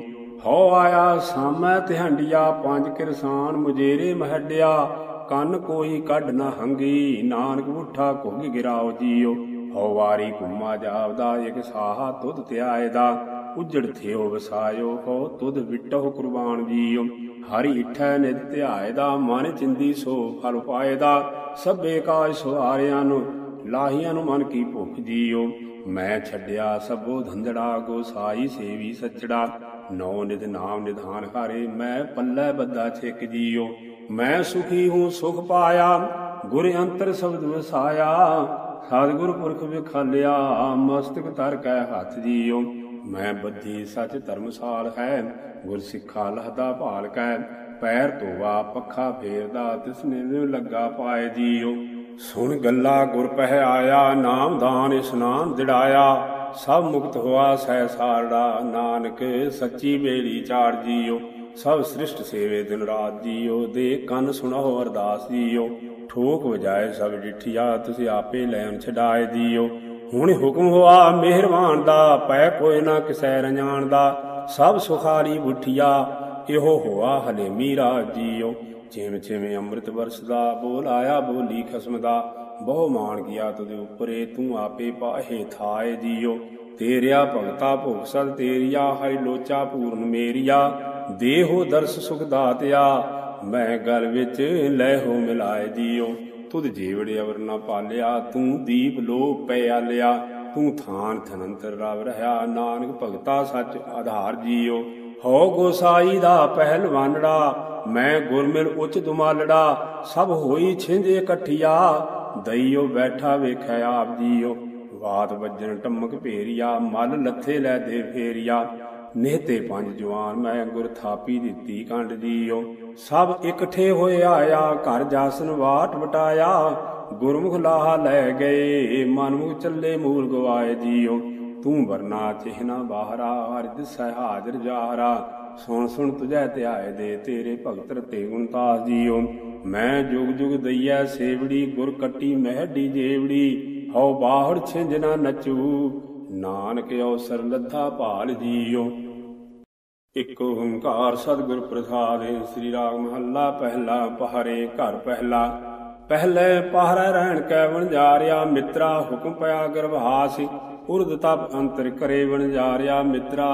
ਹੋ ਆਇਆ ਸਾਮੈ ਤਿਹੰਡਿਆ, ਪੰਜ ਕਿਰਸਾਨ ਮੁਜੇਰੇ ਮਹੱਡਿਆ। ਕੰਨ ਕੋਈ ਕੱਢ ਨਾ ਹੰਗੀ, ਨਾਨਕ ਉਠਾ ਘੁੱਗ ਗਿਰਾਓ ਜੀਓ। ਹੋ ਵਾਰੀ ਘੁੰਮਾ ਜਾਵਦਾ, ਇਕ ਸਾਹਾ ਤੁਧ ਧਿਆਏ ਦਾ। ਉਜੜ ਥਿਓ ਵਸਾਇਓ ਹੋ ਤੁਧ ਵਿਟੋ ਕੁਰਬਾਨ ਜੀਓ। ਹਰੀ ਇਠੈ ਨਿਤ ਧਿਆਏ ਦਾ, ਮਨ ਚਿੰਦੀ ਸੋ ਫਲ ਪਾਏ ਦਾ। ਸਭੇ ਕਾਜ ਸੁਹਾਰਿਆਂ ਨੂੰ ਲਾਹੀਆਂ ਨੂੰ ਮਨ ਕੀ ਭੁੱਖ ਜੀਓ। ਮੈਂ ਛੱਡਿਆ ਸਭੋ ਧੰਦੜਾ, ਗੋਸਾਈ ਸੇਵੀ ਸੱਚੜਾ। ਨੌ ਨਿਧ ਨਾਮ ਨਿਧਾਨ ਹਾਰੇ, ਮੈਂ ਪੱਲੇ ਬੱਦਾ ਛੇਕ ਜੀਓ। ਮੈਂ ਸੁਖੀ ਹੂੰ ਸੁਖ ਪਾਇਆ, ਗੁਰ ਅੰਤਰ ਸ਼ਬਦ ਵਸਾਇਆ। ਸਤਿਗੁਰ ਪੁਰਖ ਵਿਖਾਲਿਆ, ਮਸਤਕ ਤਰ ਕੈ ਹੱਥ ਜੀਓ। ਮੈਂ ਬੱਧੀ ਸੱਚ ਧਰਮਸਾਲ ਹੈ, ਗੁਰ ਸਿੱਖਾ ਲਹਦਾ ਭਾਲ ਕੈ, ਪੈਰ ਧੋਵਾ ਪੱਖਾ ਫੇਰਦਾ ਤਿਸਨੇ ਨੂੰ ਲੱਗਾ ਪਾਏ ਜੀਓ ਸੁਣ ਗੱਲਾ ਗੁਰ ਪਹਿ ਆਇਆ, ਨਾਮ ਦਾਨ ਇਸਨਾਨ ਦਿੜਾਇਆ, ਸਭ ਮੁਕਤ ਹੋਆ ਸਹਿ ਸਾਰੜਾ, ਨਾਨਕ ਸੱਚੀ ਬੇੜੀ ਚਾੜ ਜੀਓ ਸਭ ਸ੍ਰਿਸ਼ਟ ਸੇਵੇ ਦਿਨ ਰਾਤ ਜੀਓ ਦੇ ਕੰਨ ਸੁਣਾਓ ਅਰਦਾਸ ਜੀਓ ਠੋਕ ਵਜਾਏ ਸਭ ਡਿਠਿਆ, ਤੁਸੀਂ ਆਪੇ ਲੈਣ ਛਡਾਏ ਜੀਓ ਹੁਣ ਹੁਕਮ ਹੋਆ, ਮਿਹਰਬਾਨ ਦਾ, ਪੈ ਕੋਈ ਨਾ ਕਿਸੈ ਰਜਾਣ ਦਾ। ਸਭ ਸੁਖਾਰੀ ਬੁਠਿਆ, ਇਹੋ ਹੋਆ ਹਲੇ ਮੀਰਾ ਜੀਓ। ਜਿਵੇਂ ਜਿਵੇਂ ਅੰਮ੍ਰਿਤ ਵਰਸਦਾ ਬੋਲ ਆਇਆ ਬੋਲੀ ਖਸਮ ਦਾ ਬਹੁ ਮਾਨ ਗਿਆ ਤੁਦੇ ਉਪਰੇ, ਤੂੰ ਆਪੇ ਪਾਹੇ ਥਾਏ ਜੀਓ। ਤੇਰਿਆ ਭਗਤਾ ਭੁਖ ਸਦ ਤੇਰੀਆ ਹਾਈ ਲੋਚਾ ਪੂਰਨ ਮੇਰੀਆ। ਦੇਹੋ ਦਰਸ ਸੁਖ ਦਾਤਿਆ, ਮੈਂ ਗਲ ਵਿੱਚ ਲੈ ਹੋ ਮਿਲਾਏ ਜੀਓ। ਤੁਧ ਜੀਵੜੇ ਅਵਰ ਨਾ ਪਾਲਿਆ, ਤੂੰ ਦੀਪ ਲੋ ਪੈ ਪਿਆਲਿਆ ਤੂੰ ਥਾਨ ਥਨੰਤਰ ਰਵ ਰਹਾ। ਨਾਨਕ ਭਗਤਾ ਸੱਚ ਆਧਾਰ ਜੀਓ ਹੋ ਗੋਸਾਈ ਦਾ ਪਹਿਲਵਾਨੜਾ ਮੈਂ ਗੁਰਮਿਲ ਉੱਚ ਦੁਮਾਲੜਾ, ਸਭ ਹੋਈ ਛਿੰਝ ਇਕੱਠੀਆ, ਦਈਓ ਬੈਠਾ ਵੇਖਿਆ ਆਪ ਜੀਓ। ਵਾਤ ਵੱਜਣ ਟਮਕ ਭੇਰੀਆ, ਮਲ ਲੱਥੇ ਲੈ ਦੇ ਫੇਰੀਆ। ਨੇਤੇ ਪੰਜ ਜਵਾਨ, ਮੈਂ ਗੁਰ ਥਾਪੀ ਦਿੱਤੀ ਕੰਡ ਜੀਓ। ਸਭ ਇਕੱਠੇ ਹੋਏ ਆਇਆ, ਘਰ ਜਾਸਨ ਵਾਟ ਵਟਾਇਆ। ਗੁਰਮੁਖ ਲਾਹਾ ਲੈ ਗਏ ਮਨਮੁਖ ਚੱਲੇ ਮੂਲ ਗਵਾਏ ਜੀਓ। ਤੂੰ ਵਰਨਾ ਚਿਹਨਾ ਬਾਹਰਾ ਹਰਿ ਸਹਿ ਹਾਜ਼ਰ ਜਾਹਰਾ। ਸੁਣ ਸੁਣ ਤੁਝੈ ਧਿਆਏ ਦੇ, ਤੇਰੇ ਭਗਤ ਰਤੇ ਗੁਣਤਾਸ ਜੀਓ। ਮੈਂ ਜੁਗ ਜੁਗ ਦਈਐ ਸੇਵੜੀ, ਗੁਰ ਕੱਟੀ ਮਹਿਡੀ ਜੇਵੜੀ। ਹਉ ਬਾਹੜ ਛਿੰਝ ਨਾ ਨਚੂ, ਨਾਨਕ ਅਵਸਰ ਲੱਥਾ ਭਾਲ ਜੀਓ। ਇਕ ਓੰਕਾਰ ਸਤਿਗੁਰ ਪ੍ਰਸਾਦਿ ਸ੍ਰੀ ਰਾਗ ਮਹੱਲਾ ਪਹਿਲਾ, ਪਹਰੇ ਘਰ ਪਹਿਲਾ। ਪਹਿਲੇ ਪਹਰੇ ਰਹਿਣ ਕੈ ਵਣਜਾਰਿਆ ਮਿੱਤਰਾ ਹੁਕਮ ਪਿਆ ਗਰਭਾਸ। ਉਰਦ ਤਪ ਅੰਤਰ ਕਰੇ ਵਣਜਾਰਿਆ ਮਿੱਤਰਾ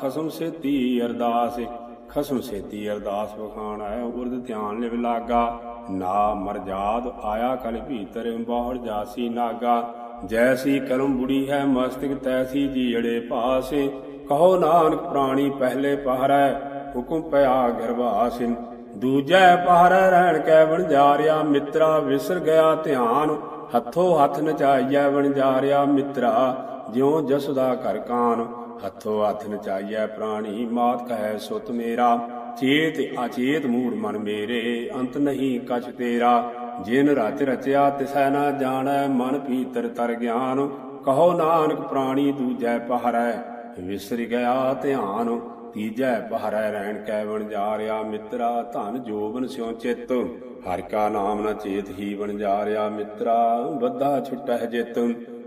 ਖਸਮ ਸੇਤੀ ਅਰਦਾਸ। ਖਸਮ ਸੇਤੀ ਅਰਦਾਸ ਵਖਾਣ ਹੈ ਉਰਦ ਧਿਆਨ ਲਿਵ ਲਾਗਾ। ਨਾ ਮਰਜਾਦ ਆਇਆ ਕਲ ਭੀਤਰ, ਬਾਹਰ ਜਾਸੀ ਨਾਗਾ। ਜੈਸੀ ਕਲਮ ਬੁੜੀ ਹੈ ਮਸਤਕ, ਤੈਸੀ ਜੀੜੇ ਪਾਸੇ। ਕਹੋ ਨਾਨਕ ਪ੍ਰਾਣੀ ਪਹਿਲੇ ਪਹਰੈ, ਹੁਕਮ ਪਿਆ ਗਰਭਾਸ ਦੂਜੈ ਪਹਰੈ ਰਹਿਣ ਕੈ ਵਣਜਾਰਿਆ ਮਿੱਤਰਾ ਵਿਸਰ ਗਿਆ ਧਿਆਨ। ਹੱਥੋਂ ਹੱਥ ਨਚਾਈਐ ਵਣਜਾਰਿਆ ਮਿੱਤਰਾ, ਜਿਉ ਜਸਦਾ ਘਰ ਕਾਨ। ਹੱਥੋਂ ਹੱਥ ਨਚਾਈਐ ਪ੍ਰਾਣੀ, ਮਾਤ ਕਹੈ ਸੁਤ ਮੇਰਾ। ਚੇਤ ਅਚੇਤ ਮੂੜ ਮਨ ਮੇਰੇ, ਅੰਤ ਨਹੀਂ ਕਛ ਤੇਰਾ। ਜਿਨ ਰਚ ਰਚਿਆ ਤਿਸੈ ਨਾ ਜਾਣੈ, ਮਨ ਭੀਤਰ ਤਰ ਗਿਆਨ। ਕਹੋ ਨਾਨਕ ਪ੍ਰਾਣੀ, ਦੂਜੈ ਪਹਰੈ। ਵਿਸਰ ਗਿਆ ਧਿਆਨ, ਤੀਜੈ ਪਹਰੈ ਰਹਿਣ ਕੈ ਵਣ ਜਾ ਰਿਆ ਮਿੱਤਰਾ, ਧਨ ਜੋਬਨ ਸਿਉ ਚਿੱਤ। ਹਰਿ ਕਾ ਨਾਮ ਨਾ ਚੇਤ ਹੀ ਬਣ ਜਾ ਰਿਆ ਮਿੱਤਰਾ, ਬੱਧਾ ਛੁਟਹਿ ਜਿਤ।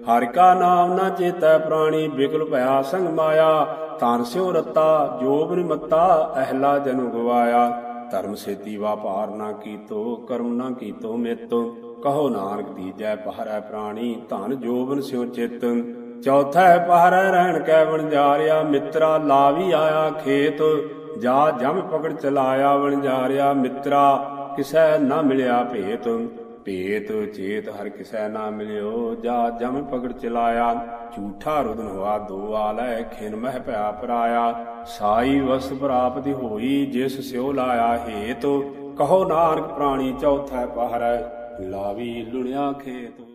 ਹਰਿ ਕਾ ਨਾਮ ਨ ਚੇਤੈ ਪ੍ਰਾਣੀ ਬਿਗਲ ਭਇਆ ਸੰਗ ਮਾਇਆ। ਧਨ ਸਿਉ ਰਤਾ, ਜੋਬਨ ਮੱਤਾ, ਅਹਲਾ ਜਨੁ ਗਵਾਇਆ। ਧਰਮ ਸੇਤੀ ਵਾਪਾਰ ਨਾ ਕੀਤੋ, ਕਰਮ ਨਾ ਕੀਤੋ ਮਿਤੋ। ਕਹੋ ਨਾਨਕ ਦੀਜੈ ਪਹਰੈ ਪ੍ਰਾਣੀ, ਧਨ ਜੋਬਨ ਸਿਉ ਚਿਤ। ਚੌਥਾ ਪਹਰੈ ਰਹਿਣ ਕੈ ਵਣਜਾਰਿਆ ਮਿੱਤਰਾ ਲਾਵੀ ਆਇਆ ਖੇਤ, ਜਾ ਜਮ ਪਕੜ ਚਲਾਇਆ ਵਣਜਾਰਿਆ ਮਿੱਤਰਾ ਕਿਸੈ ਨਾ ਮਿਲਿਆ ਭੇਤ ਭੇਤ ਚੇਤ ਹਰ ਕਿਸੈ ਨਾ ਮਿਲਿਓ, ਜਾ ਜਮ ਪਕੜ ਚਲਾਇਆ, ਝੂਠਾ ਰੁਦਨ ਹੋਆ, ਦੋ ਆਲੈ ਖਿਨ ਮਹਿ ਭਇਆ ਪਰਾਇਆ, ਸਾਈ ਵਸ ਪ੍ਰਾਪਤੀ ਹੋਈ, ਜਿਸ ਸਿਉ ਲਾਇਆ ਹੇਤ, ਕਹੋ ਨਾਨਕ ਪ੍ਰਾਣੀ ਚੌਥਾ ਪਹਰੈ, ਲਾਵੀ ਲੁਣਿਆ ਖੇਤ।